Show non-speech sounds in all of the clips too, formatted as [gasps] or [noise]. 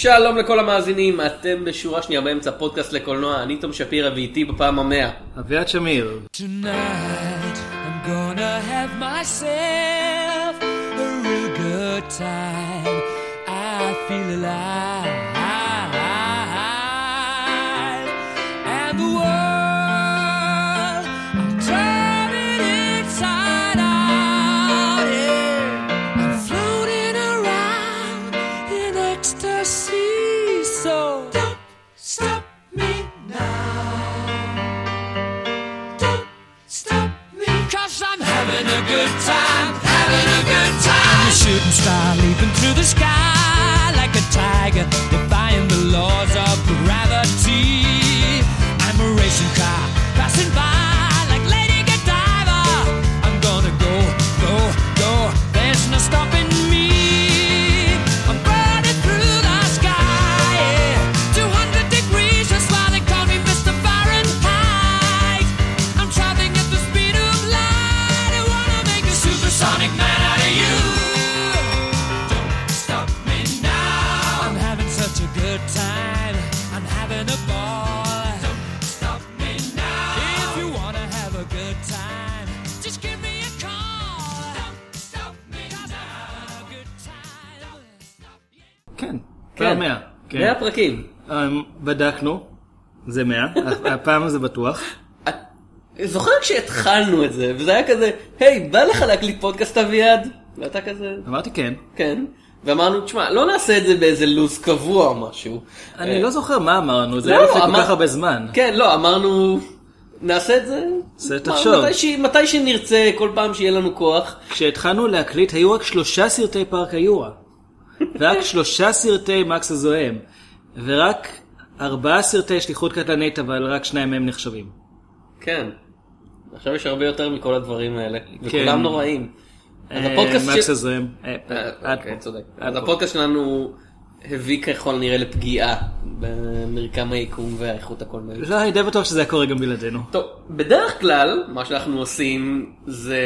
שלום לכל המאזינים, אתם בשורה שנייה באמצע פודקאסט לקולנוע, אני תום שפירא ואיתי בפעם המאה. אביעד שמיר. Tonight 100 פרקים. אמ, בדקנו, זה מאה, הפעם זה בטוח. זוכר כשהתחלנו את זה, וזה היה כזה, היי, בא לך להקליט פודקאסט אביעד? ואתה כזה, אמרתי כן. כן. ואמרנו, תשמע, לא נעשה את זה באיזה לו"ז קבוע או משהו. אני אה, לא זוכר מה אמרנו, זה לא, היה לפני כל אמר- כך הרבה זמן. כן, לא, אמרנו, נעשה את זה. זה תחשוב. מתי שנרצה, כל פעם שיהיה לנו כוח. כשהתחלנו להקליט היו רק שלושה סרטי פארק היורה. ורק [laughs] שלושה סרטי מקס הזוהם. ורק ארבעה סרטי שליחות קטלנית, אבל רק שניים מהם נחשבים. כן. עכשיו יש הרבה יותר מכל הדברים האלה, כן. וכולם נוראים. אז אה, הפודקאסט מקס. אה, אה, אוקיי, אז. הפודקאסט שלנו הביא ככל הנראה לפגיעה במרקם היקום והאיכות הקולנועית. לא, אני די בטוח שזה היה קורה גם בלעדינו. טוב, בדרך כלל מה שאנחנו עושים זה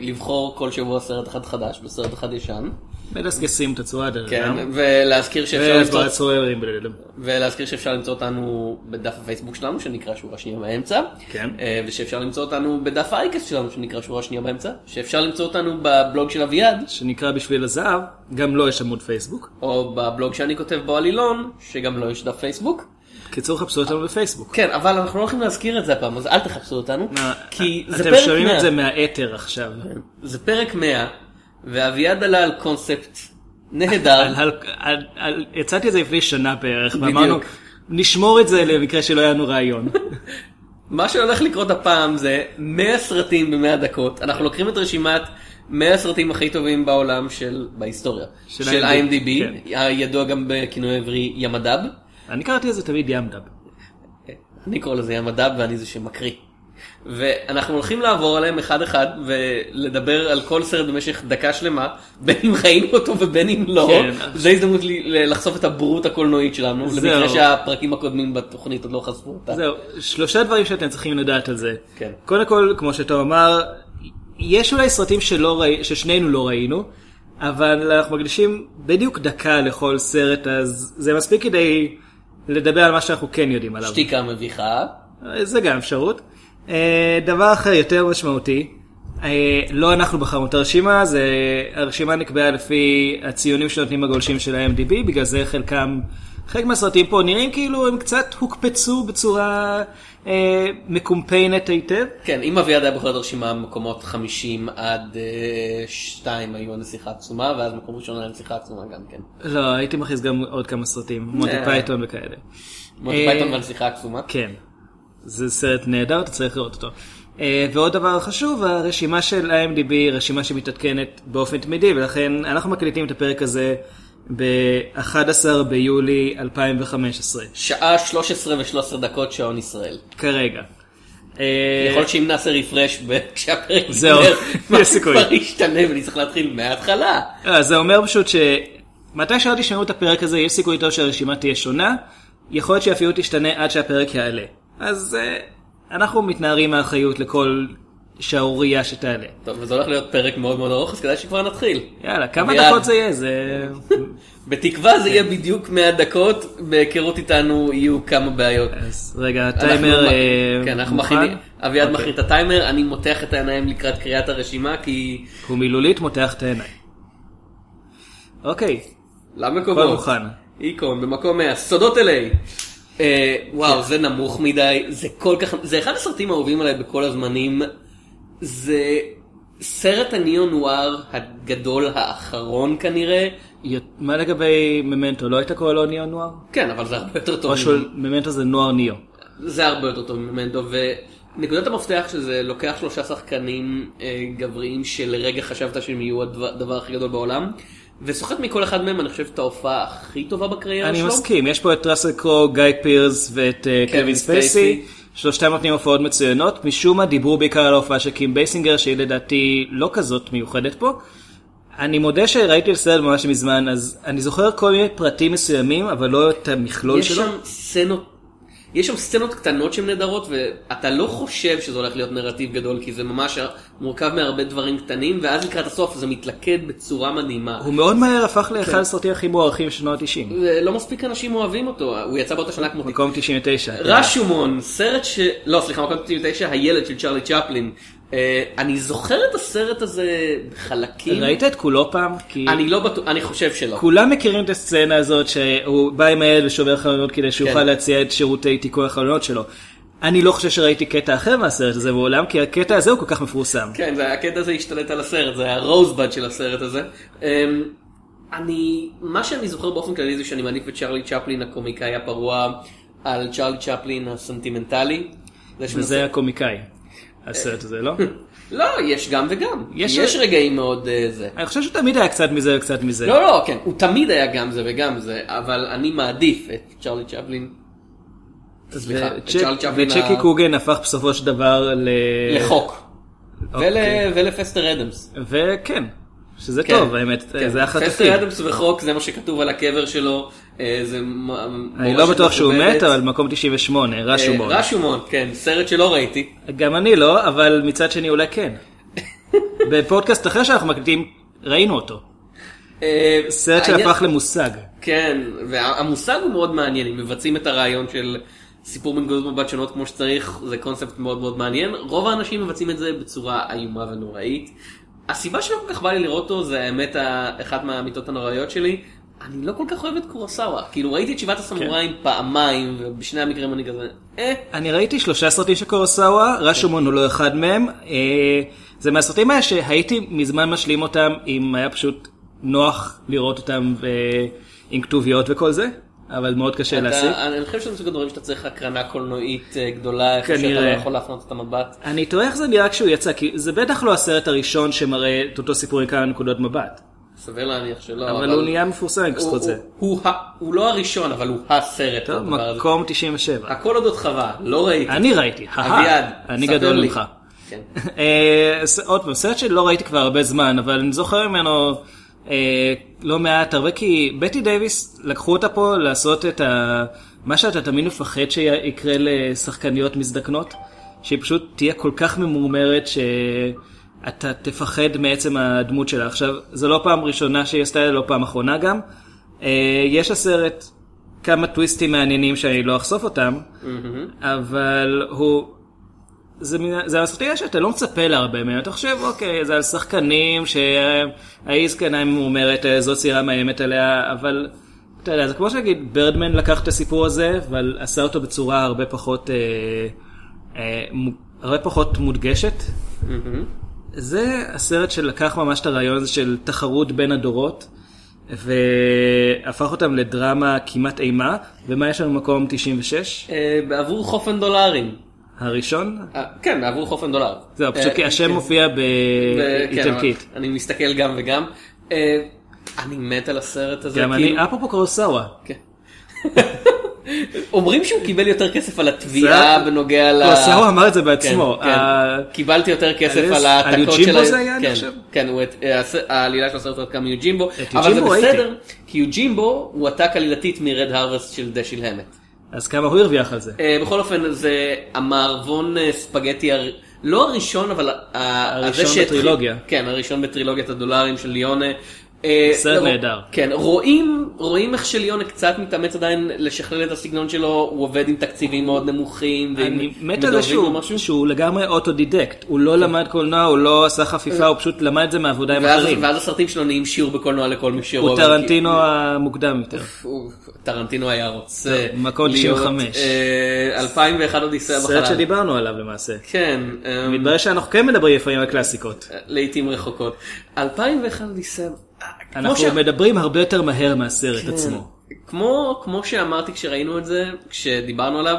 לבחור כל שבוע סרט אחד חדש וסרט אחד ישן, מדסקסים את הצורה דרך כן. ולהזכיר שאפשר למצוא בלעדינו. ולהזכיר שאפשר למצוא אותנו בדף הפייסבוק שלנו שנקרא שורה שנייה באמצע, כן. אה, ושאפשר למצוא אותנו בדף האייקס שלנו שנקרא שורה שנייה באמצע, שאפשר למצוא אותנו בבלוג של אביעד, שנקרא בשביל הזהב, גם לו יש עמוד פייסבוק. או בבלוג שאני כותב בו עלילון, שגם לו יש דף פייסבוק. קיצור חפשו אותנו בפייסבוק. כן, אבל אנחנו לא הולכים להזכיר את זה הפעם, אז אל תחפשו אותנו, כי זה אתם פרק שומעים 100. את זה מהאתר עכשיו. זה פרק 100, ואביעד עלה על קונספט נהדר. הצעתי את זה לפני שנה בערך, ואמרנו, נשמור את זה למקרה שלא היה לנו רעיון. [laughs] מה שהולך לקרות הפעם זה 100 סרטים ב-100 דקות. אנחנו לוקחים את רשימת 100 הסרטים הכי טובים בעולם של, בהיסטוריה, של של IMDb, IMDb, כן. הידוע גם בכינוי העברי ימדב. אני קראתי לזה תמיד ימדב. אני קורא לזה ימדב ואני זה שמקריא. ואנחנו הולכים לעבור עליהם אחד אחד ולדבר על כל סרט במשך דקה שלמה, בין אם ראינו אותו ובין אם לא. כן. זו הזדמנות לי- לחשוף את הבורות הקולנועית שלנו, זהו. למקרה שהפרקים הקודמים בתוכנית עוד לא חשפו אותה. זהו, שלושה דברים שאתם צריכים לדעת על זה. כן. קודם כל, כמו שתום אמר, יש אולי סרטים שלא ראי, ששנינו לא ראינו, אבל אנחנו מקדישים בדיוק דקה לכל סרט, אז זה מספיק כדי לדבר על מה שאנחנו כן יודעים עליו. שתיקה מביכה. זה גם אפשרות. אה, דבר אחר יותר משמעותי, אה, לא אנחנו בחרנו את הרשימה, זה, הרשימה נקבעה לפי הציונים שנותנים הגולשים של ה-IMDb, בגלל זה חלקם, חלק מהסרטים פה נראים כאילו הם קצת הוקפצו בצורה אה, מקומפיינת היטב. כן, אם אביעד היה בוחר את הרשימה מקומות 50 עד אה, 2 היו הנסיכה הקסומה, ואז מקום ראשון היה הנסיכה הקסומה גם כן. לא, הייתי מכניס גם עוד כמה סרטים, מונטי אה. פייתון וכאלה. מונטי פייתון והנסיכה הקסומה. כן, זה סרט נהדר, אתה צריך לראות אותו. אה, ועוד דבר חשוב, הרשימה של IMDb היא רשימה שמתעדכנת באופן תמידי, ולכן אנחנו מקליטים את הפרק הזה ב-11 ביולי 2015, שעה 13 ו-13 דקות שעון ישראל. כרגע. אה, יכול להיות שאם נעשה refresh כשהפרק זהו, ייגמר, מה. כבר ישתנה ואני צריך להתחיל מההתחלה. אה, זה אומר פשוט שמתי שלא תשמעו את הפרק הזה, יש סיכוי טוב שהרשימה תהיה שונה, יכול להיות שאפילו תשתנה עד שהפרק יעלה. אז אה, אנחנו מתנערים מהאחריות לכל שערורייה שתעלה. טוב, וזה הולך להיות פרק מאוד מאוד ארוך, אז כדאי שכבר נתחיל. יאללה, כמה אביעד. דקות זה יהיה? זה... [laughs] בתקווה זה יהיה בדיוק 100 דקות, בהיכרות איתנו יהיו כמה בעיות. אז רגע, אנחנו- הטיימר אה, כן, אנחנו? מכינים, אביעד אוקיי. מכין את הטיימר, אני מותח את העיניים לקראת קריאת הרשימה, כי הוא מילולית מותח את העיניים. אוקיי, למקומות. הכל מוכן. איקון במקום 100, סודות אליי. אה, וואו, זה נמוך מדי, זה כל כך, זה אחד הסרטים האהובים עליי בכל הזמנים. זה סרט הניאו נואר הגדול האחרון כנראה. מה לגבי ממנטו? לא היית קורא לו ניאו נואר? כן, אבל זה הרבה יותר טוב. או שממנטו זה נואר ניאו. זה הרבה יותר טוב ממנדו, ונקודת המפתח שזה לוקח שלושה שחקנים אה, גבריים שלרגע חשבת שהם יהיו הדבר הכי גדול בעולם, וסוחט מכל אחד מהם, אני חושב, את ההופעה הכי טובה בקריירה אני שלו. מסכים, יש פה את ראסל קרו, גיא פירס ואת אה, קווין ספייסי. שלושתם נותנים הופעות מצוינות, משום מה דיברו בעיקר על ההופעה של קים בייסינגר שהיא לדעתי לא כזאת מיוחדת פה. אני מודה שראיתי את הסרט ממש מזמן, אז אני זוכר כל מיני פרטים מסוימים, אבל לא את המכלול יש שלו. שם סצנות, יש שם סצנות קטנות שהן נהדרות, ואתה לא חושב שזה הולך להיות נרטיב גדול, כי זה ממש מורכב מהרבה דברים קטנים, ואז לקראת הסוף זה מתלכד בצורה מדהימה. הוא מאוד מהר הפך כן. לאחד הסרטים הכי מוערכים של שנות ה-90. ולא מספיק אנשים אוהבים אותו, הוא יצא באותה שנה כמו מקום 99. רשומון, סרט ש... לא, סליחה, מקום 99, הילד של צ'רלי צ'פלין. אה, אני זוכר את הסרט הזה בחלקים. ראית את כולו פעם? כי אני לא בטוח, אני חושב שלא. כולם מכירים את הסצנה הזאת שהוא בא עם הילד ושובר חלונות כדי שיוכל כן. להציע את שירותי תיקון החלונות שלו. אני לא חושב שראיתי קטע אחר מהסרט הזה בעולם, כי הקטע הזה הוא כל כך מפורסם. כן, זה, הקטע הזה השתלט על הסרט, זה הרוזבד של הסרט הזה. אמ, אני, מה שאני זוכר באופן כללי זה שאני מעדיף את צ'רלי צ'פלין הקומיקאי הפרוע על צ'רלי צ'פלין הסנטימנטלי. וזה הקומיקאי, הסרט הזה, לא? [laughs] לא, יש גם וגם. יש- יש, רגעים מאוד אה, זה. אני חושב שתמיד היה קצת מזה וקצת מזה. לא, לא, כן, הוא תמיד היה גם זה וגם זה, אבל אני מעדיף את צ'רלי צ'פלין. סליחה, את וצ'ק- צ'רלי צ'פלין וצ'קי ה- קוגן הפך בסופו של דבר ל... לחוק. אוקיי. ול- ולפסטר אדמס. וכן, שזה כן, טוב האמת, כן. זה היה פסטר חטופים. אדמס וחוק זה מה שכתוב על הקבר שלו. אה, זה אני לא בטוח שהוא. מת, אבל מקום 98, רשומון. אה, רשומון, כן, סרט שלא ראיתי. גם אני לא, אבל מצד שני אולי כן. [laughs] בפודקאסט אחר שאנחנו מקליטים, ראינו אותו. אה, סרט שהפך למושג. כן, והמושג הוא מאוד מעניין, אם מבצעים את הרעיון של סיפור מנקודות מבט שונות כמו שצריך, זה קונספט מאוד מאוד מעניין. רוב האנשים מבצעים את זה בצורה איומה ונוראית. הסיבה שלא כל כך בא לי לראות אותו זה האמת אחת מהאמיתות הנוראיות שלי. אני לא כל כך אוהב את קורוסאווה. כאילו ראיתי את שבעת הסמוראים פעמיים, ובשני המקרים אני כזה, אה, אני ראיתי שלושה סרטים של קורוסאווה, רשומון הוא לא אחד מהם. אה, זה מהסרטים האלה שהייתי מזמן משלים אותם אם היה פשוט נוח לראות אותם ו- עם כתוביות וכל זה, אבל מאוד קשה להשיג. אתה- אני חושב שזה מסוג הדברים שאתה צריך הקרנה קולנועית אה, גדולה, איפה שאתה לא כנראה. יכול להפנות את המבט. אני תוהה איך זה נראה כשהוא יצא, כי זה בטח לא הסרט הראשון שמראה את אותו סיפור עם כמה נקודות מבט. סביר להניח שלא, אבל הוא נהיה מפורסם הוא- בזכות זה. הוא- הוא הוא לא הראשון, אבל הוא הסרט. טוב. מקום 97. הכל אודות חווה, לא ראיתי. אני ראיתי, אביעד, אני גדול. ממך. כן. [laughs] אה, עוד פעם, סרט שלא ראיתי כבר הרבה זמן, אבל אני זוכר ממנו אה, לא מעט, הרבה כי בטי דייוויס לקחו אותה פה לעשות את ה... מה שאתה תמיד מפחד שיקרה לשחקניות מזדקנות, שהיא פשוט תהיה כל כך ממורמרת שאתה תפחד מעצם הדמות שלה. עכשיו, זו לא פעם ראשונה שהיא עשתה לא פעם אחרונה גם. אה, יש לסרט כמה טוויסטים מעניינים שאני לא אחשוף אותם, אבל הוא... זה, זה הסרטים שאתה לא מצפה להרבה מהם, אתה חושב אוקיי זה על שחקנים שהאי זקנה ממורמרת אה, זו צעירה מאיימת עליה, אבל אתה יודע זה כמו שנגיד ברדמן לקח את הסיפור הזה אבל עשה אותו בצורה הרבה פחות, אה, אה, מו- הרבה פחות מודגשת. זה הסרט שלקח ממש את הרעיון הזה של תחרות בין הדורות. והפך אותם לדרמה כמעט אימה, ומה יש לנו מקום 96? אה, בעבור חופן דולרים. הראשון? אה, כן, בעבור חופן דולר. זהו, פשוט אה, כי השם כן. מופיע כן, באיטלקית. אבל אני מסתכל גם וגם. אה, אני מת על הסרט הזה. גם כאילו- אני, אפרופו קורוסאווה, כן. [laughs] אומרים שהוא קיבל יותר כסף על התביעה בנוגע ל... קורוסאווה אמר את זה בעצמו. כן, כן. קיבלתי יותר כסף על על על ההעתקות של יוג'ימבו ה- זה היה, אני כן, חושב? כן, העלילה של הסרט הועתקה מיוג'ימבו, אבל זה יוג'ימבו. בסדר, כי יוג'ימבו הוא העתק עלילתית מ-Red Harvest של דשיל המט. אז כמה הוא הרוויח על זה? אה, בכל אופן זה המערבון אה, ספגטי הר- לא הראשון, אבל הראשון בטרילוגיה. כן, הראשון בטרילוגיית הדולרים של לאונה. אה, סרט לא, נהדר. כן, רואים, רואים איך שלאונה קצת מתאמץ עדיין לשכלל את הסגנון שלו, הוא עובד עם תקציבים מאוד נמוכים. אני מת על זה שהוא, לגמרי אוטודידקט, הוא לא למד קולנוע, הוא לא עשה חפיפה, הוא פשוט למד את זה מעבודה עם אחרים. ואז הסרטים שלו נהיים שיעור בקולנוע לכל מי שרואה. הוא טרנטינו המוקדם יותר. טרנטינו היה רוצה להיות, 95. אה, 2001 אודיסאה סרט בחלל. שדיברנו עליו למעשה. כן, אה, מתברר שאנחנו כן מדברים לפעמים על קלאסיקות. לעיתים רחוקות. 2001 אודיסאה. אנחנו ש- מדברים הרבה יותר מהר מהסרט עצמו. כמו, כמו שאמרתי כשראינו את זה, כשדיברנו עליו,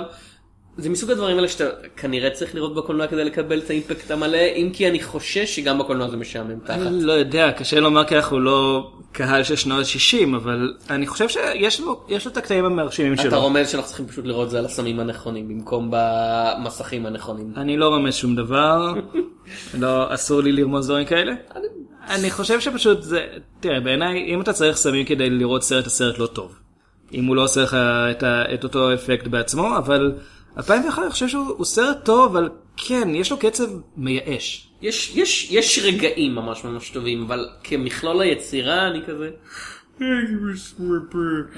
זה מסוג הדברים האלה שאתה כנראה צריך לראות בקולנוע כדי לקבל את האימפקט המלא, אם כי אני חושש שגם בקולנוע זה משעמם תחת. אני לא יודע, קשה לומר כי אנחנו לא קהל של שנות ה-60, אבל אני חושב שיש לו את הקטעים המרשימים אתה שלו. רומז שאנחנו צריכים פשוט לראות זה על הסמים הנכונים, במקום במסכים הנכונים. אני לא רומז שום דבר, [laughs] לא, אסור לי לרמוז דברים כאלה. אני חושב שפשוט זה, תראה, בעיניי, אם אתה צריך סמים כדי לראות סרט, הסרט לא טוב. אם הוא לא עושה לך את, ה, את אותו אפקט בעצמו, אבל 2001 אני חושב שהוא הוא סרט טוב, אבל כן, יש לו קצב מייאש. יש, יש, יש רגעים ממש ממש טובים, אבל כמכלול היצירה אני כזה...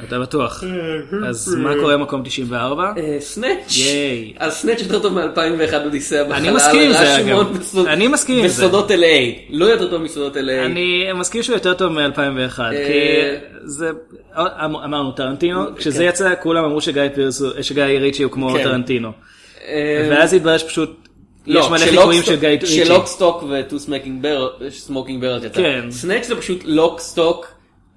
אתה בטוח. אז מה קורה במקום 94? אה, סנאץ'. ייי. אז סנאץ' יותר טוב מ-2001 אודיסאה בחלל. אני מסכים עם זה, אגב. אני מסכים עם זה. בסודות LA. לא יותר טוב מסודות LA. אני מסכים שהוא יותר טוב מ-2001, כי זה, אמ- אמרנו טרנטינו, כשזה יצא כולם אמרו שגיא ריצ'י הוא כמו כן. טרנטינו. אה, ואז התברר שפשוט, יש לא, מלא כשלוק חיקויים סטוק- של גיא ריצ'י. כשלוקסטוק ו-2 סמוקינג סמוקינג ברל יצא. כן. סנאץ' זה פשוט לוקסטוק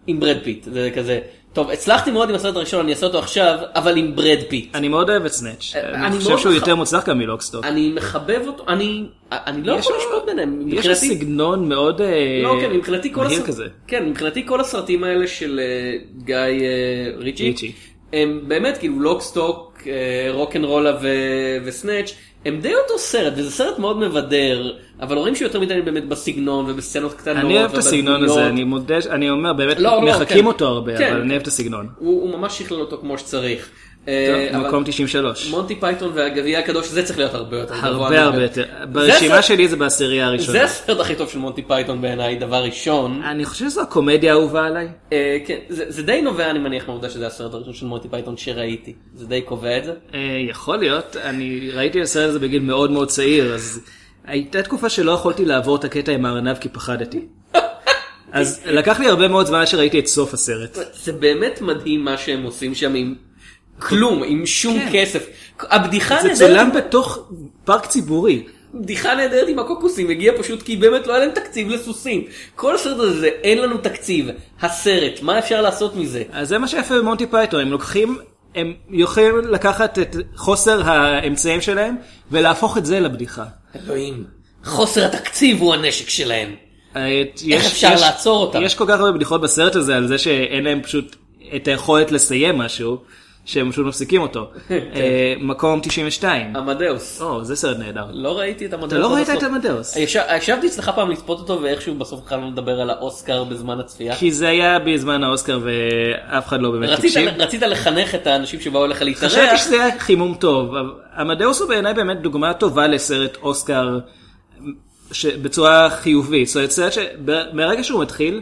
עם ברד פיט. זה כזה, טוב, הצלחתי מאוד עם הסרט הראשון, אני אעשה אותו עכשיו, אבל עם ברד פיט. אני מאוד אוהב את סנאץ', אני אני חושב שהוא יותר מוצלח גם מלוקסטוק. אני מחבב אותו, אני לא יכול לשפוט ביניהם. יש לו סגנון מאוד אה, לא, כן, מהיר. כזה. כן, מבחינתי כל הסרטים האלה של אה, גיא אה, ריצ'י. הם באמת כאילו לוקסטוק, רוק אנד רולה וסנאץ', הם די אותו סרט, וזה סרט מאוד מבדר, אבל רואים שיותר מדי באמת בסגנון ובסצנות קטנות. אני אוהב את הסגנון. הזה, אני מודה, אני אומר באמת, לא, לא, מחקים כן. אותו הרבה, כן. אבל אני אוהב את הסגנון. הוא הוא ממש שכלל אותו כמו שצריך. אה, מקום 93. מונטי פייתון והגביע הקדוש, זה צריך להיות הרבה יותר גבוה. הרבה הרבה. יותר. ברשימה שלי זה בעשירייה הראשונה. זה הסרט הכי טוב של מונטי פייתון בעיניי, דבר ראשון. אני חושב שזו הקומדיה האהובה עליי. אה, כן, זה, זה די נובע אני מניח מהעובדה שזה הסרט הראשון של מונטי פייתון שראיתי, זה די קובע את זה. אה, יכול להיות, אני ראיתי את הסרט הזה בגיל מאוד מאוד צעיר, אז הייתה תקופה שלא יכולתי לעבור את הקטע עם הארנב כי פחדתי. אז לקח לי הרבה מאוד זמן שראיתי את סוף הסרט. זה באמת מדהים מה שהם עושים שם עם כלום, עם שום כן. כסף. הבדיחה זה נהדרת, צולם בתוך פארק ציבורי. בדיחה נהדרת עם הקוקוסים הגיעה פשוט כי באמת לא היה להם תקציב לסוסים. כל הסרט הזה זה אין לנו תקציב, הסרט, מה אפשר לעשות מזה? אז זה מה שיפה במונטי פייתון, הם לוקחים, הם יכולים לקחת את חוסר האמצעים שלהם ולהפוך את זה לבדיחה. אלוהים, חוסר התקציב הוא הנשק שלהם. אה, איך אפשר לעצור אותם? יש כל כך הרבה בדיחות בסרט הזה על זה שאין להם פשוט את היכולת לסיים משהו, שהם פשוט מפסיקים אותו. [laughs] אה, מקום 92. עמדאוס. או, זה סרט נהדר. לא ראיתי את עמדאוס. אתה לא ראית הסוף. את עמדאוס? ישב- ישבתי אצלך פעם לצפות אותו ואיכשהו בסוף התחלנו לדבר על האוסקר בזמן הצפייה. כי זה היה בזמן האוסקר ואף אחד לא באמת רצית, הקשיב. רצית לחנך את האנשים שבאו אליך להתארח. חשבתי שזה היה חימום טוב. עמדאוס הוא בעיניי באמת דוגמה טובה לסרט אוסקר בצורה חיובית. זאת אומרת, סרט שמרגע שהוא מתחיל,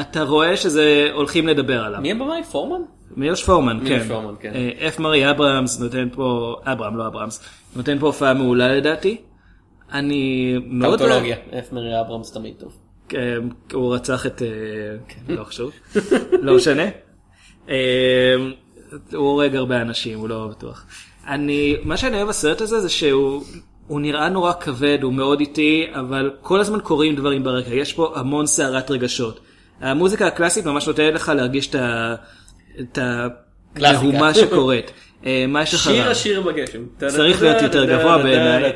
אתה רואה שזה הולכים לדבר עליו. מי הבמאי? פורמן? מילוש פורמן, כן. פורמן, כן. אף מרי אברהמס נותן פה, אברהם לא אברהמס, נותן פה הופעה מעולה לדעתי. אני מאוד... טאוטולוגיה. איך מרי אברהמס תמיד טוב. אה, הוא רצח את... אה, לא חשוב. [laughs] לא משנה. אה, הוא הורג הרבה אנשים, הוא לא בטוח. אני, מה שאני אוהב בסרט הזה זה שהוא הוא נראה נורא כבד, הוא מאוד איטי, אבל כל הזמן קורים דברים ברקע. יש פה המון סערת רגשות. המוזיקה הקלאסית ממש נותנת לך להרגיש את ה... את. המהומה שקורית. אה, מה יש אחריו? שיר השיר בגשם. צריך להיות יותר גבוה בעיניי.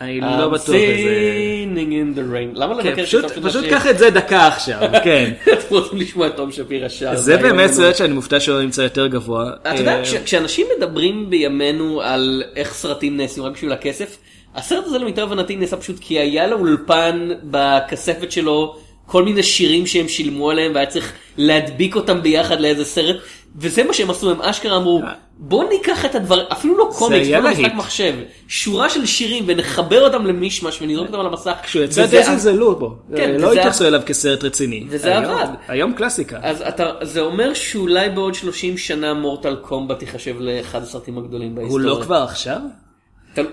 אני לא בטוח I'm איזה- singing in the rain. למה לבקר פשוט, שטוב פשוט? קח את זה דקה עכשיו, כן. אתם רוצים לשמוע את תום שפירא שר. זה באמת. סרט שאני מופתע שלא נמצא יותר גבוה. אתה יודע, כש- כשאנשים מדברים בימינו על איך סרטים נעשים רק בשביל הכסף, הסרט הזה למיטב הבנתי נעשה פשוט כי היה לאולפן בכספת שלו כל מיני שירים שהם שילמו עליהם והיה צריך להדביק אותם ביחד לאיזה סרט. וזה מה שהם עשו, הם אשכרה אמרו, בוא ניקח את הדבר, אפילו לא קומיקס, היה לא להיט. מחשב, שורה של שירים ונחבר אותם למישמש ונזרוק אותם על המסך. כשהוא יצא די זלזלו בו. כן, לא וזה- התייחסו אליו כסרט רציני. וזה עבד. היום קלאסיקה. אז זה אומר שאולי בעוד 30 שנה מורטל קומבט ייחשב לאחד הסרטים הגדולים הוא בהיסטוריה. לא כבר עכשיו?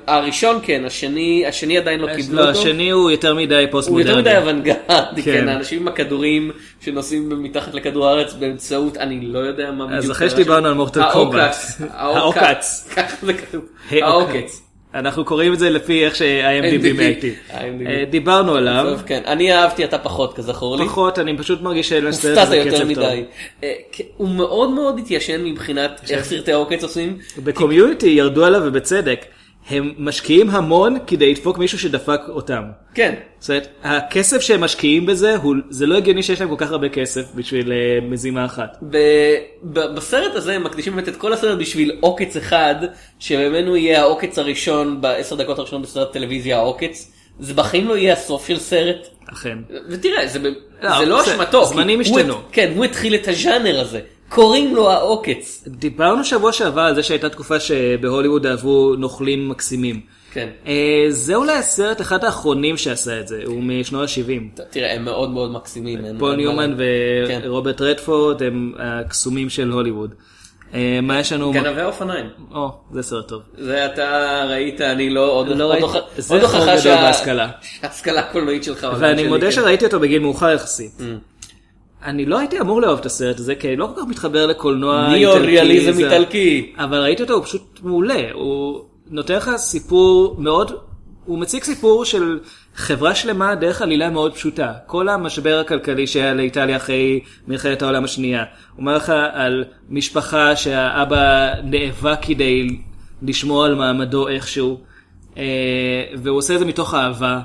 הראשון כן, השני, השני עדיין לא קיבלו לא, אותו. השני הוא יותר מדי פוסט הוא יותר מודרני. מדי אוונגרדי, כן. כן, האנשים עם הכדורים שנוסעים מתחת לכדור הארץ באמצעות, אני לא יודע מה בדיוק. אז אחרי שדיברנו. על מורטל קומבט. [laughs] העוקץ, העוקץ. אנחנו קוראים את זה לפי איך ש-IMDb IMDb. מעיטי. IMDb. אה, דיברנו עליו. כן, אני אהבתי, אתה פחות, כזכור לי. פחות, אני פשוט מרגיש שאלה סרט הופתעת זה יותר קצב טוב. מדי. אה, כן, הוא מאוד מאוד התיישן מבחינת איך סרטי העוקץ עושים. בקומיוניטי ירדו עליו ובצדק. הם משקיעים המון כדי לדפוק מישהו שדפק אותם. כן, זאת אומרת, הכסף שהם משקיעים בזה, הוא, זה לא הגיוני שיש להם כל כך הרבה כסף בשביל אה, מזימה אחת. ב- ב- בסרט הזה הם מקדישים באמת את כל הסרט בשביל עוקץ אחד, שממנו יהיה העוקץ הראשון בעשר דקות הראשונות בסרט טלוויזיה העוקץ. זה בחיים לא יהיה הסוף של סרט. אכן. ותראה, זה, לא, זה לא אשמתו. זמנים השתנו. כן, הוא התחיל את הז'אנר הזה. קוראים לו העוקץ. דיברנו שבוע שעבר על זה שהייתה תקופה שבהוליווד אהבו נוכלים מקסימים. כן. אה, זה אולי הסרט אחד האחרונים שעשה את זה, הוא משנות ה-70. תראה, הם מאוד מאוד מקסימים. פול ניומן להגיד. כן. ורוברט רדפורד הם הקסומים של הוליווד. אה, מה יש לנו? גנבי האופניים. או, זה סרט טוב. זה אתה ראית, אני לא, עוד לא הוכחה גדול שה- בהשכלה. ההשכלה הקולנועית שלך. ואני מודה כן. שראיתי אותו בגיל מאוחר יחסית. אני לא הייתי אמור לאהוב את הסרט הזה, כי אני לא כל כך מתחבר לקולנוע ניאו-ריאליזם זה- איטלקי. אבל ראיתי אותו, הוא פשוט מעולה. הוא נותן לך סיפור מאוד, הוא מציג סיפור של חברה שלמה דרך עלילה מאוד פשוטה. כל המשבר הכלכלי שהיה לאיטליה אחרי מלחמת העולם השנייה. הוא אומר לך על משפחה שהאבא נאבק כדי לשמור על מעמדו איכשהו, אה, והוא עושה את זה מתוך אהבה.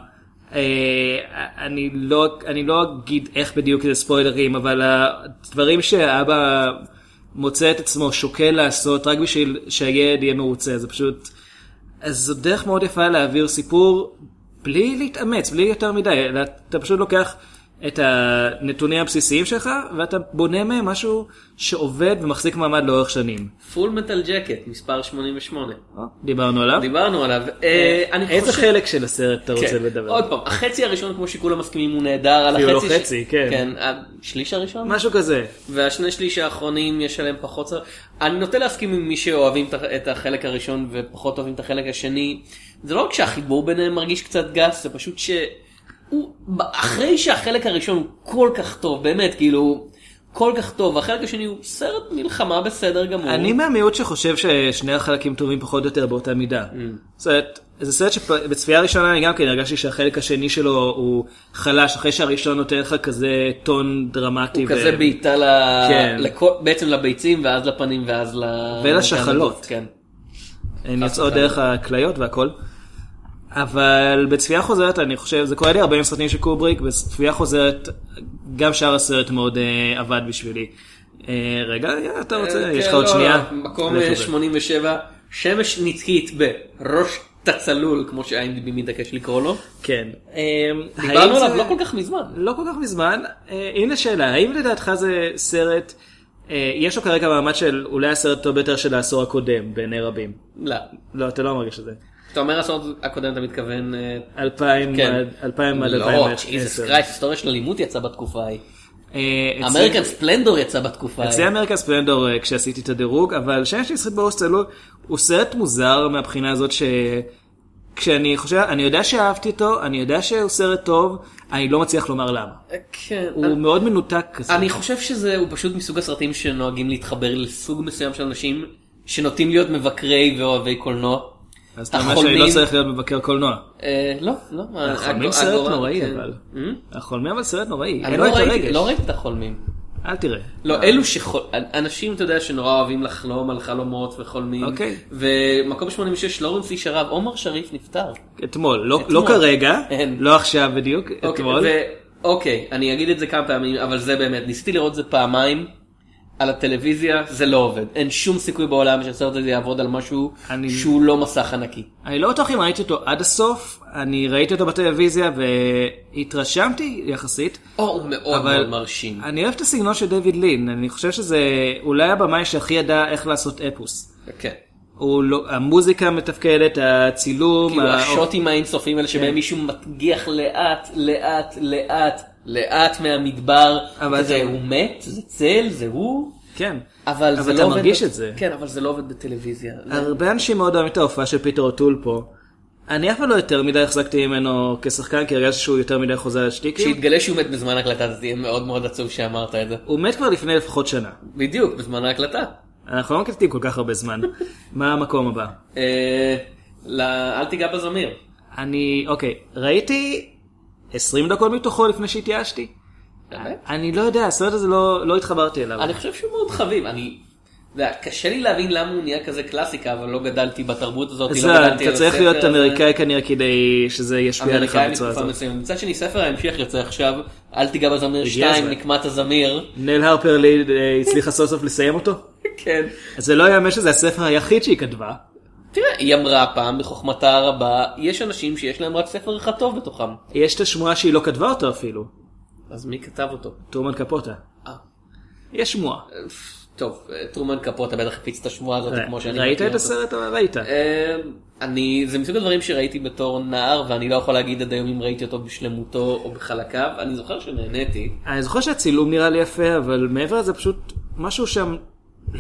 אה, אני לא, אני לא אגיד איך בדיוק זה ספוילרים, אבל הדברים שהאבא מוצא את עצמו שוקל לעשות רק בשביל שהילד יהיה מרוצה, זה פשוט... אז זו דרך מאוד יפה להעביר סיפור בלי להתאמץ, בלי יותר מדי, אתה פשוט לוקח את הנתונים הבסיסיים שלך ואתה בונה מהם משהו שעובד ומחזיק מעמד לאורך שנים. פול מטל ג'קט, מספר 88. או, דיברנו עליו. דיברנו עליו. אה, אני איזה חלק של הסרט אתה רוצה כן. לדבר? עוד פעם, החצי הראשון כמו שכולם מסכימים הוא נהדר, על אפילו לא החצי... ש- חצי, כן. כן, השליש הראשון? משהו כזה. והשני שליש האחרונים יש עליהם פחות. אני נוטה להסכים עם מי שאוהבים את החלק הראשון ופחות אוהבים את החלק השני. זה לא רק שהחיבור ביניהם מרגיש קצת גס, זה פשוט ש... הוא, אחרי שהחלק הראשון הוא כל כך טוב, באמת, כאילו, כל כך טוב, והחלק השני הוא סרט מלחמה בסדר גמור. אני מהמיעוט שחושב ששני החלקים טובים פחות או יותר באותה מידה. Mm. אומרת, זה סרט שבצפייה הראשונה אני גם כן הרגשתי שהחלק השני שלו הוא חלש, אחרי שהראשון נותן לך כזה טון דרמטי. הוא כזה בעיטה ל- כן. לכל- בעצם לביצים ואז לפנים ואז ל... ולשחלות. כן. הן יוצאות דרך הכליות והכל. אבל בצפייה חוזרת אני חושב, זה קורה לי הרבה עם סרטים של קובריק, בצפייה חוזרת גם שאר הסרט מאוד אה, עבד בשבילי. אה, רגע, יאללה, אתה רוצה, אה, יש לך כן, עוד לא, שנייה? לא, מקום לך אה, על זה. 87, שמש נצחית בראש תצלול, כמו שה-IMDb מתעקש לקרוא לו. כן. אה, דיברנו זה- עליו לא כל כך מזמן. לא כל כך מזמן. אה, הנה שאלה, האם לדעתך זה סרט, אה, יש לו כרגע מעמד של אולי הסרט הטוב ביותר של העשור הקודם בעיני רבים? לא. לא, אתה לא מרגיש את זה. אתה אומר הסרט הקודם אתה מתכוון... אה, 2000 כן. עד 2000 עד לא, 2010. Jesus Christ, היסטוריה של אלימות יצאה בתקופה ההיא. אה, אצלי- אמריקן ספלנדור יצא בתקופה אצלי ההיא. אמריקן ספלנדור אה, כשעשיתי את הדירוג, אבל שיש לי סרט בהוסטל הוא- הוא סרט מוזר מהבחינה הזאת ש... כשאני חושב, אני יודע שאהבתי אותו, אני יודע שהוא סרט טוב, אני לא מצליח לומר למה. אה, כן. הוא מאוד מנותק כזה. אני חושב שזה הוא פשוט מסוג הסרטים שנוהגים להתחבר לסוג מסוים של אנשים שנוטים להיות מבקרי ואוהבי קולנוע. אז אתה אומר שאני לא צריך להיות מבקר קולנוע. אה, לא, לא. החולמים סרט נוראי כן. אבל. אה? החולמים אבל סרט נוראי. אני לא ראיתי. לא ראיתי את החולמים. אל תראה. לא, אלו שחול... אנשים, אתה יודע, שנורא אוהבים לחלום על חלומות וחולמים. אוקיי. ומקום 86, לורנס איש הרב, עומר שריף נפטר. אתמול, לא-. לא כרגע. לא עכשיו בדיוק, אוקיי, אתמול. אוקיי, אני אגיד את זה כמה פעמים, אבל זה באמת, ניסיתי לראות את זה פעמיים. על הטלוויזיה זה לא עובד. אין שום סיכוי בעולם שהסרט הזה יעבוד על משהו אני- שהוא לא מסך ענקי. אני לא בטוח אם ראיתי אותו עד הסוף, אני ראיתי אותו בטלוויזיה והתרשמתי יחסית. או, הוא מאוד מאוד מרשים. אני אוהב את הסגנון של דיוויד לין, אני חושב שזה אולי הבמאי שהכי ידע איך לעשות אפוס. כן. הוא לא, המוזיקה מתפקדת, הצילום, כאילו השוטים האינסופיים האלה שבהם כן. מישהו מגיח לאט, לאט, לאט, לאט מהמדבר. אבל זה הוא מת, זה צל, זה הוא. כן. אבל זה אבל לא אתה עובד מרגיש ב- את זה. כן, אבל זה לא עובד בטלוויזיה. הרבה אנשים מאוד אוהבים את ההופעה של פיטר אוטול פה. אני אף פעם לא יותר מדי החזקתי ממנו כשחקן, כי הרגשתי שהוא יותר מדי חוזר על שטיקים. כשיתגלה שהוא מת בזמן ההקלטה זה יהיה מאוד מאוד עצוב שאמרת את זה. הוא מת כבר לפני לפחות שנה. בדיוק, בזמן ההקלטה. אנחנו לא מקלטים כל כך הרבה זמן. [laughs] מה המקום הבא? אה, לא, אל תיגע בזמיר. אני, אוקיי, ראיתי 20 דקות מתוכו לפני שהתייאשתי. באמת? אני לא יודע, הסרט הזה לא, לא התחברתי אליו. אני חושב שהוא מאוד חביב. אני... אתה יודע, קשה לי להבין למה הוא נהיה כזה קלאסיקה, אבל לא גדלתי בתרבות הזאת, לא זה, גדלתי אתה על צריך הספר להיות הזה. אמריקאי כנראה כדי שזה ישפיע עליך בצורה הזאת. מצד שני, ספר ההמשך יוצא עכשיו, אל תיגע בזמיר הגיע 2, הזמן. נקמת הזמיר. נל הרפר אה, הצליחה סוף סוף לסיים אותו? [laughs] כן. אז זה לא יאמן שזה הספר היחיד שהיא כתבה. תראה, היא אמרה פעם בחוכמתה הרבה, יש אנשים שיש להם רק ספר אחד טוב בתוכם. יש את השמועה שהיא לא כתבה אותו אפילו. אז מי כתב אותו? טרומן קפוטה. אה, יש שמועה. טוב, אה, טרומן קפוטה בטח הפיץ את השמועה הזאת כמו שאני ראית את. הסרט? ראית. אה, אני, זה מסוג הדברים שראיתי בתור נער ואני לא יכול להגיד עד היום אם ראיתי אותו בשלמותו או בחלקיו, אני זוכר שנהניתי. אני זוכר שהצילום נראה לי יפה, אבל מעבר לזה פשוט משהו שם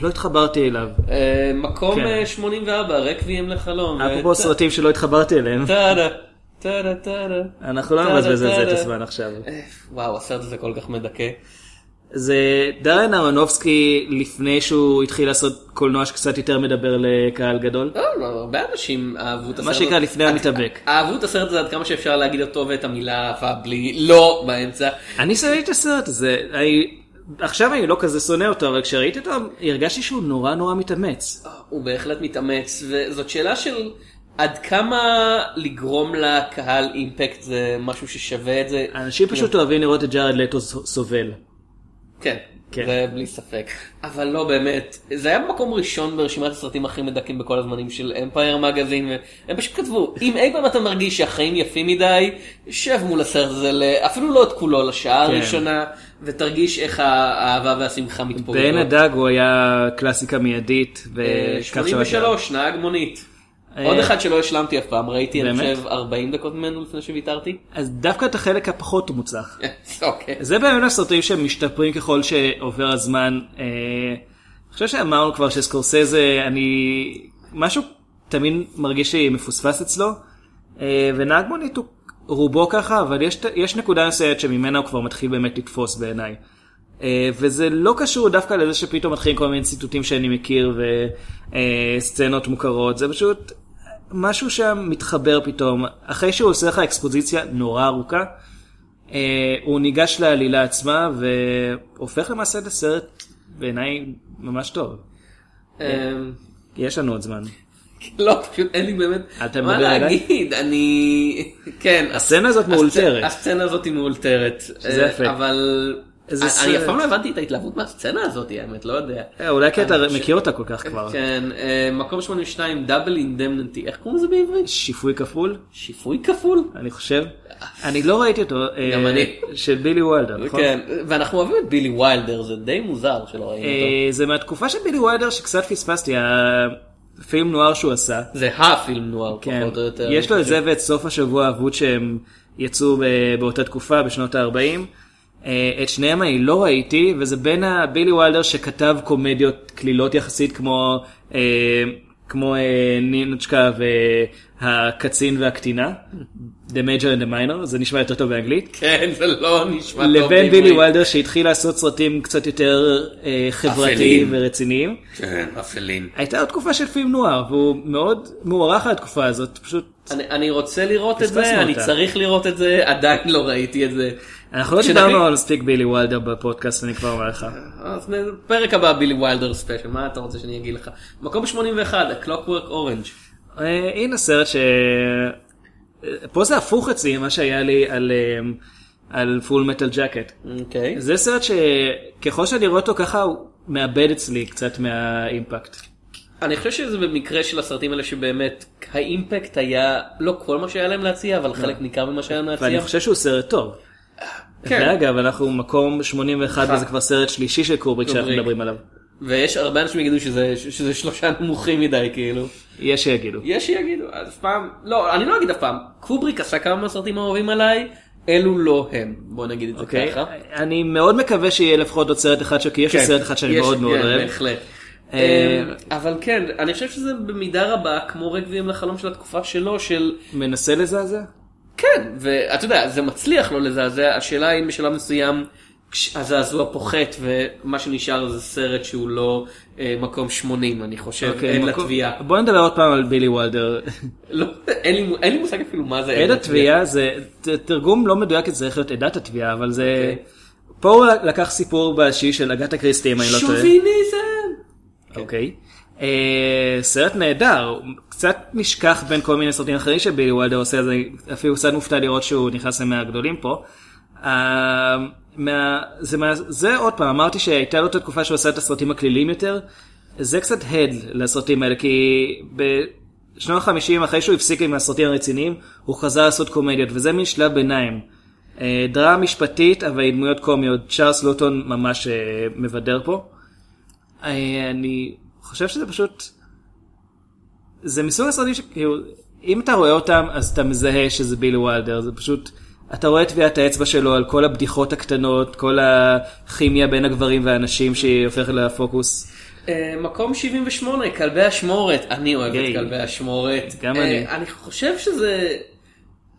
לא התחברתי אליו. אה, מקום כן. אה, 84, רקבים לחלום. אפרופו ו- סרטים שלא התחברתי אליהם. טאדה, טאדה, טאדה. אנחנו לא נבזבז על זה את. הזמן עכשיו. אה, וואו, הסרט הזה כל כך מדכא. זה דרן אהרונובסקי לפני שהוא התחיל לעשות קולנוע שקצת יותר מדבר לקהל גדול. לא, לא, הרבה אנשים אהבו את הסרט. מה שנקרא. לפני המתאבק. אהבו את הסרט הזה עד כמה שאפשר להגיד אותו ואת המילה אהבה בלי לא באמצע. אני שונאתי את הסרט הזה. עכשיו אני לא כזה שונא אותו, אבל כשראיתי אותו הרגשתי שהוא נורא נורא מתאמץ. הוא בהחלט מתאמץ וזאת שאלה של עד כמה לגרום לקהל אימפקט זה משהו ששווה את זה. אנשים פשוט אוהבים לראות את ג'ארד לטו סובל. כן, כן. זה בלי ספק. אבל לא באמת, זה היה במקום ראשון ברשימת הסרטים הכי מדכאים בכל הזמנים של אמפייר מגזין, והם פשוט כתבו, אם אי פעם אתה מרגיש שהחיים יפים מדי, שב מול הסרט הזה, אפילו לא את כולו, לשעה כן. הראשונה, ותרגיש איך האהבה והשמחה מתפוגגות. בעין הדג הוא היה קלאסיקה מיידית. אה, וכך שמעתי 83, נהג מונית. אה, עוד אחד שלא השלמתי אף פעם, ראיתי אני? חושב 40 דקות ממנו לפני שוויתרתי. אז דווקא את החלק הפחות מוצלח. [laughs] אוקיי. זה באמת הסרטים שמשתפרים ככל שעובר הזמן. אה, אני חושב שאמרנו כבר שסקורסזה, אני... משהו תמיד מרגיש לי מפוספס אצלו, אה, ונהג מונית הוא רובו ככה, אבל יש, יש נקודה מסוימת שממנה הוא כבר מתחיל באמת לתפוס בעיניי. אה, וזה לא קשור דווקא לזה שפתאום מתחילים כל מיני ציטוטים שאני מכיר וסצנות מוכרות, זה פשוט משהו שם מתחבר פתאום. אחרי שהוא עושה לך אקספוזיציה נורא ארוכה, אה, הוא ניגש לעלילה עצמה והופך למעשה לסרט בעיניי ממש טוב. אמ, יש לנו עוד זמן. לא, פשוט אין לי באמת מה? להגיד, אני... כן. הסצנה הזאת מאולתרת. הסצנה הזאת היא מאולתרת. אה, יפה. אבל... אני. אף פעם לא הבנתי את ההתלהבות מהסצנה הזאת, האמת, לא יודע. אה, אולי כי אתה מכיר אותה כל כך כבר. כן, אה, מקום 82, דאבל אינדמנטי, איך קוראים לזה בעברית? שיפוי כפול, שיפוי כפול? אני חושב. אני לא ראיתי אותו. אה, גם אני. של בילי וולדר, נכון? כן, ואנחנו אוהבים את בילי ויילדר, זה די מוזר שלא ראינו אותו. זה מהתקופה של בילי ויילדר שקצת פספסתי, הפילם נואר שהוא עשה. זה הפילם נואר, כן, פחות או יותר. יש לו את זה. ואת סוף השבוע האבוד שהם יצאו באותה תקופה בשנות ה-40. את שניהם אני לא ראיתי, וזה בין הבילי ויילדר שכתב קומדיות קלילות יחסית כמו, אה, כמו אה, נינוצ'קה והקצין והקטינה, The Major and the Minor, זה נשמע יותר טוב באנגלית. כן, זה לא נשמע טוב. לבין בעברית. בילי ויילדר שהתחיל לעשות סרטים קצת יותר אה, חברתיים. ורציניים. כן, אפלים. הייתה עוד תקופה של פילם נואר, והוא מאוד מוערך על התקופה הזאת, פשוט אני, אני רוצה לראות את זה, אני אותה. צריך לראות את זה, עדיין לא ראיתי את זה. אנחנו לא דיברנו על מספיק בילי ויילדר בפודקאסט, אני כבר אומר לך. אז פרק הבא בילי ויילדר ספיישל, מה אתה רוצה שאני אגיד לך? מקום 81, A Clockwork Orange. אה, הנה סרט ש... פה זה הפוך אצלי ממה שהיה לי על, אה, על פול מטל ג'קט. אוקיי. זה סרט שככל שאני רואה אותו ככה הוא מאבד אצלי קצת מהאימפקט. אני חושב שזה במקרה של הסרטים האלה שבאמת האימפקט היה לא כל מה שהיה להם להציע אבל חלק ניכר ממה שהיה להם להציע. ואני חושב שהוא סרט טוב. כן. ואגב, אנחנו מקום 81 וזה כבר סרט שלישי של קובריק שאנחנו. מדברים עליו. ויש הרבה אנשים יגידו שזה, שזה שלושה נמוכים מדי כאילו. יש שיגידו. יש שיגידו, אף פעם, לא, אני לא אגיד אף פעם, קובריק עשה כמה מהסרטים האהובים עליי, אלו לא הם, בוא נגיד את זה אוקיי? ככה. אני מאוד מקווה שיהיה לפחות עוד סרט אחד כי יש כן, סרט אחד שאני יש- מאוד מאוד כן, אוהב. בהחלט. אמ, אבל כן, אני חושב שזה במידה רבה כמו רקבים לחלום של התקופה שלו, של מנסה לזעזע? כן, ואתה יודע, זה מצליח לא לזעזע, השאלה אם בשלב מסוים הזעזוע פוחת ומה שנשאר זה סרט שהוא לא אה, מקום 80 אני חושב, אוקיי, עד מקום- לתביעה. בוא נדבר עוד פעם על בילי וולדר. לא, אין לי אין לי מושג אפילו מה זה עד התביעה זה ת- תרגום לא מדויק, זה צריך להיות עדת התביעה, אבל זה... אוקיי. פה הוא לקח סיפור באשי של אגתה קריסטי, אם אני לא טועה. שוביניזם! אוקיי. אה, סרט נהדר, קצת נשכח בין כל מיני סרטים אחרים שבילי וולדר עושה, אז אני אפילו קצת מופתע לראות שהוא נכנס למהגדולים פה. אה, מה, זה, מה, זה עוד פעם, אמרתי שהייתה לו את התקופה שהוא עשה את הסרטים הכליליים יותר, זה קצת הד לסרטים האלה, כי בשנות ה-50 אחרי שהוא הפסיק עם הסרטים הרציניים, הוא חזר לעשות קומדיות, וזה מין שלב ביניים. אה, דרמה משפטית, אבל עם דמויות קומיות, צ'ארלס לוטון ממש אה, מבדר פה. אה, אני חושב שזה פשוט, זה מסוג הסרטים שכאילו, אם אתה רואה אותם אז אתה מזהה שזה בילי וולדר, זה פשוט, אתה רואה את טביעת האצבע שלו על כל הבדיחות הקטנות, כל הכימיה בין הגברים והנשים שהיא הופכת לפוקוס. אה, מקום 78, כלבי אשמורת, אני אוהב את. כלבי אשמורת. גם אה, אני. אני חושב שזה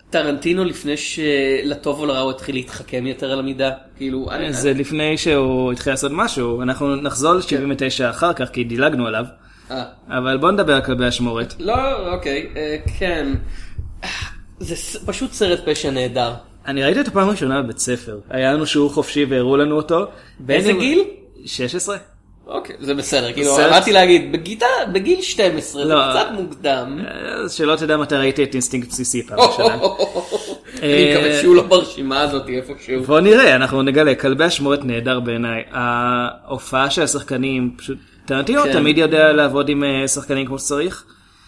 טרנטינו לפני שלטוב או לרע הוא התחיל להתחכם יותר על המידה, כאילו, אני- זה לפני שהוא התחיל לעשות משהו, אנחנו נחזור ל-79 אחר כך כי דילגנו עליו, אה. אבל בוא נדבר על כלבי השמורת. לא, אוקיי, אה, כן. זה פשוט סרט פשע נהדר. אני ראיתי אותו פעם ראשונה בבית ספר, היה לנו שיעור חופשי והראו לנו אותו. באיזה גיל? 16? אוקיי, זה בסדר, כאילו, באתי להגיד, בגיטה, בגיל 12, זה לא. קצת מוקדם. אז שלא תדע מתי ראיתי את אינסטינקט בסיסי פעם ראשונה. אני מקווה שהוא לא ברשימה הזאת איפשהו. בוא נראה, אנחנו נגלה, כלבי השמורת נהדר בעיניי. ההופעה של השחקנים, פשוט, טרנטינו כן. תמיד יודע לעבוד עם אה, שחקנים כמו שצריך,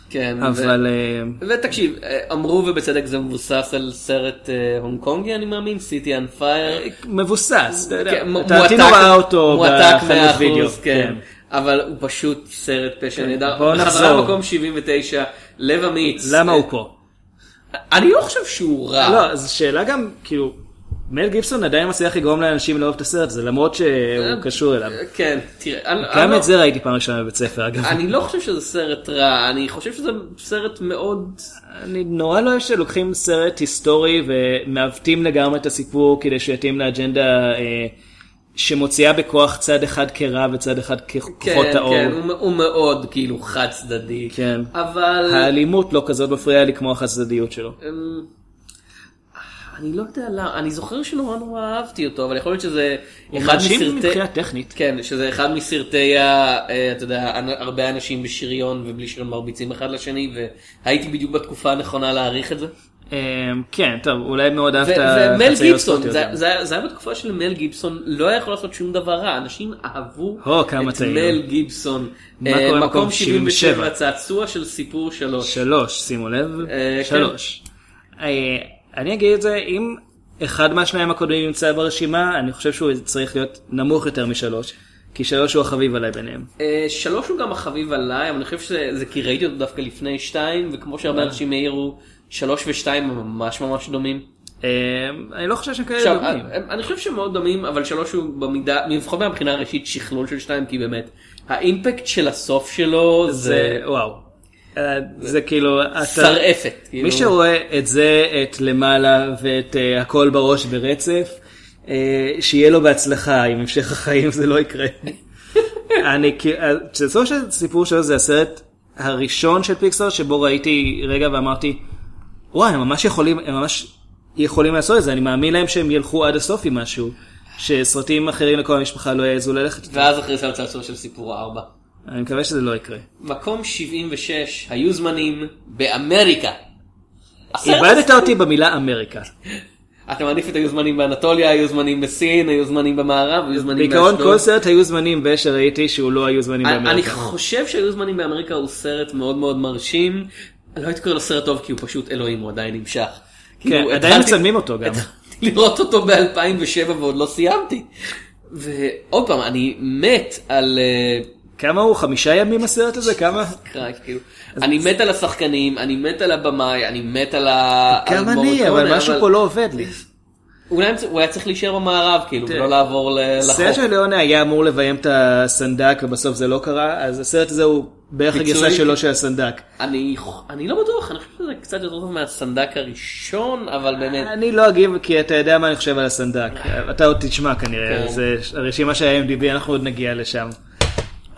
כן, אבל אה, ותקשיב, אה, אמרו ובצדק זה מבוסס על סרט אה, הונג קונגי אני מאמין, City on Fire. מבוסס, אתה יודע, כן, טרנטינו מועתק- ראה אותו בחנות 100%, וידאו. כן. אבל הוא פשוט סרט פשע נהדר. בואו בחזרה נחזור. למקום 79, לב אמיץ. למה הוא פה? אני לא חושב שהוא רע. לא, זו שאלה גם, כאילו, מל גיבסון עדיין מצליח לגרום לאנשים לאהוב את הסרט הזה, למרות שהוא קשור אליו. כן, תראה, גם לא- את זה ראיתי פעם ראשונה בבית ספר, אגב. אני לא חושב שזה סרט רע, אני חושב שזה סרט מאוד... אני נורא לא אוהב שלוקחים סרט היסטורי ומעוותים לגמרי את הסיפור כדי שיתאים לאג'נדה אה, שמוציאה בכוח צד אחד כרע וצד אחד ככוחות כן, האור. כן, הוא, הוא מאוד כאילו חד צדדי. כן. אבל... האלימות לא כזאת מפריעה לי כמו החד צדדיות שלו. אמ, אני לא יודע למה, אני זוכר שנורא נורא אהבתי אותו, אבל יכול להיות שזה הוא אחד מסרטי... מבחינה טכנית. כן, שזה אחד מסרטי, אה, אתה יודע, הרבה אנשים בשריון ובלי שריון מרביצים אחד לשני, והייתי בדיוק בתקופה הנכונה להעריך את זה. אה, כן, טוב, אולי מאוד אהבת ומל גיבסון, זה- היה בתקופה של מל גיבסון, לא היה יכול לעשות שום דבר רע, אנשים אהבו את. מל גיבסון. אה, מקום במקום 77, 77? צעצוע של סיפור שלוש. שלוש, שימו לב, אה, שלוש. אה, אני אגיד את זה, אם אחד מהשניים הקודמים נמצא ברשימה, אני חושב שהוא צריך להיות נמוך יותר משלוש, כי שלוש הוא החביב עליי ביניהם. אה, שלוש הוא גם החביב עליי, אבל אני חושב שזה זה כי ראיתי אותו דווקא לפני שתיים, וכמו שהרבה אנשים העירו, שלוש ושתיים הם ממש ממש דומים. אה, אני לא חושב שהם כאלה דומים. אה, אני חושב שהם מאוד דומים, אבל שלוש הוא במידה, לפחות מהבחינה הראשית, שכלול של שתיים, כי באמת, האימפקט של הסוף שלו זה, וואו. זה כאילו, שרעפת. כאילו. מי שרואה את זה, את למעלה ואת אה, הכל בראש ברצף, אה, שיהיה לו בהצלחה עם המשך החיים, זה לא יקרה. [laughs] אני, בסופו של הסיפור שלו זה הסרט הראשון של פיקסר שבו ראיתי רגע ואמרתי, וואי, הם ממש יכולים, הם ממש יכולים לעשות את זה, אני מאמין להם שהם ילכו עד הסוף עם משהו, שסרטים אחרים לכל המשפחה לא יעזו ללכת. ואז אחרי זה על צעצוע של סיפור הארבע. אני מקווה שזה לא יקרה. מקום 76, היו זמנים באמריקה. איבדת אותי במילה אמריקה. אתה מעדיף את היו זמנים באנטוליה, היו זמנים בסין, היו זמנים במערב, היו זמנים בעיקרון באשדוד. כל סרט היו זמנים שראיתי שהוא לא היו זמנים אני אני באמריקה. חושב שהיו זמנים באמריקה הוא סרט מאוד מאוד מרשים. לא הייתי קורא לו סרט טוב כי הוא פשוט אלוהים, הוא עדיין נמשך. כן, כאילו, עדיין מצלמים אותו גם. לראות אותו ב-2007 ועוד לא סיימתי. ועוד פעם, אני מת על... אה, כמה הוא? חמישה ימים הסרט הזה? כמה? כאילו. אני מת על השחקנים, אני מת על הבמאי, אני מת על ה... גם אני, אבל משהו פה לא עובד לי. אולי הוא היה צריך להישאר במערב, כאילו, ולא לעבור לחוף. סרט של ליאונה היה אמור לביים את הסנדק ובסוף זה לא קרה, אז הסרט הזה הוא בערך. הגרסה שלו של הסנדק. אני לא בטוח, אני חושב שזה קצת יותר טוב מהסנדק הראשון, אבל באמת. אני לא אגיב כי אתה יודע מה אני חושב על הסנדק. אתה עוד תשמע כנראה, כן. זה הרשימה של ה-MDB אנחנו עוד נגיע לשם.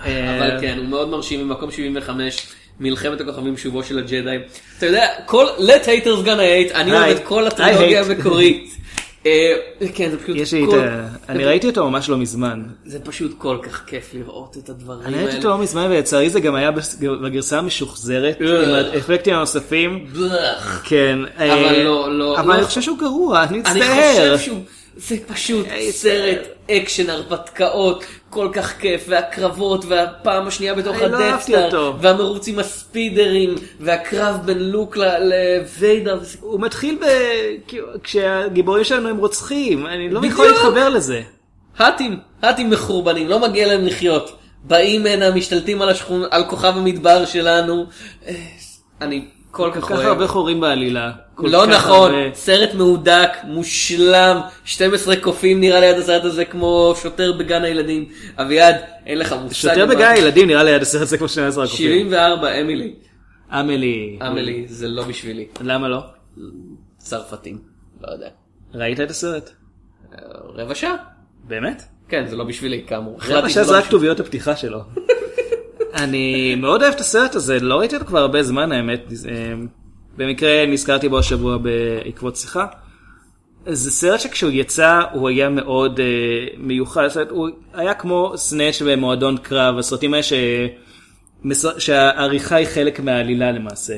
אבל אה, כן, הוא מאוד מרשים, במקום 75, מלחמת הכוכבים שובו של הג'די. אתה יודע, כל let haters gonna hate, אני אוהב את כל הטרילוגיה. המקורית. [laughs] אה, כן, זה פשוט יש לי את ה... אני ראיתי אותו ממש לא מזמן. זה פשוט כל כך כיף לראות את הדברים אני ראיתי האלה. אותו לא מזמן ולצערי זה גם היה בגרסה המשוחזרת, אה. עם האפקטים הנוספים. כן. אבל לא, לא, אבל לא. אני חושב שהוא גרוע, אני אני מצטער. חושב שהוא, זה פשוט סרט אקשן הרפתקאות כל כך כיף, והקרבות, והפעם השנייה בתוך ה-Death Star. והמרוץ עם הספידרים, והקרב בין לוק לוויידר, הוא מתחיל ב... כאילו, כשהגיבורים שלנו הם רוצחים, אני לא. יכול להתחבר לזה. הג'אווים, הג'אווים מחורבנים, לא מגיע להם לחיות. באים הנה, משתלטים על, השכון, על כוכב המדבר שלנו. אה, אני כל כך כל כך אוהב. הרבה חורים בעלילה. לא נכון, הרבה- סרט מהודק, מושלם, 12 קופים נראה ליד הסרט הזה כמו שוטר בגן הילדים. אביעד, אין לך מושג. שוטר בגן הילדים נראה ליד הסרט הזה כמו 12 הקופים. 74, אמילי. אמילי. אמילי, זה לא בשבילי. למה לא? צרפתים, לא יודע. ראית את הסרט? אה, רבע שעה? באמת? כן, זה לא בשבילי, כאמור. רבע שעה זה לא רק כתוביות הפתיחה שלו. [laughs] אני מאוד אוהב את הסרט הזה, לא ראיתי אותו כבר הרבה זמן האמת. אה, במקרה נזכרתי בו השבוע בעקבות שיחה. זה סרט שכשהוא יצא הוא היה מאוד uh, מיוחד, זאת אומרת, הוא היה כמו סנאץ' במועדון קרב, הסרטים האלה ש... שהעריכה היא חלק מהעלילה למעשה.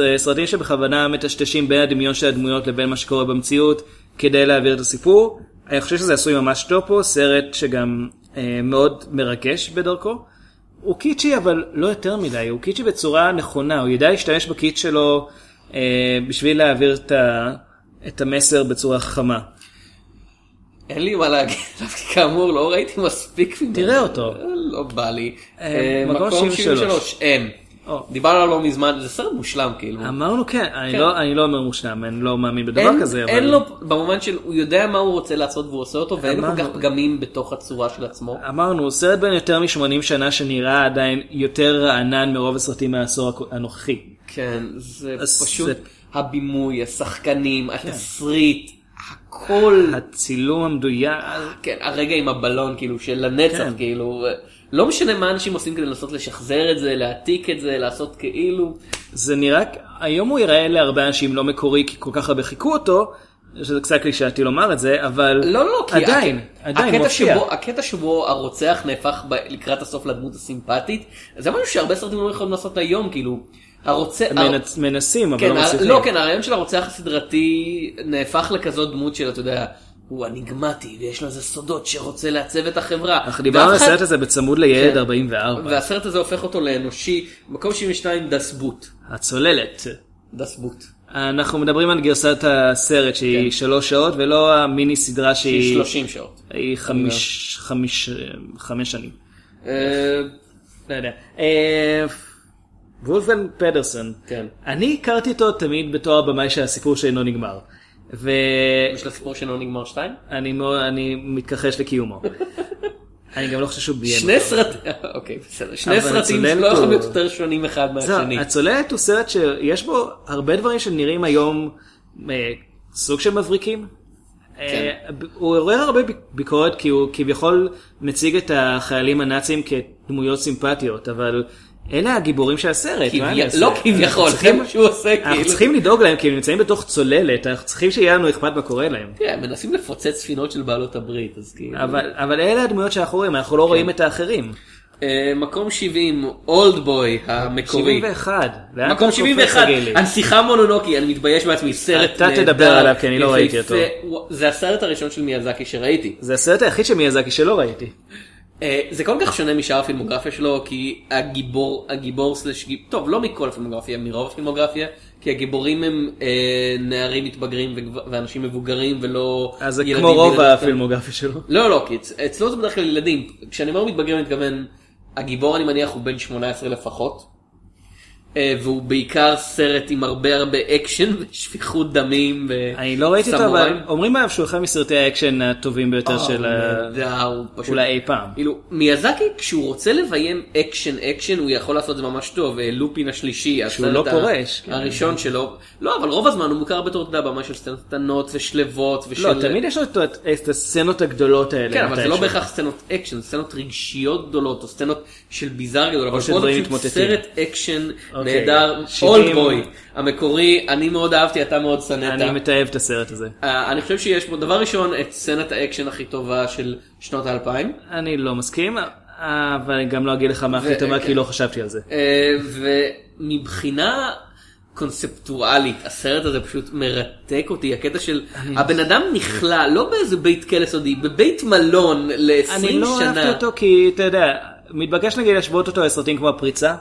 אה, סרטים שבכוונה מטשטשים בין הדמיון של הדמויות לבין מה שקורה במציאות כדי להעביר את הסיפור. אני חושב שזה עשוי ממש טוב פה, סרט שגם אה, מאוד מרגש בדרכו. הוא קיצ'י אבל לא יותר מדי, הוא קיצ'י בצורה נכונה, הוא ידע להשתמש בקיץ' שלו אה, בשביל להעביר את, ה, את המסר בצורה חכמה. אין לי מה להגיד [laughs] כאמור לא ראיתי מספיק. תראה אותו. אה, לא בא לי. אה, אה, מקום מקום 73. 73, אין. או. דיברנו עליו לא מזמן, זה סרט מושלם כאילו. אמרנו כן, אני, כן. לא, אני לא אומר מושלם, אני לא מאמין בדבר אין, כזה, אבל... אין לו, במובן של הוא יודע מה הוא רוצה לעשות והוא עושה אותו, ואין לו כל. כך פגמים בתוך הצורה של עצמו. אמרנו, סרט בן יותר מ-80 שנה שנראה עדיין יותר רענן מרוב הסרטים מהעשור הנוכחי. כן, זה פשוט זה- כן. הבימוי, השחקנים, התסריט, הכל, הצילום המדויק, כן, הרגע עם הבלון כאילו של לנצח כן. כאילו, לא משנה מה אנשים עושים כדי לנסות לשחזר את זה, להעתיק את זה, לעשות כאילו, זה נראה, היום הוא ייראה להרבה אנשים לא מקורי כי כל כך הרבה חיכו אותו, שזה קצת קלישאתי לומר את זה, אבל לא לא, כי עדיין, הק- עדיין הקטע מופיע. שבו, הקטע שבו הרוצח נהפך ב- לקראת הסוף לדמות הסימפטית, זה משהו שהרבה סרטים לא יכולים לעשות היום, כאילו, הרוצח, מנ- מנסים, אבל כן, לא מצליחים. לא, כן, הרעיון של הרוצח הסדרתי נהפך לכזאת דמות של, אתה יודע, הוא אניגמטי, ויש לו איזה סודות שרוצה לעצב את החברה. אנחנו דיברנו על הסרט הזה בצמוד לילד כן. 44, והסרט הזה הופך אותו לאנושי, מקום 72 דסבוט. הצוללת. דסבוט. אנחנו מדברים על גרסת הסרט שהיא כן. שלוש שעות ולא המיני סדרה שהיא שהיא 30 שעות. היא חמיש, חמיש, חמש שנים. אה, לא יודע. אה, וולפן פדרסון. כן. אני הכרתי אותו תמיד בתור הבמאי של הסיפור שאינו נגמר. ואני יש לסיפור שלא נגמר שתיים? מאוד, אני מתכחש לקיומו. [laughs] אני גם לא חושב שהוא ביים שני. סרטים, אוקיי בסדר, שני סרטים שלא יכולים להיות יותר שונים אחד מהשני. הצוללת הוא סרט שיש בו הרבה דברים שנראים היום אה, סוג של מבריקים. כן. אה, הוא עורר הרבה ביק- ביקורת כי הוא כביכול מציג את החיילים הנאצים כדמויות סימפטיות, אבל אלה הגיבורים של הסרט, מה אני אעשה? לא כביכול, אנחנו זה מה שהוא עושה אנחנו כאילו. צריכים לדאוג להם כי הם נמצאים בתוך צוללת, אנחנו צריכים שיהיה לנו אכפת מה קורה להם. תראה, מנסים לפוצץ ספינות של בעלות הברית, אז כאילו. אבל אבל אלה הדמויות שאנחנו רואים, אנחנו לא רואים את האחרים. אה, מקום 70, אולד בוי המקורי. 71. לאן מקום אתה 71, קופץ, גילי? הנסיכה מונונוקי, אני מתבייש בעצמי, סרט אתה נהדר, תדבר עליו, כי אני לא ראיתי. אותו. זה הסרט הראשון של מיאזקי שראיתי. זה הסרט היחיד של מיאזקי שלא ראיתי. אה, זה כל כך שונה משאר הפילמוגרפיה שלו, כי הגיבור, הגיבור סלש. טוב, לא מכל הפילמוגרפיה, מרוב הפילמוגרפיה, כי הגיבורים הם אה, נערים מתבגרים ואנשים מבוגרים ולא אז זה ילדים כמו רוב. הפילמוגרפיה שלו. לא, לא, כי אצ- אצלו זה בדרך כלל ילדים. כשאני אומר מתבגר אני מתכוון, הגיבור אני מניח הוא בן 18 לפחות. אה, והוא בעיקר סרט עם הרבה הרבה אקשן [laughs] ושפיכות דמים אני לא ראיתי אותו, וסמוראים. אבל אומרים עליו שהוא אחד מסרטי האקשן הטובים ביותר אה, של אולי אי פעם. כאילו מיאזקי כשהוא רוצה לביים אקשן אקשן הוא יכול לעשות את זה ממש טוב אה, לופין השלישי שהוא לא פורש, כן. הראשון שלו לא אבל רוב הזמן הוא מוכר בתור אתה יודע, במה של סצנות קטנות ושלבות ושל לא, תמיד יש לו את- הסצנות הגדולות האלה. כן אבל זה לא. בהכרח סצנות אקשן סצנות רגשיות גדולות או סצנות של ביזאר גדול אבל של פה זה. סרט אקשן נהדר 70. אולדבוי המקורי אני מאוד אהבתי אתה מאוד שנאת אני מתעב את הסרט הזה. אה, אני חושב שיש בו דבר ראשון את סצנת האקשן הכי טובה של שנות האלפיים. אני לא מסכים, אבל אני גם לא אגיד לך מה הכי טובה כן. כי לא חשבתי על זה. אה, ומבחינה קונספטואלית הסרט הזה פשוט מרתק אותי הקטע של הבן אדם נכלא לא באיזה בית כלא סודי בבית מלון ל-20 אני לא שנה. אהבתי אותו כי אתה יודע, מתבקש נגיד להשוות אותו לסרטים כמו הפריצה.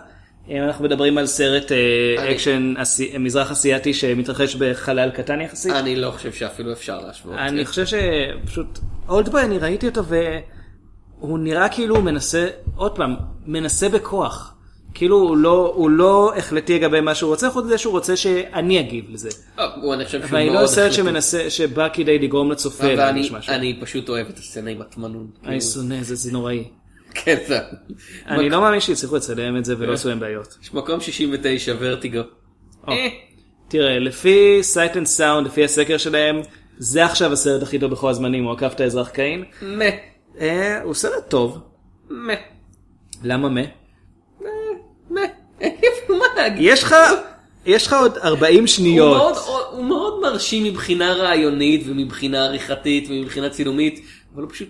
אם אנחנו מדברים על סרט אה, אני- אקשן אסי- מזרח אסיאתי שמתרחש בחלל קטן יחסית. אני לא חושב שאפילו אפשר להשוות. אני חושב שפשוט Oldboy אני ראיתי אותו והוא נראה כאילו הוא מנסה עוד פעם מנסה בכוח. כאילו הוא לא הוא לא החלטי לגבי מה שהוא רוצה חוץ מזה שהוא רוצה שאני אגיב לזה. אה, הוא- אני חושב שהוא אבל אני מאוד לא סרט החלטי. שמנסה שבא כדי לגרום לצופה ואני להרגיש משהו. אני פשוט אוהב את הסצנה עם התמנון. אני שונא את זה נוראי. כן, זה. אני לא מאמין שהצליחו לצלם את זה ולא עשו להם בעיות. יש מקום 69 ורטיגו. אה, תראה, לפי Sight and Sound, לפי הסקר שלהם, זה עכשיו הסרט הכי טוב בכל הזמנים, הוא עקף את האזרח קין. מה. אה, הוא סרט טוב. מה. למה מה? מה. אין לי אפילו מה להגיד. יש לך, יש לך עוד 40 הוא שניות. מאוד, הוא מאוד מרשים מבחינה רעיונית ומבחינה עריכתית ומבחינה צילומית, אבל הוא פשוט,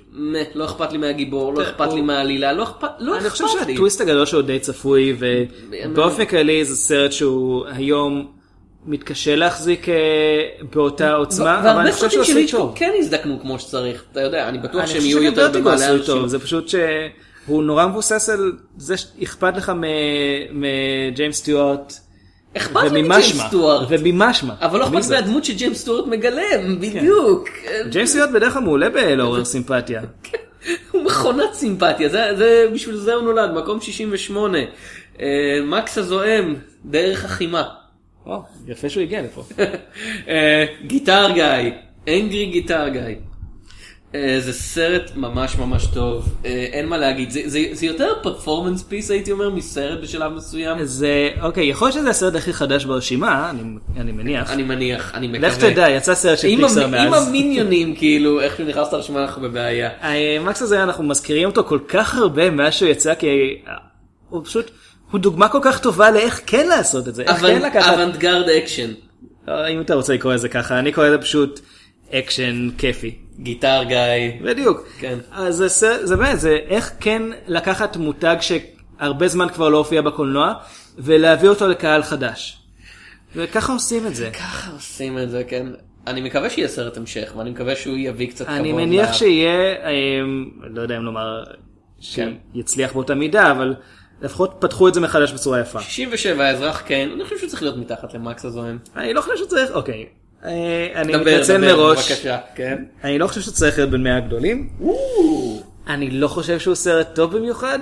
לא אכפת לי מהגיבור, לא אכפת לי מהעלילה, לא אכפת, לא אני חושב לי. שהטוויסט הגדול שלו די צפוי, ובאופן כללי זה סרט שהוא היום מתקשה להחזיק אה, באותה עוצמה, אבל אני חושב שהוא עושה טוב. כן הזדקנו כמו שצריך, אתה יודע, אני בטוח שהם יהיו יותר במעלה אנשים. זה פשוט שהוא נורא מבוסס על זה שאכפת לך מג'יימס סטיוארט. אכפת לי מג'יימס וממשמע, סטוארט, ומשמע. אבל לא אכפת זה? מהדמות שג'יימס סטוארט מגלם, בדיוק. ג'יימס סטיוארט בדרך כלל מעולה בלעורר סימפתיה. [laughs] הוא מכונת סימפתיה, זה, בשביל זה הוא נולד, מקום 68. אה, מקס הזועם, דרך החימה. יפה שהוא הגיע לפה. [laughs] אה, guitar guy, angry guitar guy. אה, זה סרט ממש ממש טוב, אה, אין מה להגיד, זה, זה, זה יותר performance piece הייתי אומר מסרט בשלב מסוים, זה, אוקיי, יכול להיות שזה הסרט הכי חדש ברשימה, אני, אני מניח. אני מניח, אני מקווה. לך תדע, יצא סרט של עם, פיקסאר המ, עם מאז. המיניונים [laughs] כאילו, איך שהוא נכנס לרשימה אנחנו בבעיה. אה, מקס הזה אנחנו מזכירים אותו כל כך הרבה מאז שהוא יצא, כי הוא פשוט, הוא דוגמה כל כך טובה לאיך כן לעשות את זה. איך כן לקחת, אוונגרד אקשן, אם אתה רוצה לקרוא לזה ככה, אני קורא לזה פשוט אקשן כיפי. guitar guy, בדיוק. כן. אז זה, זה באמת, זה איך כן לקחת מותג שהרבה זמן כבר לא הופיע בקולנוע, ולהביא אותו לקהל חדש. וככה עושים את זה. ככה עושים את זה, כן. אני מקווה שיהיה סרט המשך, ואני מקווה שהוא יביא קצת כבוד. אני מניח ל- שיהיה, אמ, לא יודע אם לומר, כן. שיצליח באותה מידה, אבל לפחות פתחו את זה מחדש בצורה יפה. 67 האזרח כן, אני חושב שהוא צריך להיות מתחת למקס הזוהם. אני לא חושב שצריך, אוקיי. אה, אני מתנצל מראש, בבקשה, כן. אני לא חושב שצריך להיות בין 100 הגדולים. אני לא חושב שהוא סרט טוב במיוחד.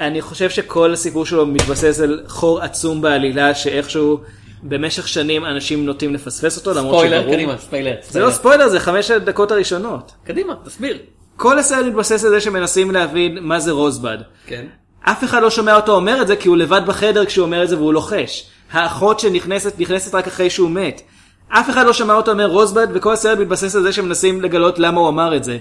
אני חושב שכל הסיפור שלו מתבסס על חור עצום בעלילה שאיכשהו במשך שנים אנשים נוטים לפספס אותו למרות ספוילר, שברור. קדימה, ספוילר. זה לא ספוילר זה חמש הדקות הראשונות. קדימה, תסביר. כל הסרט מתבסס על זה שמנסים להבין מה זה Rosebud. כן. אף אחד לא שומע אותו אומר את זה כי הוא לבד בחדר כשהוא אומר את זה והוא לוחש. האחות שנכנסת נכנסת רק אחרי שהוא מת. אף אחד לא שמע אותו אומר Rosebud וכל הסרט מתבסס על זה שמנסים לגלות למה הוא אמר את זה.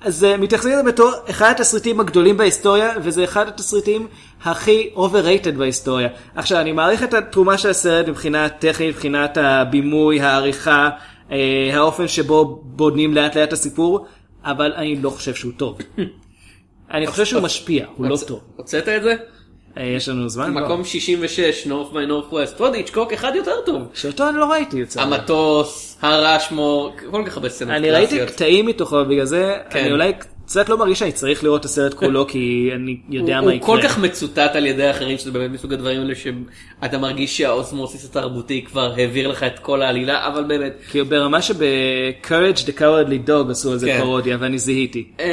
אז אה, מתייחסים לזה בתור אחד התסריטים הגדולים בהיסטוריה וזה אחד התסריטים הכי overrated בהיסטוריה. עכשיו אני מעריך את התרומה של הסרט מבחינה טכנית, מבחינת הבימוי, העריכה, אה, האופן שבו בונים לאט לאט הסיפור, אבל אני לא חושב שהוא טוב. [laughs] אני חושב שהוא משפיע, הוא לא טוב. הוצאת את זה? אה, יש לנו זמן? מקום 66, North by Northwest. עוד היצ'קוק אחד יותר טוב. שאותו אני לא ראיתי יוצא. המטוס, הרשמור, כל כך הרבה סצנות אני ראיתי. קטעים מתוכו, בגלל זה כן. אני אולי קצת לא מרגיש שאני צריך לראות את הסרט כולו, כי אני יודע הוא- מה הוא יקרה. כל כך מצוטט על ידי אחרים שזה באמת מסוג הדברים האלה שאתה מרגיש שהאוסמוסיס התרבותי כבר העביר לך את כל העלילה אבל באמת כי ברמה שב-Courage the Cowardly Dog עשו על זה כן. פרודיה ואני זיהיתי. אמ,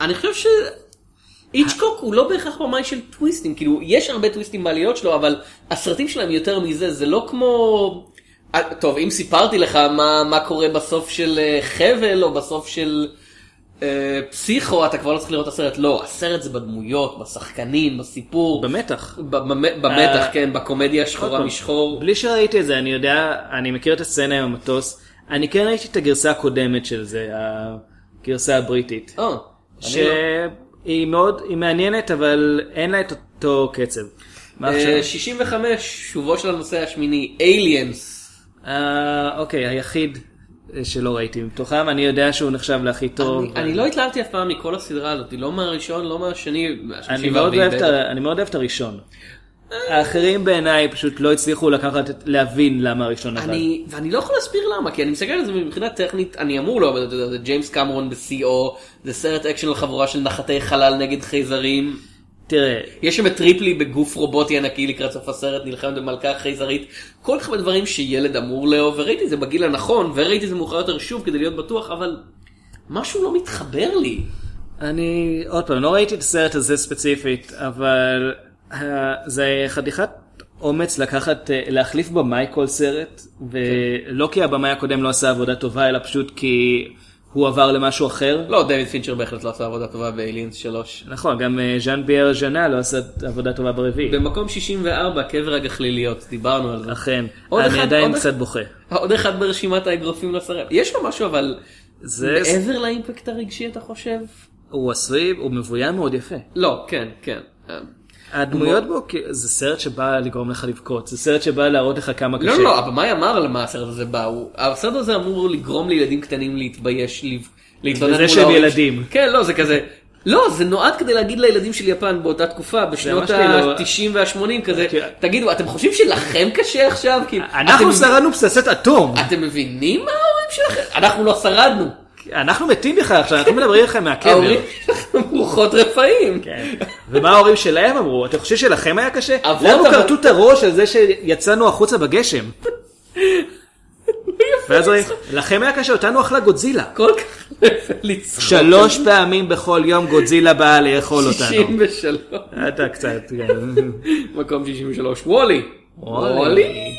אני חושב ש... איצ'קוק הוא לא בהכרח במאי של טוויסטים כאילו יש הרבה טוויסטים בעליות שלו אבל הסרטים שלהם יותר מזה זה לא כמו. אה, טוב אם סיפרתי לך מה מה קורה בסוף של אה, חבל או בסוף של אה, פסיכו אתה כבר לא צריך לראות את הסרט לא הסרט זה בדמויות בשחקנים בסיפור במתח. במ- במתח אה, כן בקומדיה עוד שחורה פעם, משחור. בלי שראיתי את זה אני יודע, אני מכיר את הסצנה עם המטוס, אני כן ראיתי את הגרסה הקודמת של זה, הגרסה הבריטית. אה, אני לא. שהיא מאוד, היא מעניינת אבל אין לה את אותו קצב. מה אה, עכשיו? 65 שובו של הנושא השמיני aliens. אה, אוקיי, היחיד אה, שלא ראיתי מתוכם, אני יודע שהוא נחשב להכי טוב. אני- אני לא התלהבתי אף פעם מכל הסדרה הזאת לא מהראשון לא מהשני. אני מאוד אוהב את בטח. ה- אני מאוד אוהב את הראשון. האחרים בעיניי פשוט לא הצליחו לקחת, את- להבין למה הראשון עבד. אני ואני לא יכול להסביר למה כי אני מסתכל על זה מבחינה טכנית אני אמור לא אבל אתה יודע, זה ג'יימס קמרון ב-CO זה סרט אקשן על חבורה של נחתי חלל נגד חייזרים. תראה, יש שם את ריפלי בגוף רובוטי ענקי לקראת סוף הסרט נלחמת במלכה חייזרית כל כך הרבה דברים שילד אמור לאהוב וראיתי את זה בגיל הנכון וראיתי את זה מאוחר יותר שוב כדי להיות בטוח אבל משהו לא מתחבר לי. אני עוד פעם לא ראיתי את הסרט הזה ספציפית אבל אה, זה חתיכת אומץ לקחת אה, להחליף במאי כל סרט ולא כי הבמאי הקודם לא עשה עבודה טובה אלא פשוט כי הוא עבר למשהו אחר. לא דויד פינצ'ר בהחלט לא עשה עבודה טובה באליאנס 3. נכון גם אה, ז'אן ביאר ז'נה לא עשה עבודה טובה ברביעי. במקום 64 קבר הגחליליות דיברנו על זה. אכן אני אחד- עדיין עוד קצת בוכה. עוד אחד ברשימת האגרופים לסרט. יש לו משהו אבל זה מעבר לאימפקט הרגשי אתה חושב? הוא עשוי הוא מבוים מאוד יפה. לא כן כן. הדמויות בו זה סרט שבא לגרום לך לבכות זה סרט שבא להראות לך כמה קשה. לא לא הבמאי אמר על מה הסרט הזה בא. הוא- הסרט הזה אמור לגרום לילדים קטנים להתבייש להתלונן מול ההורים ילדים. כן לא זה כזה. לא זה נועד כדי להגיד לילדים של יפן באותה תקופה בשנות ממש כאילו- ה-90 וה-80 כזה תגידו אתם חושבים שלכם קשה עכשיו? אנחנו שרדנו פצצת אטום. אתם מבינים מה ההורים שלכם? אנחנו לא שרדנו. אנחנו מתים בכלל עכשיו אנחנו מדברים איתכם מהקבר. ההורים שלכם רוחות רפאים. כן. ומה ההורים שלהם אמרו? אתם חושבים שלכם היה קשה? לנו אבל- כרתו את הראש על זה שיצאנו החוצה בגשם. ואז אומרים, לכם היה קשה, אותנו אכלה גודזילה. כל כך יפה לצחוק. שלוש פעמים בכל יום גודזילה באה לאכול אותנו. 63. אתה קצת, כן. מקום 63. וולי. וולי.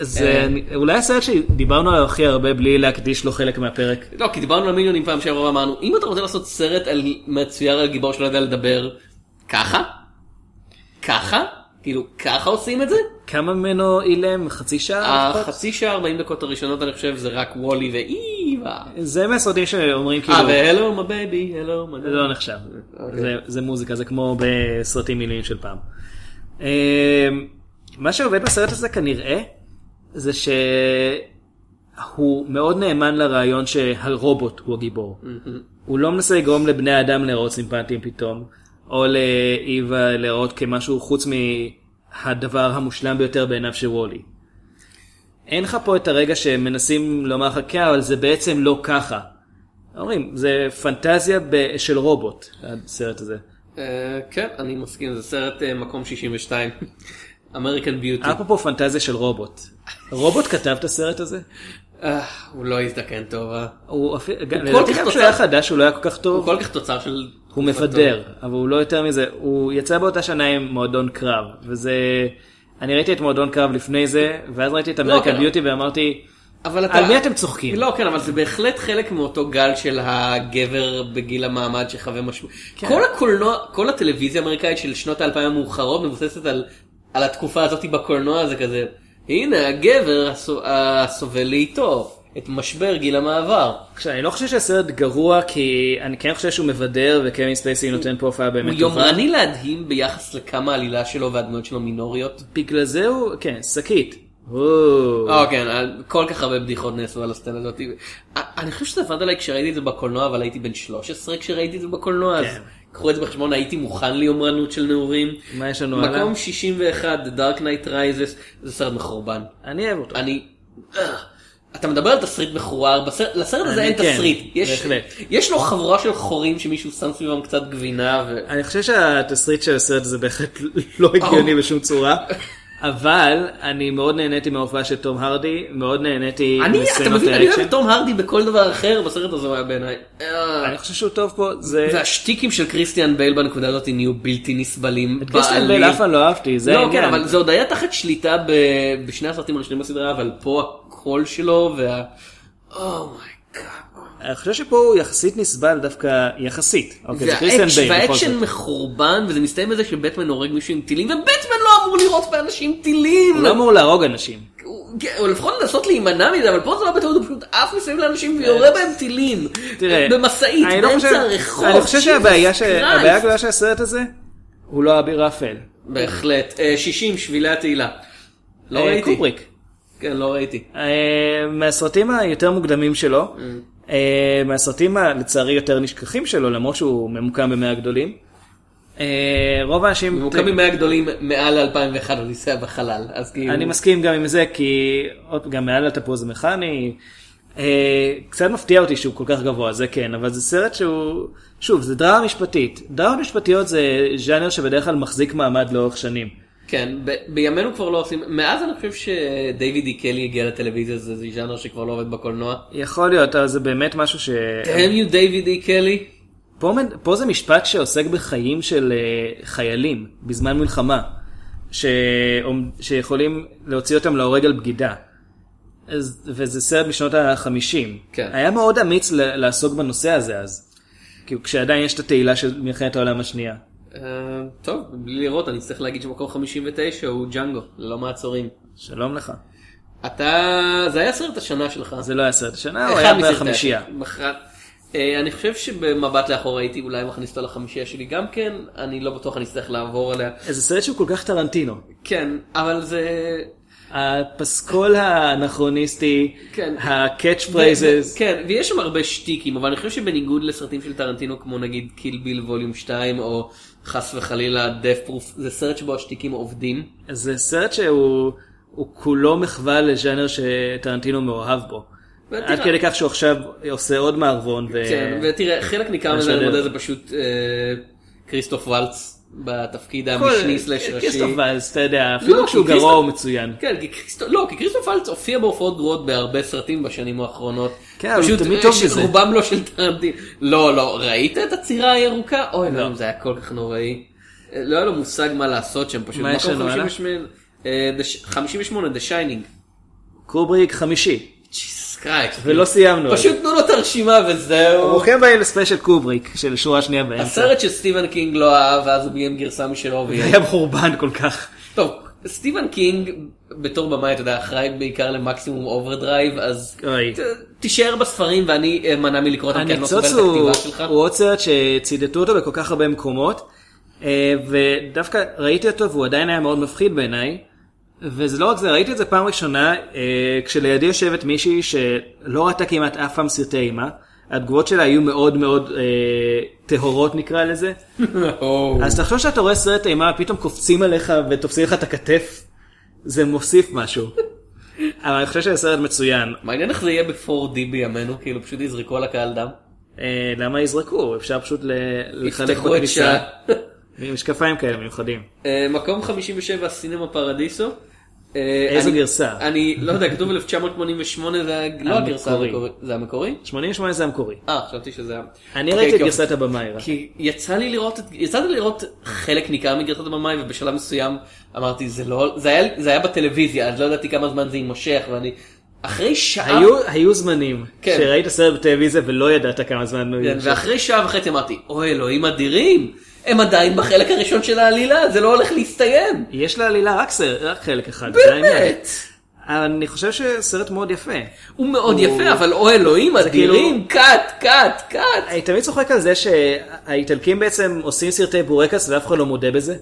וולי. איווה. זה אולי הסרט שדיברנו עליו הכי הרבה בלי להקדיש לו חלק מהפרק. לא, כי דיברנו על מיליונים פעם שעברה ואמרנו, אם אתה רוצה לעשות סרט על מצויר על גיבור שלא יודע לדבר, ככה? ככה? כאילו, ככה עושים את זה? כמה ממנו אילם? חצי שעה? לפחות? החצי שעה 40 דקות הראשונות אני חושב זה רק וולי ואיווה. זה מהסרטים שאומרים כאילו, אה, ו hello my baby, hello my זה לא נחשב. אוקיי. זה- זה מוזיקה, זה כמו בסרטים אילמים של פעם. אמ, מה שעובד בסרט הזה כנראה, זה שהוא מאוד נאמן לרעיון שהרובוט הוא הגיבור. הוא לא מנסה לגרום לבני האדם להיראות סימפטיים פתאום, או לאיווה להיראות כמשהו חוץ מהדבר המושלם ביותר בעיניו של וולי. אין לך פה את הרגע שמנסים לומר לך כן, אבל זה בעצם לא ככה. אומרים, זה פנטזיה ב- של רובוט, הסרט הזה. אה, כן, אני מסכים, זה סרט אה, מקום 62. אמריקן ביוטי. אפרופו פנטזיה של רובוט. רובוט כתב את הסרט הזה? הוא לא הזדקן טוב, אה? הוא כל כך תוצר- חדש הוא לא היה כל כך הוא טוב. כל כך תוצר של... הוא מבדר, אבל הוא לא יותר מזה. הוא יצא באותה שנה עם מועדון קרב, וזה... אני ראיתי את מועדון קרב לפני זה, ואז ראיתי את אמריקן כן. ביוטי ואמרתי, אבל אתה... על מי אתם צוחקים? לא, כן, אבל זה בהחלט חלק מאותו גל של הגבר בגיל המעמד שחווה משהו. כן. כל הקולנוע, כל הטלוויזיה האמריקאית של שנות האלפיים המאוחרות מבוססת על, על התקופה הזאת בקולנוע, זה כזה, הנה הגבר הסו- הסובל לאיתו את משבר גיל המעבר. עכשיו, אני לא חושב שהסרט גרוע, כי אני כן חושב שהוא מבדר, וקווין ספייסי נותן פה הופעה הוא באמת טובה. יומרני להדהים ביחס לכמה העלילה שלו והדמויות שלו מינוריות. בגלל זה הוא, כן, שקית. או, אה כן, כל כך הרבה בדיחות נעשו על הסצנה הזאת. אה, אני חושב שזה עבד עליי כשראיתי את זה בקולנוע, אבל הייתי בן 13 כשראיתי את זה בקולנוע, אז כן. קחו את זה בחשבון, הייתי מוכן ליומרנות של נעורים. מה יש לנו הלאה? מקום 61, The Dark Knight Rises, זה סרט מחורבן. אני אוהב אותו. אני... אה, אתה מדבר על תסריט מחורר, בסרט- לסרט הזה אין כן, תסריט. יש- בהחלט. יש לו חבורה של חורים שמישהו שם סביבם קצת גבינה. ו... אני חושב שהתסריט של הסרט הזה בהחלט לא הגיוני בשום צורה. [laughs] אבל אני מאוד נהניתי מההופעה של תום הרדי, מאוד נהניתי אני, אתה מבין, אני אוהב. את תום הרדי בכל דבר אחר, בסרט הזה היה בעיניי. אני חושב שהוא טוב פה, זה... והשטיקים של קריסטיאן בייל בנקודה הזאת נהיו בלתי נסבלים. את קריסטיאן. בייל אף פעם לא אהבתי, זה לא, כן, העניין. אבל זה עוד היה תחת שליטה בשני הסרטים הראשונים בסדרה, אבל פה הקול שלו וה... Oh, oh my God. אני חושב שפה הוא יחסית נסבל דווקא יחסית. אוקיי, זה קריסטיאן בייל והאקשן. מחורבן וזה מסתיים בזה שבטמן הורג מישהו עם טילים ובטמן לא אמור לירות באנשים טילים. הוא לא אמור להרוג אנשים. הוא- כן, או לפחות לנסות להימנע מזה אבל פה זה לא בטעות הוא פשוט עף מסביב לאנשים ויורה בהם טילים. תראה, במשאית לא באמצע הרחוב. אני חושב שהבעיה. הבעיה הגדולה של הסרט הזה, הוא לא אביר אפל. בהחלט. אה, 60 שבילי התהילה. לא אה, ראיתי. קובריק. כן לא ראיתי. אה, מהסרטים היותר מוקדמים שלו. אה, מהסרטים הלצערי יותר נשכחים שלו, למרות שהוא ממוקם במאה הגדולים. אה, רוב האנשים, ממוקמים 100 גדולים מעל 2001 אודיסאה בחלל. אז כאילו. אני מסכים גם עם זה, כי עוד גם מעל התפוז המכני, אה, קצת מפתיע אותי שהוא כל כך גבוה, זה כן, אבל זה סרט שהוא, שוב, זה דרמה משפטית. דרמה משפטיות זה ז'אנר שבדרך כלל מחזיק מעמד לאורך שנים. כן, ב- בימינו כבר לא עושים, מאז אני חושב שדייוויד אי קלי הגיע לטלוויזיה, זה זה ז'אנר שכבר לא עובד בקולנוע. יכול להיות, אבל זה באמת משהו ש... damn you דייוויד אי קלי. פה, זה משפט שעוסק בחיים של אה, חיילים בזמן מלחמה, ש... שיכולים להוציא אותם להורג על בגידה. אז, וזה סרט משנות החמישים. כן. היה מאוד אמיץ ל- לעסוק בנושא הזה אז. כאילו כשעדיין יש את התהילה של מלחמת העולם השנייה. אה, טוב, בלי לראות אני צריך להגיד שמקום 59 הוא ג'אנגו, ללא מעצורים. שלום לך. אתה, זה היה סרט השנה שלך. זה לא היה סרט השנה, הוא היה בחמישייה. אה, אני חושב שבמבט לאחור הייתי אולי מכניס אותו לחמישייה שלי גם כן, אני לא בטוח אני אצטרך לעבור עליה. זה סרט שהוא כל כך טרנטינו. כן, אבל זה... הפסקול האנכרוניסטי, כן. ה-catch phrases. כן, ויש שם הרבה שטיקים, אבל אני חושב שבניגוד לסרטים של טרנטינו כמו נגיד קיל ביל ווליום 2 או חס וחלילה דף פרוף, זה סרט שבו השטיקים עובדים. זה סרט שהוא הוא כולו מחווה לז'אנר שטרנטינו מאוהב בו. ותראה- עד כדי כך שהוא עכשיו עושה עוד מערבון. ו... כן, ותראה, חלק ניכר מזה, אני. מודה, זה פשוט אה, כריסטוף וולץ בתפקיד המשניס לש ראשי. כריסטוף ואלס, אתה יודע, אפילו לא, כשהוא גרוע הוא מצוין. כן, לא, כי כריסטוף וולץ הופיע בהופעות גרועות בהרבה סרטים בשנים האחרונות. כן, אבל הוא פשוט, תמיד טוב בזה. רובם לא של טרנטינו. לא, לא, ראית את הצירה הירוקה? אוי, לא. לא, זה היה כל כך נוראי. אה, לא היה לו מושג מה לעשות שם, פשוט. מה יש מקום לנו הלאה? 58, אה, The- 58, The Shining. קובריק חמישי, Christ. ולא סיימנו. פשוט תנו לו את הרשימה וזהו. ברוכים הבאים לספיישל קובריק של שורה שנייה באמצע. הסרט שסטיבן קינג לא אהב, ואז הוא ביים גרסה משלו. והיא- היה מחורבן כל כך. טוב, סטיבן קינג בתור במאי, אתה יודע, אחראי בעיקר ל Maximum Overdrive, אז. ת- תישאר בספרים ואני אמנע מלקרוא אותם, כי אני לא סובל את הכתיבה שלך. הוא עוד סרט שציטטו אותו בכל כך הרבה מקומות, אה, ודווקא ראיתי אותו והוא עדיין היה מאוד מפחיד בעיניי. וזה לא רק זה, ראיתי את זה פעם ראשונה אה, כשלידי יושבת מישהי שלא ראתה כמעט אף פעם סרטי אימה. התגובות שלה היו מאוד מאוד אה, טהורות נקרא לזה. [laughs] או. אז תחשוב שאתה רואה סרט אימה, פתאום קופצים עליך ותופסים לך את הכתף, זה מוסיף משהו. אבל אני חושב שזה סרט מצוין. מעניין איך זה יהיה ב-4D בימינו, כאילו פשוט יזרקו על הקהל דם. אה, למה יזרקו? אפשר פשוט לחלק בכניסה. [laughs] עם משקפיים כאלה מיוחדים. אה, מקום 57, סינמה פרדיסו. אה, אני- גרסה? אני לא יודע, כתוב 1988, זה לא הגרסה המקורי. המקורית. זה המקורי? 88 זה המקורי. אה, חשבתי שזה היה... אני אוקיי, ראיתי את גרסת הבמאי רק. כי יצא לי לראות, יצא לי לראות חלק ניכר מגרסת הבמאי ובשלב מסוים אמרתי זה לא, זה היה, זה היה בטלוויזיה אז לא ידעתי כמה זמן זה יימשך ואני אחרי שעה, היו- היו זמנים כן. שראית סרט בטלוויזיה ולא ידעת כמה זמן הוא כן. ואחרי שעה וחצי אמרתי אוי אלוהים אדירים, הם עדיין בחלק הראשון של העלילה זה לא הולך להסתיים, יש לעלילה רק סרט- רק חלק אחד. זה העניין. באמת, אני חושב שסרט מאוד יפה. הוא מאוד הוא- יפה אבל אוי אלוהים אדירים, כאילו- קאט קאט קאט, אני תמיד צוחק על זה שהאיטלקים בעצם עושים סרטי בורקס ואף אחד לא מודה בזה.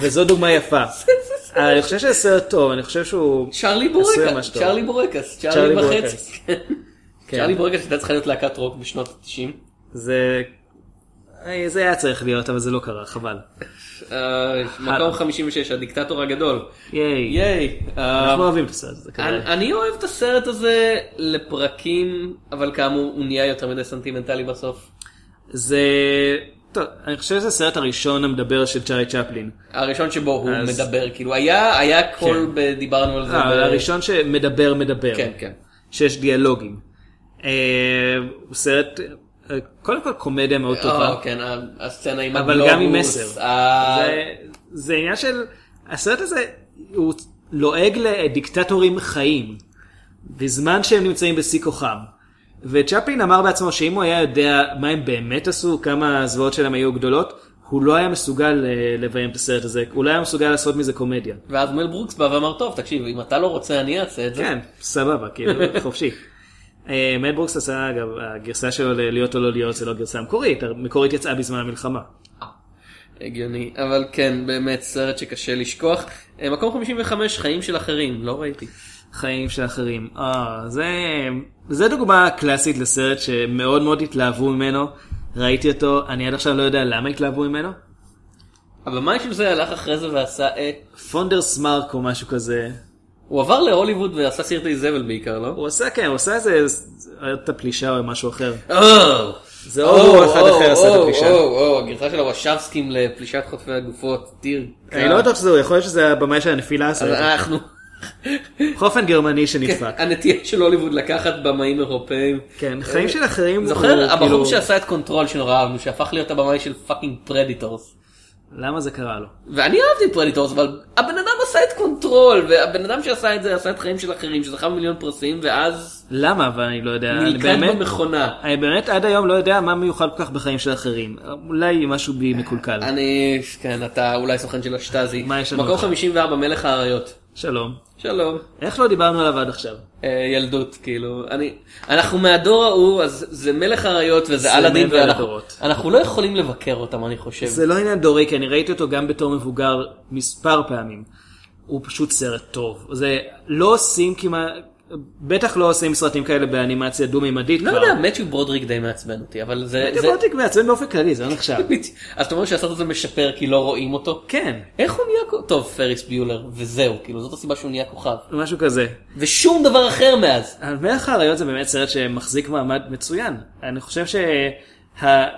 וזו דוגמה יפה. אני חושב שזה סרט טוב, אני חושב שהוא... צ'רלי עשוי בורקס. צ'רלי בורקס, צ'רלי צ'רלי בורקס. וחצי. [laughs] צ'רלי בורקס הייתה צריכה להיות להקת רוק בשנות ה-90. זה... אה, זה היה צריך להיות, אבל זה לא קרה, חבל. אה, מקום 56, הדיקטטור הגדול. ייי. ייי. אה, אנחנו אוהבים את הסרט הזה אני, כנראה. אני אוהב את הסרט הזה לפרקים, אבל כאמור הוא נהיה יותר מדי סנטימנטלי בסוף. זה... טוב, אני חושב שזה הסרט הראשון המדבר של צ'ארי צ'פלין. הראשון שבו הוא אז- מדבר, כאילו היה, היה קול, ב- דיברנו על זה. אה, ב- הראשון שמדבר מדבר. כן, כן. שיש דיאלוגים. אה, הוא סרט, קודם כל קומדיה מאוד טובה. אה, כן, ה- הסצנה עם אבל גם עם הגלובוס, מסר. ה- זה, עניין של, הסרט הזה הוא לועג לדיקטטורים חיים, בזמן שהם נמצאים בשיא כוחם. וצ'פלין אמר בעצמו שאם הוא היה יודע מה הם באמת עשו, כמה הזוועות שלהם היו גדולות, הוא לא היה מסוגל אה, לביים את הסרט הזה, הוא לא היה מסוגל לעשות מזה קומדיה. ואז מל ברוקס בא ואמר, טוב, תקשיב, אם אתה לא רוצה, אני אעשה את זה. כן, סבבה, כאילו, חופשי. [laughs] אה, מד ברוקס עשה, אגב, הגרסה שלו ללהיות או לא להיות זה לא גרסה מקורית, המקורית יצאה בזמן המלחמה. הגיוני, אבל כן, באמת סרט שקשה לשכוח. אה, מקום 55, חיים של אחרים, לא ראיתי. חיים של אחרים. אה, זה, זה דוגמה קלאסית לסרט שמאוד מאוד התלהבו ממנו. ראיתי אותו, אני עד עכשיו לא יודע למה התלהבו ממנו. הבמאי של זה הלך אחרי זה ועשה את... פונדר סמארק או משהו כזה. הוא עבר להוליווד ועשה סרטי זבל בעיקר, לא? הוא עשה, כן, הוא עשה איזה, את הפלישה או משהו אחר. זה או אחד אחר עשה את הפלישה. או, או, הגרסה של הוושבסקים לפלישת חוטפי הגופות, טיר. אני לא בטוח שזה יכול להיות שזה הבמאי של הנפילה עשה. אנחנו... חופן גרמני שנדפק. הנטייה של הוליווד לקחת במאים אירופאים. כן, חיים של אחרים. זוכר הבחור כאילו- שעשה את קונטרול שנורא אהבנו, שהפך להיות הבמאי של fucking Predators. למה זה קרה לו? ואני אהבתי Predators, אבל הבן אדם עשה את קונטרול, והבן אדם שעשה את זה עשה את חיים של אחרים, שזכה במיליון פרסים, ואז למה? אבל אני לא יודע. אני נלכד באמת- במכונה. אני באמת עד היום לא יודע מה מיוחד כל כך בחיים של אחרים. אולי משהו בי מקולקל. אני, כן, אתה אולי סוכן של השטאזי. מה יש לנו מקום עכשיו? 54, מלך האריות. שלום. שלום. איך לא דיברנו עליו עד עכשיו? אה, ילדות, כאילו, אני, אנחנו מהדור ההוא, אז זה מלך האריות וזה מעבר ואנחנו לדורות. אנחנו לא יכולים לבקר אותם, אני חושב. זה לא עניין דורי, כי אני ראיתי אותו גם בתור מבוגר מספר פעמים. הוא פשוט סרט טוב. זה לא עושים כמעט, בטח לא עושים סרטים כאלה באנימציה דו-מימדית לא. יודע, מתיו ברודריק די מעצבן אותי, אבל זה... זה- דיברתי מעצבן באופן כללי, זה לא נחשב. [laughs] אז אתה אומר שהסרט הזה משפר כי לא רואים אותו? כן, איך הוא נהיה? טוב, פריס ביולר, וזהו, כאילו זאת הסיבה שהוא נהיה כוכב. משהו כזה. ושום דבר אחר מאז. מלך האריות זה באמת סרט שמחזיק מעמד מצוין. אני חושב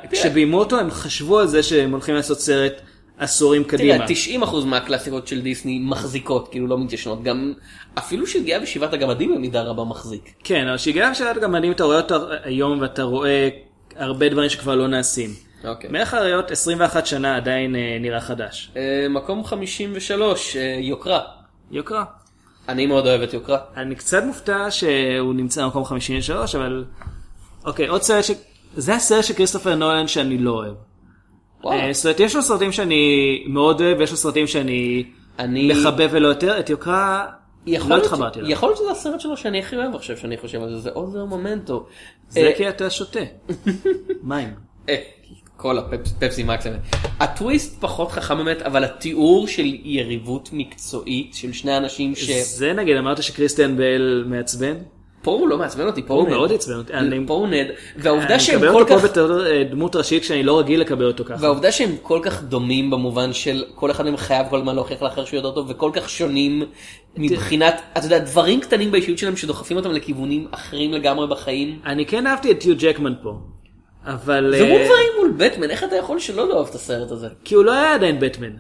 שכשביימו אותו הם חשבו על זה שהם הולכים לעשות סרט עשורים קדימה. תראה, 90% מהקלאסיקות של דיסני מחזיקות, כאילו לא מתיישנות. גם אפילו שגיאה בשבעת הגמדים במידה רבה מחזיק. כן, אבל שיגע של הגמדים אתה רואה אותו היום ואתה רואה הרבה דברים שכבר לא נעשים. אוקיי. מלך האריות 21 שנה עדיין אה, נראה חדש. אה, מקום 53, אה, יוקרה. יוקרה. אני מאוד אוהב את יוקרה. אני קצת מופתע שהוא נמצא במקום 53, אבל... אוקיי, עוד סרט ש... זה הסרט של כריסטופר נולן שאני לא אוהב. וואו. אה, יש לו סרטים שאני מאוד אוהב, ויש לו סרטים שאני אני... מחבב ולא יותר. את יוקרה יכול לא התחברתי אליו. יכול להיות שזה הסרט שלו שאני הכי אוהב עכשיו שאני חושב על זה, זה עוזר מומנטו. זה אה, כי אתה שותה. [laughs] מים. אה, כל הפפסי מקס. הטוויסט פחות חכם באמת, אבל התיאור של יריבות מקצועית של שני אנשים שפה זה נגיד, אמרת שקריסטיאן בל מעצבן? הוא לא מעצבן אותי, פה הוא. מאוד עצבן אותי. אני- פה הוא נד, והעובדה אני שהם מקבל כל אותו פה כך... בתור אה, דמות ראשית כשאני לא רגיל לקבל אותו ככה. והעובדה שהם כל כך דומים במובן של כל אחד מהם חייב כל הזמן להוכיח לאחר שהוא יודע טוב וכל כך שונים מבחינת, אתה יודע, דברים קטנים באישיות שלהם שדוחפים אותם לכיוונים אחרים לגמרי בחיים. אני כן אהבתי את טיו ג'קמן פה. אבל... זה אה, מול דברים מול בטמן, איך אתה יכול שלא לאהוב את הסרט הזה? כי הוא לא היה עדיין בטמן.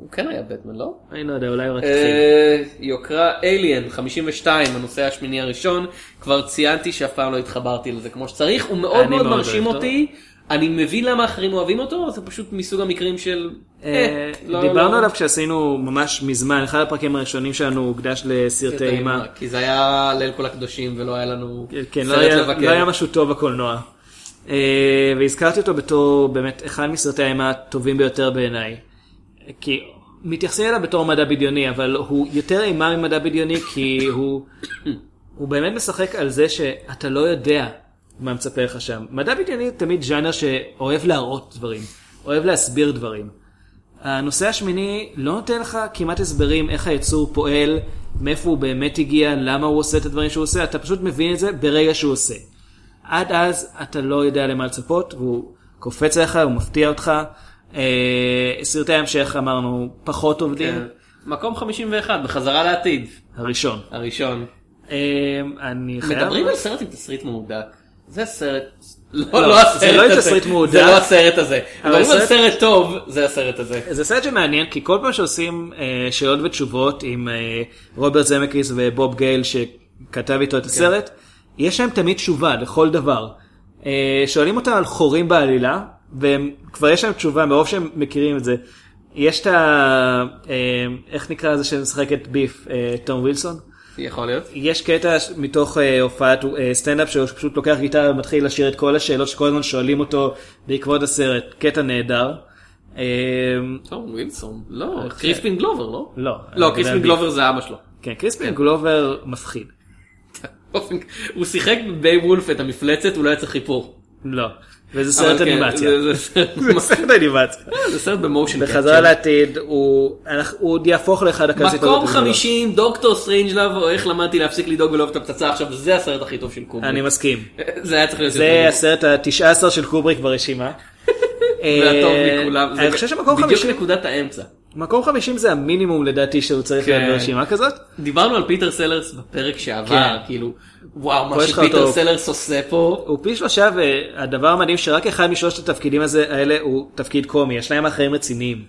הוא כן היה בטמן, לא? אני לא יודע, אולי הוא רק התחיל. אה, יוקרה אליאן 52 הנושא השמיני הראשון כבר ציינתי שאף פעם לא התחברתי לזה כמו שצריך הוא מאוד מאוד מרשים אותי אני מבין למה אחרים אוהבים אותו זה פשוט מסוג המקרים של אה, אה, לא- דיברנו לא- עליו כשעשינו ממש מזמן, אחד הפרקים הראשונים שלנו הוקדש לסרטי אימה. כי זה היה ליל כל הקדושים ולא היה לנו כן, לא סרט לבקר. לא היה משהו טוב בקולנוע. והזכרתי אותו בתור באמת אחד מסרטי האימה הטובים ביותר בעיניי. כי מתייחסים אליו בתור מדע בדיוני, אבל הוא יותר אימה ממדע בדיוני כי הוא, הוא באמת משחק על זה שאתה לא יודע מה מצפה לך שם. מדע בדיוני הוא תמיד ז'אנר שאוהב להראות דברים, אוהב להסביר דברים. הנושא השמיני לא נותן לך כמעט הסברים איך היצור פועל, מאיפה הוא באמת הגיע, למה הוא עושה את הדברים שהוא עושה, אתה פשוט מבין את זה ברגע שהוא עושה. עד אז אתה לא יודע למה לצפות, והוא קופץ עליך, הוא מפתיע אותך. אה, סרטי המשך אמרנו פחות עובדים, כן. מקום 51 בחזרה לעתיד. הראשון. הראשון. אה, אני חייב... מדברים על סרט עם תסריט מהודק. זה סרט... לא, לא, לא זה הסרט לא הזה. תסריט מהודק. זה לא הסרט הזה. אבל מדברים על סרט טוב, זה הסרט הזה. זה סרט שמעניין כי כל פעם שעושים אה, שאלות ותשובות עם רוברט זמקיס ובוב גייל שכתב איתו את הסרט, יש להם תמיד תשובה לכל דבר. שואלים אותם על חורים בעלילה, וכבר יש להם תשובה מרוב שהם מכירים את זה. יש את ה... אה, איך נקרא לזה שמשחק את ביף, אה, תום וילסון? יכול להיות. יש קטע מתוך אה, הופעת אה, סטנדאפ שהוא פשוט לוקח גיטרה ומתחיל לשיר את כל השאלות שכל הזמן שואלים אותו בעקבות הסרט. קטע נהדר. אה, טוב, ווילסון. לא, קריספין גלובר, לא? לא. לא, קריספין גלובר זה אבא שלו. כן, קריספין גלובר מפחיד. [laughs] הוא שיחק בבביוולף את המפלצת, הוא לא היה צריך איפור. לא. וזה סרט כן, אנימציה. זה- [laughs] סרט- אנימציה. זה סרט ב motion בחזרה לעתיד הוא עוד יהפוך לאחד הקלאסיקות. מקום הגדולות. 50, דוקטור סטרנג'לב, או איך למדתי להפסיק לדאוג ולאהוב את הפצצה עכשיו, זה הסרט הכי טוב של קובריק. אני מסכים. [laughs] זה היה צריך להיות זה הסרט התשע עשר של קובריק ברשימה. [laughs] והטוב אה, מכולם. אני חושב שמקום בדיוק 50 נקודת האמצע. מקום 50 זה המינימום לדעתי שהוא צריך להיות כן. ברשימה כזאת. דיברנו על פיטר סלרס בפרק שעבר, כן. כאילו, וואו, מה יש שפיטר אותו. סלרס עושה פה, הוא פי שלושה והדבר המדהים שרק אחד משלושת התפקידים הזה- האלה הוא תפקיד קומי, השניים האחרים רציניים.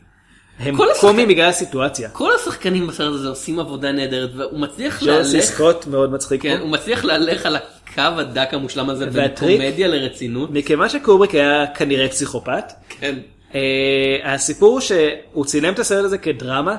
הם כל השחק- קומיים בגלל הסיטואציה. כל השחקנים בסרט הזה עושים עבודה נהדרת, והוא מצליח להלך, סקוט מאוד מצחיק כן, פה. הוא מצליח להלך על הקו הדק המושלם הזה בין והטריק- קומדיה לרצינות, מכיוון שקובריק היה כנראה פסיכופת, כן, הסיפור הוא שהוא צילם את הסרט הזה כדרמה,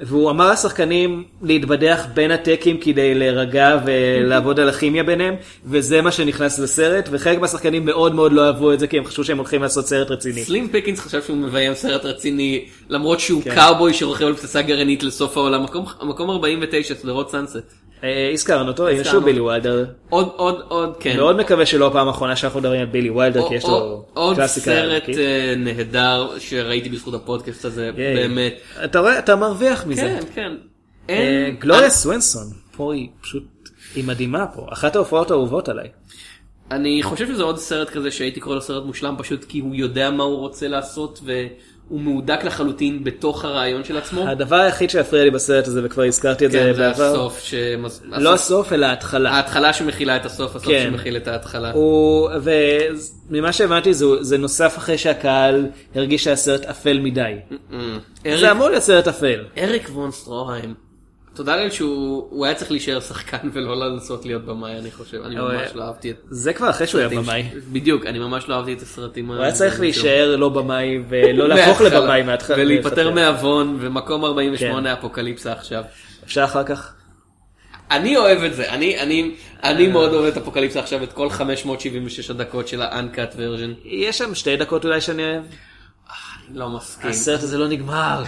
והוא אמר לשחקנים להתבדח בין ה takes כדי להירגע ולעבוד על הכימיה ביניהם, וזה מה שנכנס לסרט, וחלק מהשחקנים מאוד מאוד לא אהבו את זה, כי הם חשבו שהם הולכים לעשות סרט רציני. סלים פיקנס חשב שהוא מביים סרט רציני, למרות שהוא כן. קאובוי שרוכב על פצצה גרעינית לסוף העולם, מקום- מקום 49, שדרות סאנסט. אה, הזכרנו אותו, הזכרנו. לו בילי וילדר. עוד, עוד, עוד, כן. מאוד מקווה שלא הפעם האחרונה שאנחנו מדברים על בילי וילדר, כי יש לו עוד- עוד קלאסיקה. סרט. אה, נהדר שראיתי בזכות הפודקאסט הזה. באמת. אתה רואה, אתה מרוויח מזה. כן, כן. אה, גלוריה סוונסון, פה היא פשוט, היא מדהימה פה, אחת ההופעות האהובות עליי. אני חושב שזה עוד סרט כזה שהייתי קורא לו סרט מושלם פשוט כי הוא יודע מה הוא רוצה לעשות והוא מהודק לחלוטין בתוך הרעיון של עצמו. הדבר היחיד שהפריע לי בסרט הזה, וכבר הזכרתי את זה כן, זה בעבר, הסוף, שמס- לא הסוף- אלא ההתחלה. ההתחלה שמכילה את הסוף, הסוף כן. שמכיל את ההתחלה. הוא, וממה שהבנתי זה, זה נוסף אחרי שהקהל הרגיש שהסרט אפל מדי. אמ, זה אמור להיות סרט אפל. אריק וון סטרוהיים. תודה לאל שהוא הוא היה צריך להישאר שחקן [laughs] ולא לנסות להיות במאי אני חושב, אני ממש לא אהבתי את זה כבר אחרי שהוא היה במאי. בדיוק, אני ממש לא אהבתי את הסרטים. הוא היה צריך להישאר לא במאי ולא [laughs] להפוך לבמאי מההתחלה. ולהיפטר. מהוון ומקום 48 כן. אפוקליפסה עכשיו. אפשר אחר כך? אני אוהב את זה, אני, אני, אני מאוד אוהב את אפוקליפסה עכשיו, את כל 576 הדקות של ה-uncut version. יש שם שתי דקות אולי שאני אוהב. לא מסכים. הסרט הזה לא נגמר.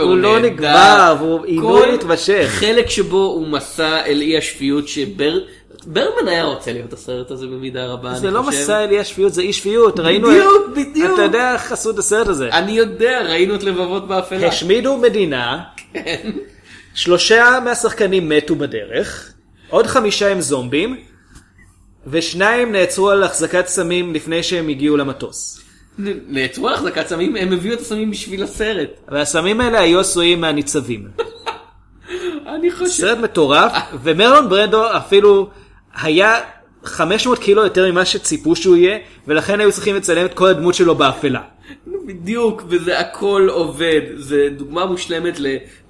הוא לא. נגמר, והוא עינוי מתמשך. חלק שבו הוא מסע אל אי השפיות שבר... ברמן היה רוצה להיות הסרט הזה במידה רבה, זה אני לא חושב. מסע אל אי השפיות, זה אי שפיות. ראינו... בדיוק, בדיוק. אתה יודע איך עשו את הסרט הזה. אני יודע, ראינו את לבבות באפלה. השמידו מדינה, כן. שלושה מהשחקנים מתו בדרך, עוד חמישה הם זומבים, ושניים נעצרו על החזקת סמים לפני שהם הגיעו למטוס. נעצרו על החזקת סמים, הם הביאו את הסמים בשביל הסרט. והסמים האלה היו עשויים מהניצבים. [laughs] אני חושב... סרט מטורף, ומרלון ברנדו אפילו היה 500 קילו יותר ממה שציפו שהוא יהיה, ולכן היו צריכים לצלם את כל הדמות שלו באפלה. בדיוק, וזה הכל עובד. זה דוגמה מושלמת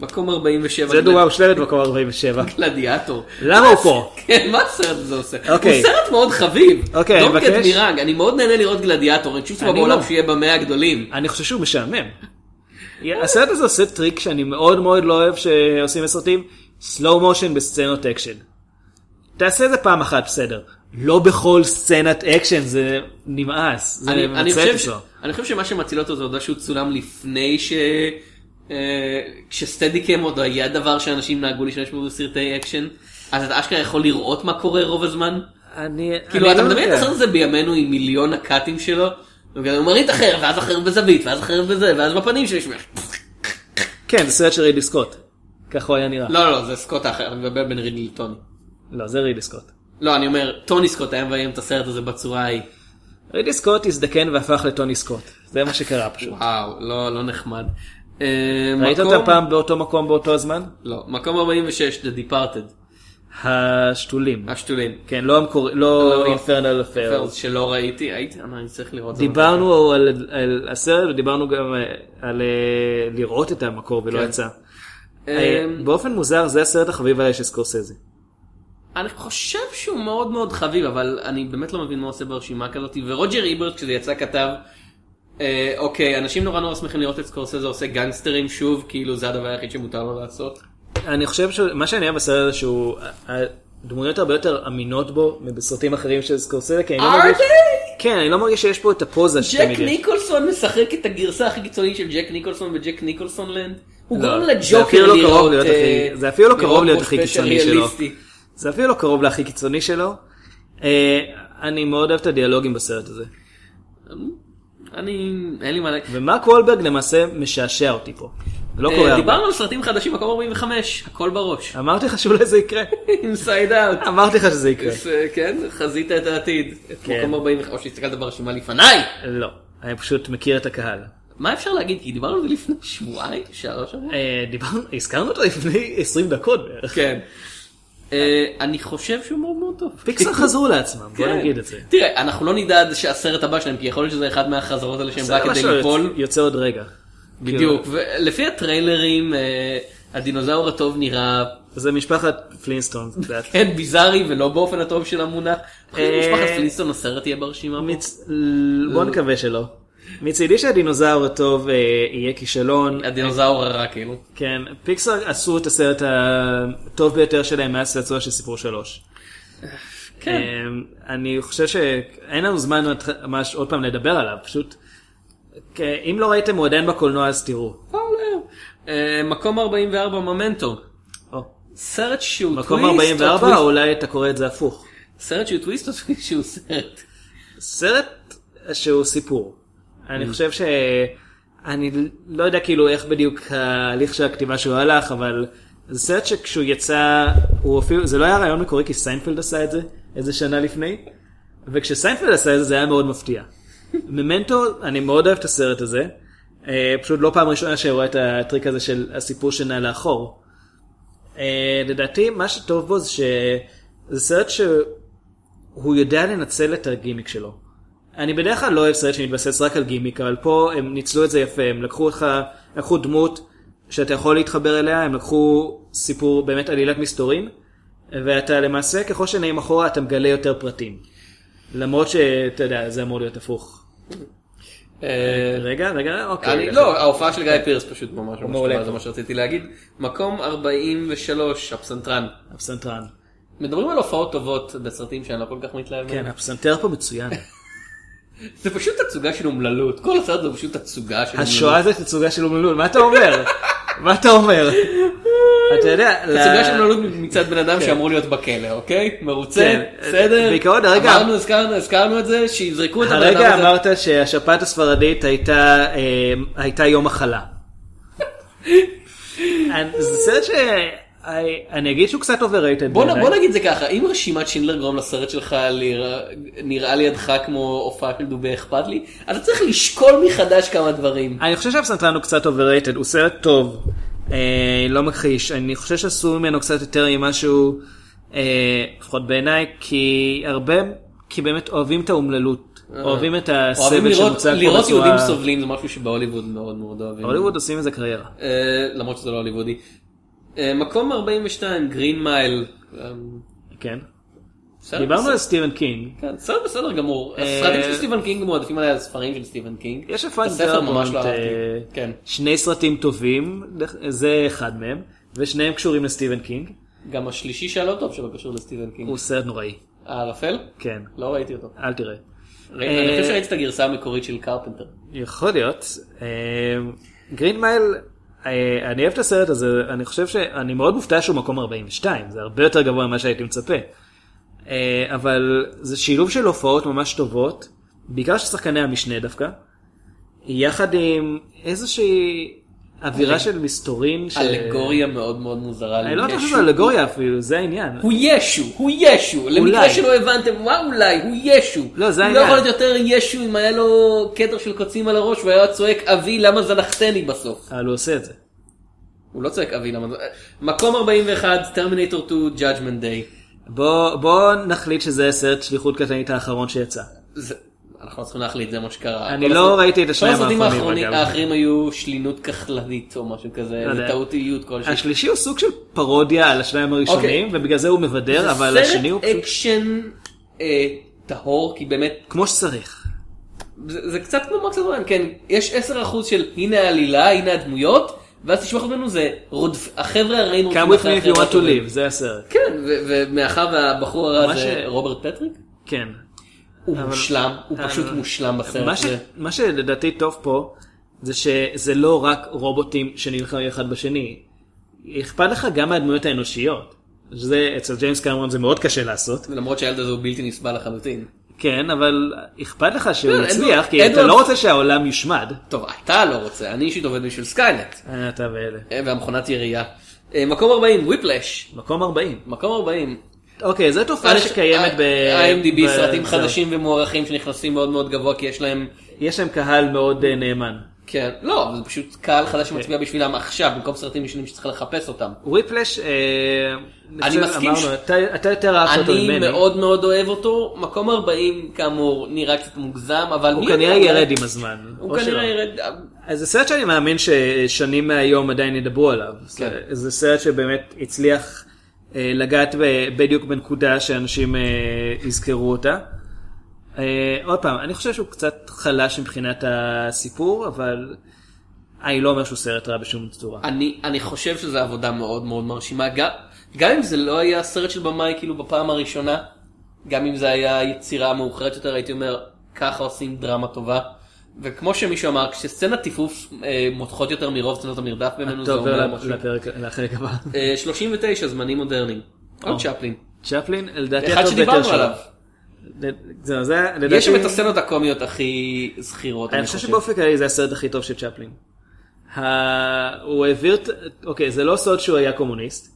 למקום 47. זה דוגמה מושלמת במקום 47. גלדיאטור. למה הוא פה? כן, מה הסרט הזה עושה? אוקיי. הוא סרט מאוד חביב. אוקיי, אני Don't get מבקש. me wrong, אני מאוד נהנה לראות גלדיאטור, אין שום סיבה אני בעולם לא. שיהיה במאה הגדולים. אני חושב שהוא משעמם. הסרט הזה עושה טריק שאני מאוד מאוד לא אוהב שעושים בסרטים, slow motion בסצנות אקשן. תעשה את זה פעם אחת בסדר. לא בכל סצנת אקשן זה נמאס. זה אני, חושב ש... אותו. אני חושב שמה שמציל אותו זה העובדה שהוא צולם לפני ש... אה, כשסטדיקם עוד היה דבר שאנשים נהגו להשתמש בו בסרטי אקשן, אז אתה אשכרה יכול לראות מה קורה רוב הזמן. אני, כאילו אני אתה לא מדמיין את. הסרט הזה בימינו עם מיליון הקאטים שלו, הוא גם מרית אחר, ואז אחר בזווית, ואז אחר בזה, ואז בפנים שלי שומע. כן, זה סרט של רידלי סקוט. ככה הוא היה נראה. לא, לא, זה סקוט האחר, אני מבלבל בין רידלי לטוני. לא, זה רידלי סקוט. לא, אני אומר, טוני סקוט היה מביים את הסרט הזה בצורה ההיא. רידלי סקוט הזדקן והפך לטוני סקוט. זה מה שקרה פשוט. וואו, לא, לא נחמד. אה, ראית מקום- אותה פעם באותו מקום באותו הזמן? לא, מקום 46, The Departed, השתולים. השתולים. כן, לא המקורי, לא לא, אינפרנל פרס אפיירס. שלא ראיתי, הייתי, אני צריך לראות. דיברנו על, על הסרט ודיברנו גם אה, על אה, לראות את המקור ולא כן. יצא. באופן מוזר זה הסרט החביב עליי של סקורסזי. אני חושב שהוא מאוד מאוד חביב, אבל אני באמת לא מבין מה עושה ברשימה כזאת. ורוג'ר איברט כשזה יצא כתב, אה, אוקיי, אנשים נורא נורא שמחים לראות את סקורסזה עושה גנגסטרים שוב, כאילו זה הדבר היחיד שמותר לו לעשות. אני חושב שמה שאני אוהב בסרט הזה שהוא הדמויות הרבה יותר אמינות בו מבסרטים אחרים של סקורסזה. כי אני לא מרגיש-? כן, אני לא מרגיש שיש פה את הפוזה ג'ק שתמיד יש. ניקולסון משחק את הגרסה הכי קיצונית של ג'ק ניקולסון וג'ק ניקולסון לנד? הוא לא, גורם לג'וקר לא קרוב לראות... להיות אה, זה אפילו לא קרוב לראות להיות כמו הכי קיצוני שלו. זה אפילו לא קרוב להכי קיצוני שלו. אה, אני מאוד אוהב את הדיאלוגים בסרט הזה. אני... אין לי מה להגיד. ומרק וולברג למעשה משעשע אותי פה. לא אה, קורה הרבה. דיברנו על סרטים חדשים, מקום 45, הכל בראש. אמרתי לך שאולי זה יקרה. [laughs] אינסייד אאוט. אמרתי לך שזה יקרה. כן, חזית את העתיד. את כן. מקום 45, או שהסתכלת ברשימה לפניי. לא, אני פשוט מכיר את הקהל. מה אפשר להגיד? כי דיברנו על זה לפני שבועיים, שלוש שבועות. אה, דיברנו, הזכרנו אותו לפני 20 דקות בערך. כן. אה, אני חושב שהוא מאוד מאוד טוב. פיקסר חזרו לעצמם, בוא כן. נגיד את זה. תראה, אנחנו לא נדע עד שהסרט הבא שלהם, כי יכול להיות שזה אחד מהחזרות האלה שהם רק כדי ליפול. יוצא עוד רגע. בדיוק, ולפי הטריילרים, אה, הדינוזאור הטוב נראה זה משפחת פלינסטון. כן ביזארי ולא באופן הטוב של המונח. אה, משפחת פלינסטון הסרט יהיה ברשימה פה. בוא נקווה שלא. מצידי שהדינוזאור הטוב אה, יהיה כישלון. הדינוזאור הרע כאילו. כן. פיקסר עשו את הסרט הטוב ביותר שלהם מאז צעצוע של סיפור שלוש. כן. אמ, אני חושב שאין לנו זמן ממש עוד פעם לדבר עליו, פשוט אם לא ראיתם הוא עדיין בקולנוע אז תראו. אה, מקום 44 ממנטו. סרט שהוא מקום טוויסט, 44 טוויסט- או אולי אתה קורא את זה הפוך. סרט שהוא טוויסט או שהוא סרט. סרט שהוא סיפור. אני חושב ש... אני לא יודע כאילו איך בדיוק ההליך של הכתיבה שלו הלך, אבל זה סרט שכשהוא יצא, הוא אפילו, זה לא היה רעיון מקורי כי סיינפלד עשה את זה איזה שנה לפני, וכשסיינפלד עשה את זה זה היה מאוד מפתיע. [laughs] ממנטו, אני מאוד אוהב את הסרט הזה, אה, פשוט לא פעם ראשונה שאני רואה את הטריק הזה של הסיפור שנע לאחור. אה, לדעתי מה שטוב בו זה שזה סרט שהוא יודע לנצל את הגימיק שלו. אני בדרך כלל לא אוהב סרט שמתבסס רק על גימיק, אבל פה הם ניצלו את זה יפה, הם לקחו אותך, לקחו דמות שאתה יכול להתחבר אליה, הם לקחו סיפור באמת עלילת מסתורים, ואתה למעשה ככל שנעים אחורה אתה מגלה יותר פרטים. למרות שאתה יודע, זה אמור להיות הפוך. אה, רגע, רגע, אוקיי. לא, ההופעה של גיא פירס פשוט ממש ממש מעולה. טובה, זה מה שרציתי להגיד. מקום 43, הפסנתרן. הפסנתרן. מדברים על הופעות טובות בסרטים שאני לא כל כך מתלהב כן. הפסנתר פה מצוין. זה פשוט הצוגה של אומללות. כל הסרט זה פשוט הצוגה של אומללות. השואה זה תצוגה של אומללות, מה אתה אומר? מה אתה אומר? אתה יודע, הצוגה של אומללות מצד בן אדם שאמור להיות בכלא, אוקיי? מרוצה? כן. בסדר? בעיקרון, הרגע- אמרנו, הזכרנו, הזכרנו את זה, שיזרקו את הבן אדם הרגע הזה. אמרת שהשפעת הספרדית הייתה אה, יום מחלה. [laughs] זה סרט שאני אגיד שהוא קצת overrated. בוא, בעיניי. בוא נגיד זה ככה, אם רשימת שינדלר גרום לסרט שלך להירא- נראה לידך כמו הופעה של דובי אכפת לי, אתה צריך לשקול מחדש כמה דברים. אני חושב שהפסנתרן הוא קצת overrated, הוא סרט טוב, אה, לא מכחיש, אני חושב שעשו ממנו קצת יותר עם משהו, אה, לפחות בעיניי, כי הרבה, כי באמת אוהבים את האומללות, אוהבים את הסבל לראות, שמוצג פה לראות בצורה... יהודים סובלים זה משהו שבהוליווד מאוד מאוד אוהבים. הוליווד עושים מזה קריירה. אה, למרות שזה לא הוליוודי. אה, מקום 42, Green Mile. כן. דיברנו. על סטיבן קינג. כן, סרט בסדר גמור. אה, הסרטים של סטיבן קינג מועדפים עליי על ספרים של סטיבן קינג. יש דרבונט, לא אהבתי. אה, כן. שני סרטים טובים, זה אחד מהם, ושניהם קשורים לסטיבן קינג. גם השלישי שהלא טוב שלו קשור לסטיבן קינג. הוא סרט נוראי. הערפל? כן, לא ראיתי אותו. אל תראה. אה, אני חושב שראיתי את הגרסה המקורית של קרפנטר. יכול להיות. גרין מייל, אני אוהב את הסרט הזה, אני חושב שאני מאוד מופתע שהוא מקום 42, זה הרבה יותר גבוה ממה שהייתי מצפה. אה, אבל זה שילוב של הופעות ממש טובות, בעיקר של שחקני המשנה דווקא, יחד עם איזושהי אווירה של מסתורין. ש- אלגוריה מאוד מאוד מוזרה. אני לא חושב. שזה אלגוריה אפילו, זה העניין. הוא ישו, הוא ישו, למקרה שלא הבנתם, מה אולי, הוא ישו. לא, זה לא העניין. יכול להיות יותר ישו אם היה לו כתר של קוצים על הראש והיה צועק אבי למה זנחתני בסוף. אבל הוא עושה את זה. הוא לא צועק אבי למה... מקום 41, טרמינטור 2, Judgment Day. בוא בוא נחליט שזה סרט שליחות קטנית האחרון שיצא. זה- אנחנו לא צריכים להחליט, זה מה שקרה. אני כל לא ראיתי את השניים כל הסרטים האחרונים, האחרונים- אגב. האחרים היו שלינות כחלנית או משהו כזה, לא יודע. טעותיות כלשהי. השלישי הוא סוג של פרודיה על השניים הראשונים ובגלל זה הוא מבדר אבל השני הוא סרט אקשן אה, טהור, כי באמת כמו שצריך. זה, זה קצת כמו מקס אדואן, כן, יש 10% של הנה העלילה, הנה הדמויות, ואז 90% ממנו זה רודף, החבר'ה הרעים Come with me if you want to live זה הסרט. כן, ומאחר והבחור הרע זה ש- רוברט פטריק, כן. הוא מושלם, הוא אבל- פשוט מושלם בסרט מה, ש... הזה. מה שלדעתי טוב פה זה שזה לא רק רובוטים שנלחמים אחד בשני. אכפת לך גם מהדמויות האנושיות. שזה אצל ג'יימס קמרון זה מאוד קשה לעשות. למרות שהילד הזה הוא בלתי נסבל לחלוטין. כן אבל אכפת לך שהוא כן, יצליח אדוארד- כי אתה לא רוצה שהעולם יושמד. טוב, אתה לא רוצה, אני אישית עובד בשביל סקיינט, אה, אתה ואלה. אה, והמכונת ירייה. אה, מקום 40, וויפלאש. מקום 40. מקום 40. אוקיי זו תופעה שקיימת ב... ה-IMDb ב- סרטים. חדשים ומוערכים שנכנסים מאוד מאוד גבוה כי יש להם יש להם קהל מאוד אה, נאמן. כן, לא, זה פשוט קהל חדש שמצביע בשבילם עכשיו, במקום סרטים ישנים שצריך לחפש אותם. וויפלאש, אה, אני מסכים אתה- יותר אהבת אותו אני ממני. מאוד מאוד אוהב אותו, מקום 40 כאמור נראה קצת מוגזם, אבל הוא כנראה ירד עם הזמן. הוא כנראה. ירד, אז זה סרט שאני מאמין ששנים מהיום עדיין ידברו עליו. כן. זה- סרט שבאמת הצליח אה, לגעת ב- בדיוק בנקודה שאנשים אה, יזכרו אותה. אה, עוד פעם, אני חושב שהוא קצת חלש מבחינת הסיפור, אבל אני לא אומר שהוא סרט רע בשום צורה. אני, אני חושב שזו עבודה מאוד מאוד מרשימה, גם, גם אם זה לא היה סרט של במאי כאילו בפעם הראשונה, גם אם זה היה יצירה מאוחרת יותר, הייתי אומר, ככה עושים דרמה טובה. וכמו שמישהו אמר, כשסצנת טיפוף אה, מותחות יותר מרוב סצנות המרדף בינינו, זה אתה עובר אומר משהו. לפרק, לחלק הבא. אה, 39, זמנים מודרניים. עוד. צ'פלין. צ'פלין, לדעתי אחד הטוב ביותר שדיברנו שלו. עליו. זהו, זה לדעתי... יש שם את הסצנות הקומיות הכי זכירות, אני חושב שבאופן כללי זה הסרט הכי טוב של צ'פלין. ה- הוא העביר, אוקיי, זה לא סוד שהוא היה קומוניסט.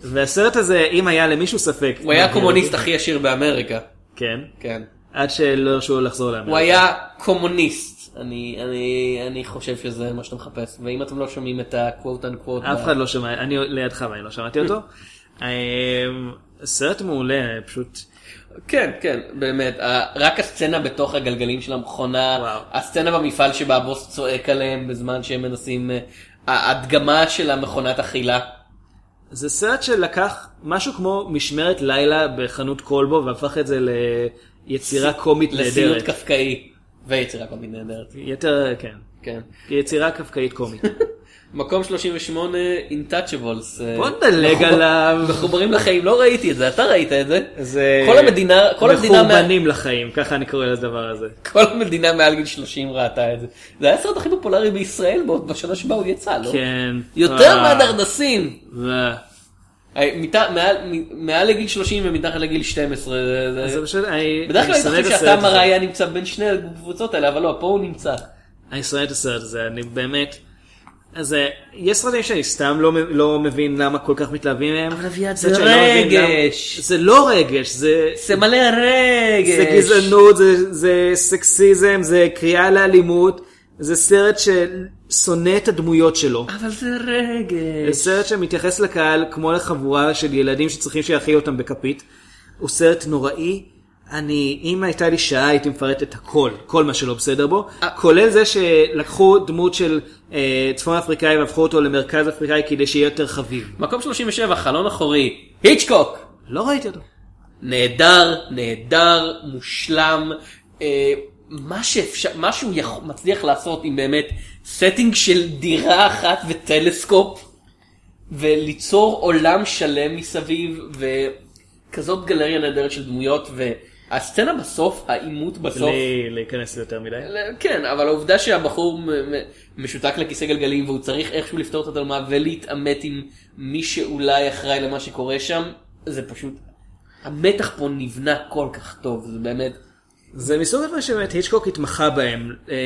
והסרט הזה, אם היה למישהו ספק... הוא היה הקומוניסט הכי עשיר באמריקה. כן. כן. עד שלא הרשו לו לחזור לאמריקה. הוא היה קומוניסט. אני, אני, אני חושב שזה מה שאתה מחפש. ואם אתם לא שומעים את ה-quote unquote... אף אחד לא שמע, אני לידך ואני לא שמעתי אותו. [laughs] אמ, סרט מעולה, פשוט... כן, כן, באמת. רק הסצנה בתוך הגלגלים של המכונה, וואו. הסצנה במפעל שבה הבוס צועק עליהם בזמן שהם מנסים... אה, ההדגמה של המכונת אכילה. זה סרט שלקח משהו כמו משמרת לילה בחנות כלבו והפך את זה ליצירה קומית לסיוט נהדרת. קפקאי. ויצירה קומית נהדרת. יותר, כן. כן. יצירה קפקאית קומית. [laughs] מקום 38, Intouchables. אה, בוא נדלג עליו. מחוברים לחיים, לא ראיתי את זה, אתה ראית את זה? זה כל המדינה, כל המדינה, מחורבנים לחיים, ככה אני קורא לדבר הזה. כל המדינה מעל גיל 30 ראתה את זה. זה היה הסרט הכי פופולרי בישראל בשנה שבה הוא יצא, לא? כן. יותר אה, מהדרדסים. אה. מעל- לגיל 30 ומתחת לגיל 12. זה- זה- זה פשוט, אני בדרך כלל אני חושב שאתה. מראה היה נמצא בין שני הקבוצות האלה, אבל לא, פה הוא נמצא. אני שונא את הסרט הזה, אני באמת... אז אה, יש סרטים שאני סתם לא, לא מבין למה כל כך מתלהבים מהם. אבל אביעד, זה לא רגש. למה- זה לא רגש, זה... זה מלא רגש. זה גזענות, זה, זה סקסיזם, זה קריאה לאלימות, זה סרט ששונא את הדמויות שלו. אבל זה זה רגש. סרט שמתייחס לקהל כמו לחבורה של ילדים שצריכים שיאכילו אותם בכפית. הוא סרט נוראי. אני, אם הייתה לי שעה הייתי מפרט את הכל, כל מה שלא בסדר בו, כולל זה שלקחו דמות של אה, צפון אפריקאי והפכו אותו למרכז אפריקאי כדי שיהיה יותר חביב. מקום 37, חלון אחורי. היצ'קוק. לא ראיתי אותו. נהדר, נהדר, מושלם. אה, מה שאפשר, מה שהוא יכול, מצליח לעשות עם באמת setting של דירה אחת וטלסקופ, וליצור עולם שלם מסביב, וכזאת גלריה נהדרת של דמויות, והסצנה בסוף, העימות בסוף, בלי להיכנס ליותר מדי. כן, אבל העובדה שהבחור משותק לכיסא גלגלים והוא צריך איכשהו לפתור את הדילמה ולהתעמת עם מי שאולי אחראי למה שקורה שם, זה פשוט, המתח פה נבנה כל כך טוב, זה באמת זה מסוג הדברים שבאמת היצ'קוק התמחה בהם. אה,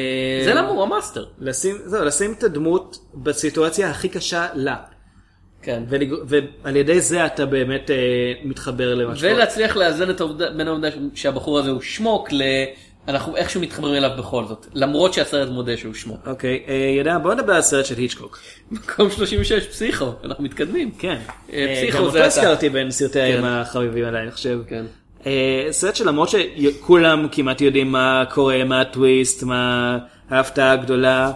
זה למה הוא המאסטר. לשים, זהו, לשים את הדמות בסיטואציה הכי קשה לה. כן. ולג- ועל ידי זה אתה באמת אה, מתחבר למה שקורה. ולהצליח לאזן את העובדה, בין העובדה שהבחור הזה הוא שמוק ל... אנחנו איכשהו מתחברים אליו בכל זאת, למרות שהסרט מודה שהוא שמוק. אוקיי, אה, יודע, בוא נדבר על הסרט של היצ'קוק. מקום 36 פסיכו, אנחנו מתקדמים. כן. אה, אה, פסיכו גם זה אותו אתה. הזכרתי בין סרטי כן. האימה החביבים עליי, אני חושב. כן. אה, סרט שלמרות שכולם כמעט יודעים מה קורה, מה הטוויסט, מה ההפתעה הגדולה,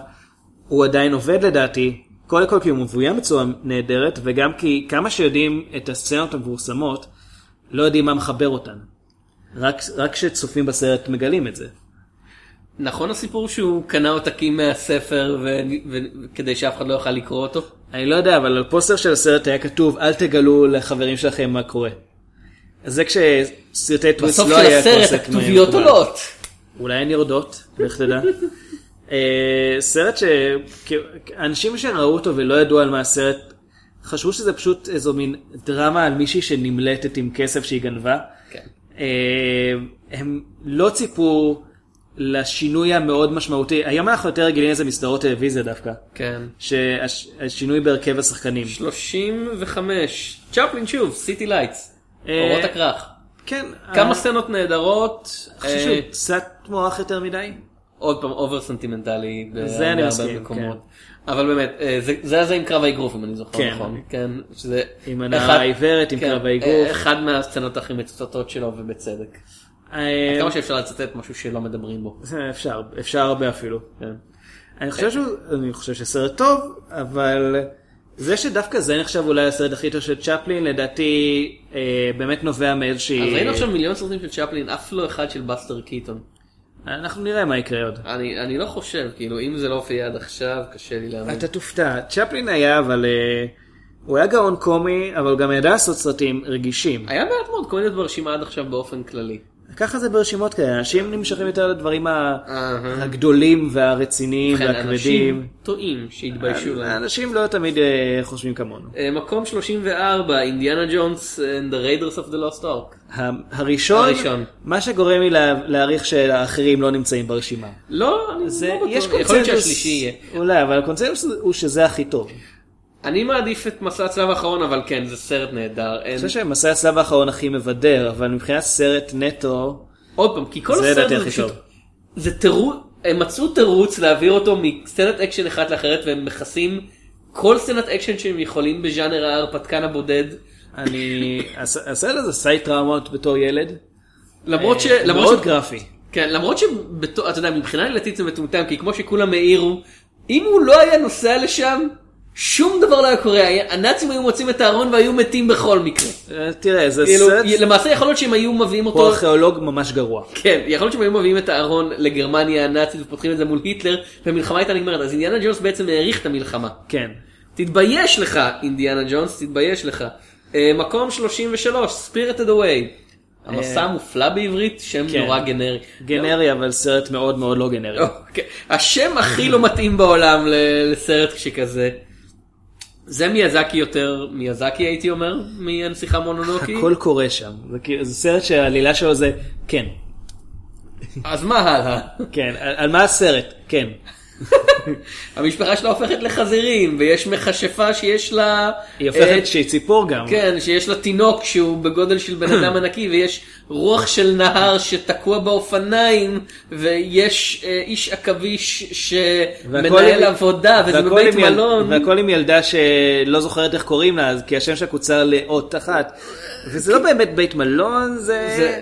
הוא עדיין עובד לדעתי. קודם כל כי הוא מבוים בצורה נהדרת, וגם כי כמה שיודעים את הסצנות המפורסמות, לא יודעים מה מחבר אותן. רק רק כשצופים בסרט מגלים את זה. נכון הסיפור שהוא קנה עותקים מהספר ו- ו- כדי שאף אחד לא יוכל לקרוא אותו? אני לא יודע, אבל על פוסטר של הסרט היה כתוב, אל תגלו לחברים שלכם מה קורה. אז זה כשסרטי טוויסט בסוף לא של היה הסרט קונספט הכתוביות מקובל. עולות. אולי הן יורדות, לך תדע. [laughs] אה, סרט שאנשים שראו אותו ולא ידעו על מה הסרט, חשבו שזה פשוט איזו מין דרמה על מישהי שנמלטת עם כסף שהיא גנבה. כן. אה, הם לא ציפו לשינוי המאוד משמעותי. היום אנחנו יותר רגילים לזה מסדרות טלוויזיה דווקא. כן. שהשינוי בהרכב השחקנים. 35, צ'פלין שוב, City Lights, אורות הכרך. כן. כמה אה, סצנות נהדרות, אני חושב אה, שהוא קצת מוערך יותר מדי. עוד פעם over סנטימנטלי, זה אני מסכים, מקומות. אבל באמת, אה, זה- זה הזה עם קרב האגרוף אם אני זוכר כן. נכון, כן, שזה עם הנערה העיוורת, עם כן, קרב אה, האגרוף. אחד מהסצנות הכי מצוטטות שלו ובצדק. אה, כמה שאפשר לצטט משהו שלא מדברים בו. זה אפשר, אפשר הרבה אפילו. כן. אני חושב שהוא, אני חושב שסרט טוב, אבל זה שדווקא זה נחשב אולי הסרט הכי טוב של צ'פלין, לדעתי אה, באמת נובע מאיזושהי... אז ראינו עכשיו מיליון סרטים של צ'פלין, אף לא אחד של בסטר קיטון. אנחנו נראה מה יקרה עוד. אני אני לא חושב, כאילו, אם זה לא הופיע עד עכשיו, קשה לי להאמין. אתה תופתע, צ'פלין היה אבל... אה, הוא היה גאון קומי, אבל הוא גם ידע לעשות סרטים רגישים. היה מעט מאוד קומדיות ברשימה עד עכשיו באופן כללי. ככה זה ברשימות כאלה, אנשים נמשכים יותר לדברים. הגדולים והרציניים והכבדים. אנשים טועים שהתביישו להם. אנשים לא תמיד אה, חושבים כמונו. אה, מקום 34, אינדיאנה ג'ונס and the Raiders of the Lost Ark. הראשון, הראשון. מה שגורם לי לה- להעריך שהאחרים לא נמצאים ברשימה. לא, אני לא בטוח, יש יכול להיות קונצנזוס, שהשלישי יהיה. אולי, אבל הקונצנזוס הוא שזה הכי טוב. אני מעדיף את מסע הצלב האחרון, אבל כן, זה סרט נהדר. אני חושב שמסע הצלב האחרון הכי מבדר, אבל מבחינת סרט נטו, עוד פעם, כי כל הסרט הזה פשוט. זה תירוץ, הם מצאו תירוץ להעביר אותו מסצנת אקשן אחת לאחרת, והם מכסים כל סצנת אקשן שהם יכולים בז'אנר ההרפתקן הבודד. אני, הס- הסרט הזה עשה טראומות בתור ילד. למרות ש... אה, למרות מאוד ש... גרפי. כן, למרות שבתור, אתה יודע, מבחינה עלילתית זה מטומטם, כי כמו שכולם העירו, אם הוא לא היה נוסע לשם, שום דבר לא היה קורה, הנאצים היו מוצאים את הארון והיו מתים בכל מקרה. אה, תראה, זה כאילו, סרט, למעשה יכול להיות שהם היו מביאים הוא אותו, ארכיאולוג ממש גרוע. כן, יכול להיות שהם היו מביאים את הארון לגרמניה הנאצית ופותחים את זה מול היטלר, והמלחמה הייתה נגמרת, אז אינדיאנה ג'ונס בעצם העריך את המלחמה. כן. תתבייש לך, אינדיאנה ג'ונס, תתבייש לך. אה, מקום 33, ספירטד אווי. המסע המופלא בעברית, שם כן. נורא גנרי. גנרי, אבל סרט מאוד מאוד לא גנרי. אוקיי. השם הכי לא מתאים בעולם לסרט שכזה. זה מיאזקי יותר, מיאזקי הייתי אומר, מהנסיכה מונונוקי. הכל קורה שם. זה כאילו- זה סרט שהעלילה שלו זה, כן. אז מה הלאה? כן. על על מה הסרט? כן. [laughs] המשפחה שלה הופכת לחזירים, ויש מכשפה שיש לה... היא אה, הופכת שהיא ציפור גם. כן, שיש לה תינוק שהוא בגודל של בן אדם [clears throat] ענקי, ויש רוח של נהר שתקוע באופניים, ויש אה, איש עכביש שמנהל עם- עבודה, וזה בבית מלון. והכל עם ילדה שלא זוכרת איך קוראים לה, כי השם שלה קוצר לאות אחת. וזה לא באמת בית מלון, זה... זה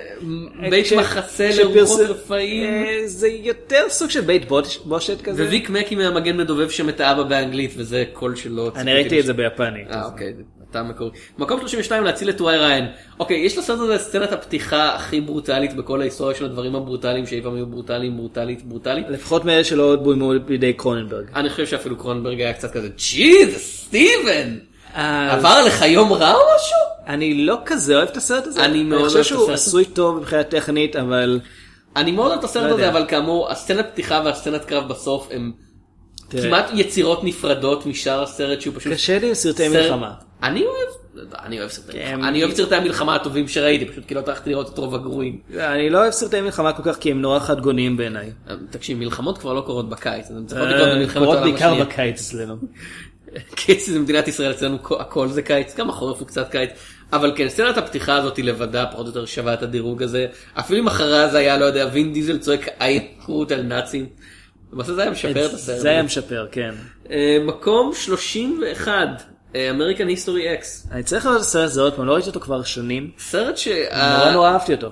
בית מחסה לרוחות רפאים. אה, זה יותר סוג של בית בוש- בושת כזה. וויק מקי מהמגן מדובב שם את האבא באנגלית, וזה קול שלו. אני ראיתי את זה ביפני. אה, אוקיי, אתה מקורי. מקום 32 להציל את וואי ריין. אוקיי, יש לסרט הזה סצנת הפתיחה הכי ברוטלית בכל ההיסטוריה של הדברים הברוטליים שאי פעם היו ברוטליים, ברוטלית, ברוטלית. לפחות מאלה שלא בוימו בידי קרוננברג. אני חושב שאפילו קרונברג היה קצת כזה, ג'יז, סטיבן! אז- עבר לך יום רע או משהו? אני לא כזה אוהב את הסרט הזה. אני מאוד אני אוהב חושב את שהוא הסרט. עשוי טוב מבחינה טכנית, אבל... אני מאוד אוהב את הסרט לא הזה. אבל כאמור, הסצנת פתיחה והסצנת קרב בסוף הם כמעט יצירות נפרדות משאר הסרט שהוא פשוט... קשה לי עם סרטי סרט- מלחמה. אני אוהב, אני אוהב סרטי. מלחמה, אני אוהב סרטי המלחמה הטובים שראיתי, פשוט כי לא טרחתי לראות את רוב הגרועים. אני לא אוהב סרטי מלחמה כל כך כי הם נורא חד גוניים בעיניי. תקשיב, מלחמות כבר לא קורות בקיץ, הן צריכות אה, לקרות במלחמת קורות העולם בעיקר השנייה. בקיץ אצלנו. קיץ זה מדינת ישראל, אצלנו כל- הכל זה קיץ, גם החורף הוא קצת קיץ. אבל כן, סצנת הפתיחה הזאת לבדה פחות או יותר שווה את הדירוג הזה. אפילו אם אחריה זה היה, לא יודע, וין דיזל צועק אייקרות על נאצים. למעשה זה היה משפר את הסרט. זה היה משפר, כן. אה, מקום 31, American History X. אני צריך לראות את הסרט הזה עוד פעם, לא ראיתי אותו כבר שנים. סרט ש... נורא נורא אהבתי אותו.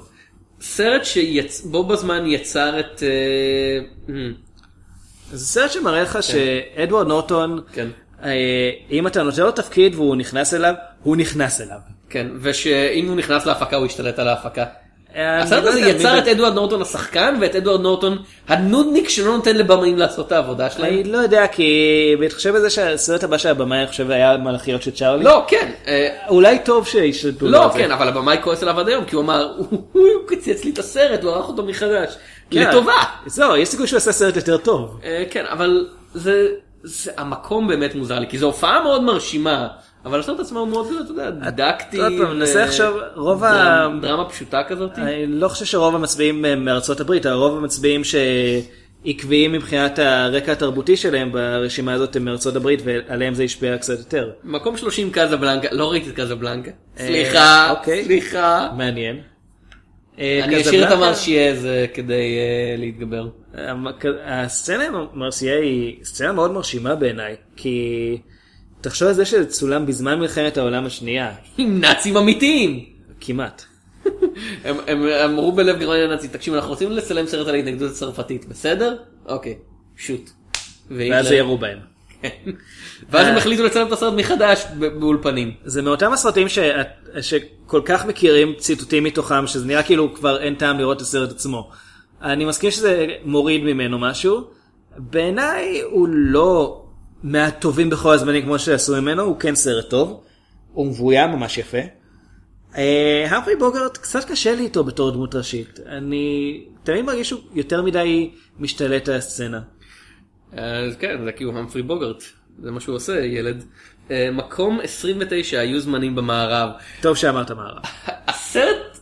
סרט שבו בזמן יצר את... אה, אה, זה סרט שמראה לך שאדוארד נורטון, כן. אה, אם אתה נותן לו תפקיד והוא נכנס אליו, הוא נכנס אליו. כן, ושאם הוא נכנס להפקה הוא ישתלט על ההפקה. אה, הסרט לא הזה יצר את אדוארד נורטון השחקן ואת אדוארד נורטון הנודניק שלא נותן לבמאים לעשות את העבודה שלהם. אני לא יודע, כי בהתחשב בזה שהסרט הבא של הבמאי, אני חושב, היה מלאכיות של צ'ארלי. לא, כן. אה, אולי טוב שישתלטו לו לא. כן, אבל הבמאי כועס עליו עד היום כי הוא אמר, "הוא- קיצץ לי את הסרט, הוא ערך אותו מחדש. כן. לטובה. זהו, יש סיכוי שהוא עשה סרט יותר טוב. כן, אבל זה, זה, המקום באמת מוזר לי, כי זו הופעה מאוד מרשימה, אבל הסרט עצמו הוא מאוד, אתה יודע, דידקטי. עוד פעם, ו- ננסה עכשיו, רוב ה- דרמה- פשוטה כזאת. אני לא חושב שרוב המצביעים הם מארצות הברית, הרוב המצביעים שעקביים מבחינת הרקע התרבותי שלהם ברשימה הזאת הם מארצות הברית ועליהם זה השפיע קצת יותר. מקום 30 קאזה בלנקה, לא ראיתי את קאזה בלנקה. אה, סליחה, אוקיי. סליחה. מעניין. אה, אני אשאיר את קזבלנקה- המרשיאז כדי אה, להתגבר. הסצנה עם מרסייה היא סצנה מאוד מרשימה בעיניי, כי תחשוב על זה שזה צולם בזמן מלחמת העולם השנייה, עם נאצים אמיתיים. כמעט. [laughs] הם הם אמרו בלב גרמניה הנאצית, תקשיב אנחנו רוצים לצלם סרט על ההתנגדות הצרפתית, בסדר? אוקיי, שוט. ואז ירו בהם. ואז הם. החליטו לצלם את הסרט מחדש באולפנים. זה מאותם הסרטים ש... שכל כך מכירים ציטוטים מתוכם, שזה נראה כאילו כבר אין טעם לראות את הסרט עצמו. אני מסכים שזה מוריד ממנו משהו. בעיניי הוא לא מהטובים בכל הזמנים כמו שעשו ממנו, הוא כן סרט טוב. הוא מבוים ממש יפה. אה, המפרי בוגרט קצת קשה לי איתו בתור דמות ראשית. אני תמיד מרגיש שהוא יותר מדי משתלט על הסצנה. אז כן, זה הוא המפרי בוגרט, זה מה שהוא עושה, ילד. אה, מקום 29, היו זמנים במערב. טוב שאמרת מערב. הסרט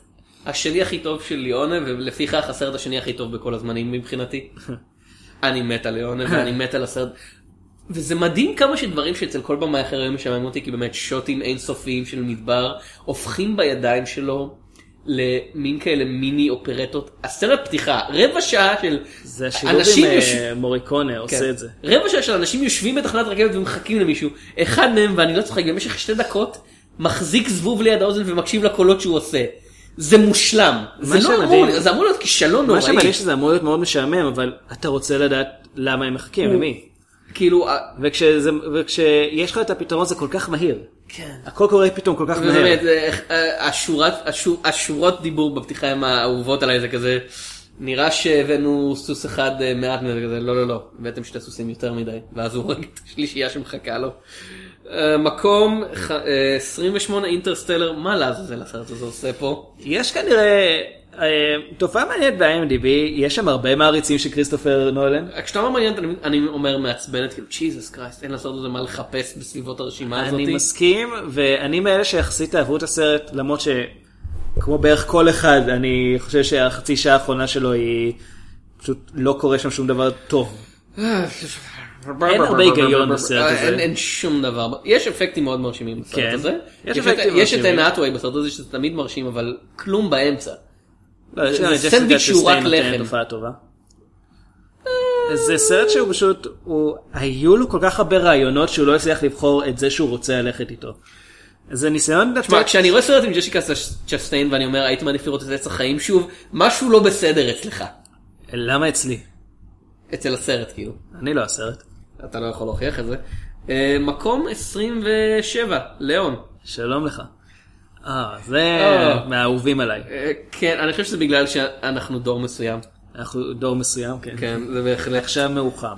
השני הכי טוב של ליאונה, ולפיכך הסרט השני הכי טוב בכל הזמנים מבחינתי. [laughs] אני מת על ליאונה ואני מת על הסרט. וזה מדהים כמה שדברים שאצל כל במאי אחר היו משעמם אותי, כי באמת שוטים אינסופיים של מדבר הופכים בידיים שלו למין כאלה מיני אופרטות. הסרט פתיחה, רבע שעה של זה השילוב אנשים עם יוש- אה, מוריקונה עושה כן. את זה. רבע שעה של אנשים יושבים בתחנת רכבת ומחכים למישהו. אחד מהם, ואני לא צוחק, במשך שתי דקות מחזיק זבוב ליד האוזן ומקשיב לקולות שהוא עושה. זה מושלם. זה לא אמור, להיות- זה אמור להיות כישלון מה נוראי. שמעניין שזה אמור להיות מאוד משעמם, אבל אתה רוצה לדעת למה הם מחכים, למי. כאילו, וכשזה- וכשיש לך את הפתרון זה כל כך מהיר. כן. הכל קורה פתאום כל כך מהר. ובאמת, זה- אה, השורת, השור- השורות דיבור בפתיחה הם האהובות עליי, זה כזה, נראה שהבאנו סוס אחד אה, מעט מזה, כזה, לא לא לא, הבאתם שתי סוסים יותר מדי, ואז הוא הורג את השלישייה שמחכה לו. אה, מקום ח- אה, 28 אינטרסטלר, מה לעזאזל הסרט הזה עושה פה? יש כנראה אה, תופעה מעניינת ב-IMDb, יש שם הרבה מעריצים של כריסטופר נולן. כשאתה אומר מעניינת, אני- אני אומר מעצבנת, כאילו, ג'יזוס קרייסט, אין לסרט הזה מה לחפש בסביבות הרשימה הזאת. אני מסכים, ואני מאלה שיחסית אהבו את הסרט, למרות שכמו בערך כל אחד, אני חושב שהחצי שעה האחרונה שלו היא... פשוט לא קורה שם שום דבר טוב. אין הרבה היגיון בסרט הזה. אין, שום דבר. יש אפקטים מאוד מרשימים בסרט כן. הזה. יש את. אנאטווי בסרט הזה שזה תמיד מרשים, אבל כלום באמצע. לא, סנדוויץ' שהוא רק לחם. זה סרט שהוא פשוט, היו לו כל כך הרבה רעיונות שהוא לא הצליח לבחור את זה שהוא רוצה ללכת איתו. זה ניסיון תשמע, לתת, כשאני רואה סרט עם ג'סיקה צ'סטיין ואני אומר הייתי מעדיף לראות את עץ החיים שוב, משהו לא בסדר אצלך. למה אצלי? אצל הסרט כאילו. אני לא הסרט. אתה לא יכול להוכיח את זה. אה, מקום 27, ליאון. שלום לך. אה, זה אה. מהאהובים עליי. אה, כן, אני חושב שזה בגלל שאנחנו דור מסוים. אנחנו דור מסוים, כן. כן, זה בהחלט. עכשיו מאוחם.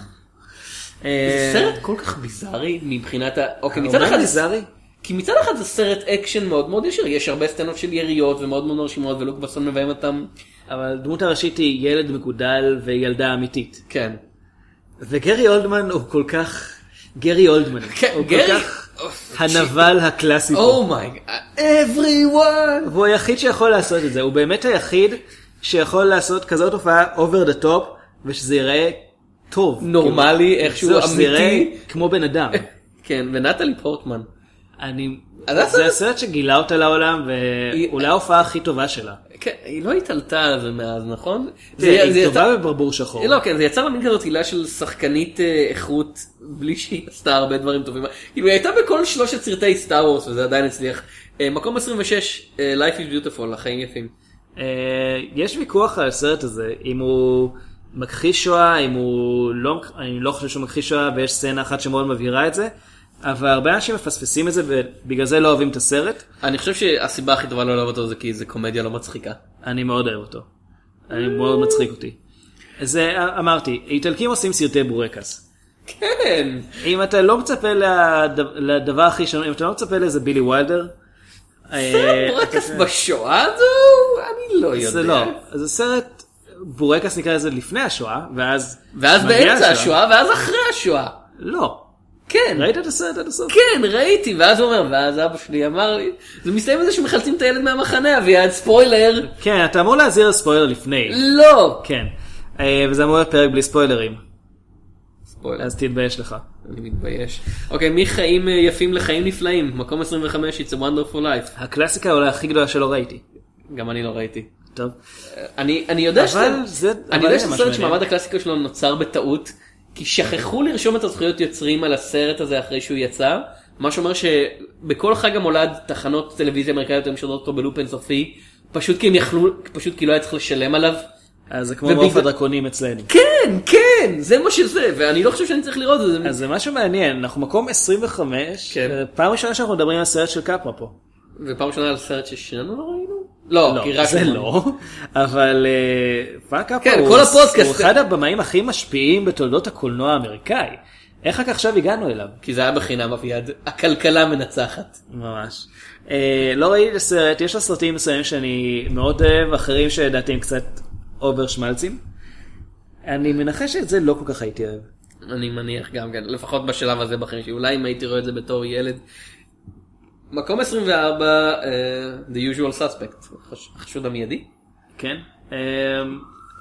זה סרט כל כך ביזארי מבחינת ה... אוקיי, מצד אחד ביזארי. כי מצד אחד זה סרט אקשן מאוד מאוד ישיר, יש הרבה סצנות של יריות ומאוד מאוד מרשימות ולוק בסון מביים אותם. אבל הדמות הראשית היא ילד מגודל וילדה אמיתית. כן. וגרי אולדמן הוא כל כך... גרי אולדמן. כן, הוא כל כך... הנבל הקלאסי פה. Oh my g, everyone. והוא היחיד שיכול לעשות את זה, הוא באמת היחיד שיכול לעשות כזאת הופעה over the top ושזה ייראה טוב. נורמלי, כאילו, איכשהו זהו, שזה ייראה אמיתי. כמו בן אדם. [laughs] כן, ונטלי פורטמן. אני... זה הסרט שגילה אותה לעולם ואולי ההופעה הכי טובה שלה. כן, היא לא התעלתה על זה מאז, נכון? היא טובה בברבור שחור. לא, כן, זה יצר לה מין כזאת הילה של שחקנית אה, איכות, בלי שהיא עשתה הרבה דברים טובים. כאילו, היא הייתה בכל שלושת סרטי סטאר וורס, וזה עדיין הצליח. אה, מקום 26, אה, Life is Beautiful, החיים יפים. יש ויכוח על הסרט הזה, אם הוא מכחיש שואה, אם הוא לא, אני לא חושב שהוא מכחיש שואה, ויש סצנה אחת שמאוד מבהירה את זה, אבל הרבה אנשים מפספסים את זה ובגלל זה לא אוהבים את הסרט. אני חושב שהסיבה הכי טובה לא לאהוב אותו זה כי זה קומדיה לא מצחיקה. אני מאוד אוהב אותו. אני מאוד מצחיק אותי. זה אמרתי, איטלקים עושים סרטי בורקס. כן. אם אתה לא מצפה לדו- לדבר הכי שונה, אם אתה לא מצפה לאיזה בילי ויילדר, אה, ברקס בשואה הזו? אני לא יודע. זה לא, זה סרט בורקס נקרא לזה לפני השואה, ואז ואז באמצע השואה, ואז אחרי השואה. לא. כן. ראית את הסרט עד הסוף? כן, ראיתי, ואז הוא אומר, ואז אבא שלי אמר לי, זה מסתיים בזה שמחלצים את הילד מהמחנה, אביעד, ספוילר. כן, אתה אמור להזהיר ספוילר לפני. לא. כן. אה, וזה אמור להיות פרק בלי ספוילרים, ספוילר, אז תתבייש לך. אני מתבייש. אוקיי, מחיים אה, יפים לחיים נפלאים, מקום 25, It's a Wonderful Life. הקלאסיקה אולי הכי גדולה שלא ראיתי. גם אני לא ראיתי. טוב. אני, אני יודע שזה, זה- אני יודע זה שזה סרט. שמעמד הקלאסיקה שלו נוצר בטעות, כי שכחו לרשום את הזכויות יוצרים על הסרט הזה אחרי שהוא יצא, מה שאומר שבכל חג המולד תחנות טלוויזיה אמריקאיות היו משדרות אותו בלופ אינסופי, פשוט כי הם יכלו, פשוט כי לא היה צריך לשלם עליו. אז זה כמו ובגלל- מעוף הדרקונים אצלנו. כן, כן, זה מה שזה, ואני לא חושב שאני צריך לראות את זה. אז זה משהו מעניין, אנחנו מקום 25, כן. אה, פעם ראשונה שאנחנו מדברים על סרט של קפרה פה. ופעם ראשונה על סרט ששנינו לא ראינו? לא, כי לא, רק זה. לא, אבל אה, כן, הוא כל הפודקאסט- הוא אחד הבמאים הכי משפיעים בתולדות הקולנוע האמריקאי. איך רק עכשיו הגענו אליו? כי זה היה בחינם אביעד, הכלכלה מנצחת. ממש. אה, לא ראיתי את הסרט, יש לו סרטים מסוימים שאני מאוד אוהב, אחרים שלדעתי הם קצת over שמאלציים. אני מנחש שאת זה לא כל כך הייתי אוהב. אני מניח גם כן, לפחות בשלב הזה בחיים שלי, אולי אם הייתי רואה את זה בתור ילד. מקום 24, אה, The usual suspect, החש- החשוד המיידי. כן? אה,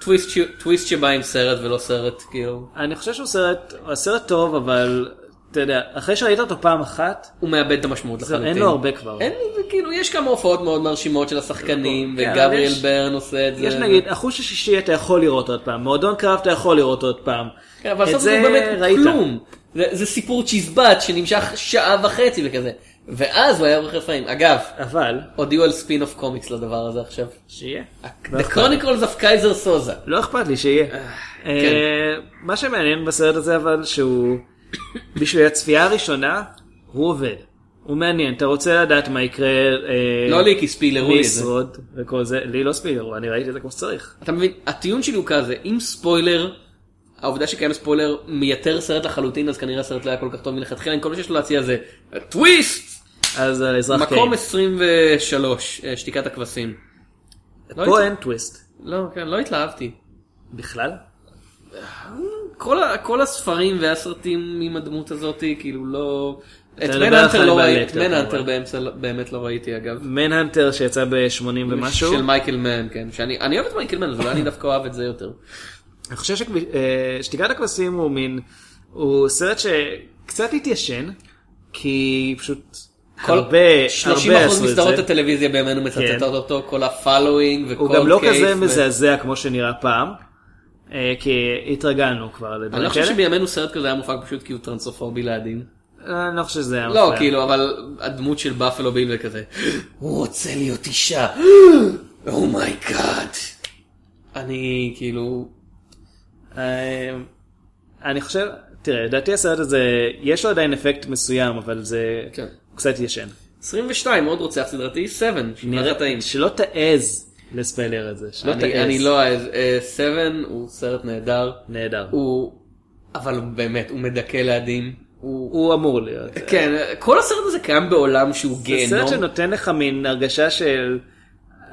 טוויסט ש- טוויסט שבא עם סרט ולא סרט, כאילו, אני חושב שהוא סרט, הוא סרט טוב, אבל אתה יודע, אחרי שראית אותו פעם אחת, הוא מאבד את המשמעות לחלוטין. אין לו הרבה כבר. אין, וכאילו, יש כמה הופעות מאוד מרשימות של השחקנים, כן, וגבריאל יש- ברן עושה את זה. יש נגיד, החוש השישי אתה יכול לראות עוד פעם, מועדון קרב אתה יכול לראות עוד פעם. כן, אבל בסוף זה באמת כלום. זה, זה סיפור צ'יזבט שנמשך שעה וחצי וכזה. ואז הוא היה עורך רפאים. אגב, אבל, הודיעו על ספין אוף קומיקס לדבר הזה עכשיו. שיהיה. The Chronicles of Kaiser Soza. לא אכפת לי שיהיה. כן. אה, מה שמעניין בסרט הזה אבל שהוא בשביל הצפייה הראשונה הוא עובד. הוא מעניין, אתה רוצה לדעת מה יקרה, אה, לא לי כי ספילרו לי את זה. ישרוד וכל זה, לי לא ספילרו, אני ראיתי את זה כמו שצריך. אתה מבין, הטיעון שלי הוא כזה, אם ספוילר, העובדה שקיים ספוילר מייתר סרט לחלוטין, אז כנראה הסרט לא היה כל כך טוב מלכתחילה, כל מה שיש לו להציע זה טוויסט! אז האזרח מקום קיין. 23, אה, שתיקת הכבשים. לא פה התלה- אין טוויסט. לא, כן, לא התלהבתי. בכלל? כל, כל הספרים והסרטים עם הדמות הזאת, כאילו לא... את Manhunter לא ראיתי. Hunter באמצע לא- באמת לא ראיתי אגב. Manhunter שיצא ב-80 ומשהו. של מייקל מן, כן. שאני אני אוהב את מייקל מן, אולי אני [laughs] דווקא אוהב את זה יותר. אני חושב ששתיקת הכבשים הוא מין, הוא סרט שקצת התיישן, כי פשוט הרבה, 30 הרבה אחוז עשו את מסדרות זה. הטלוויזיה בימינו מצטטות כן. אותו, כל הפלואינג הוא וכל גם לא קייס כזה ו- מזעזע כמו שנראה פעם, אה, כי התרגלנו כבר אני לדברים לא חושב כאלה. שבימינו סרט כזה היה מופק פשוט כי הוא טרנסופובי לעדין. אה, אני לא חושב שזה היה לא, מפריע. כאילו, אבל הדמות של באפלו ביל וכזה, הוא רוצה להיות אישה, [gasps] Oh my god. אני כאילו, אה, אני חושב, תראה, לדעתי הסרט הזה, יש לו עדיין אפקט מסוים, אבל זה כן. הוא קצת ישן. 22, עוד רוצח סדרתי, 7, שמונה נראה- חטאים. שלא תעז לספיילר את זה, שלא תעז. אני לא אעז, 7 הוא סרט נהדר, נהדר. הוא, אבל באמת, הוא מדכא לידים. הוא, הוא אמור להיות. כן, כל הסרט הזה קיים בעולם שהוא זה סרט גיהנום. שנותן לך מין הרגשה של...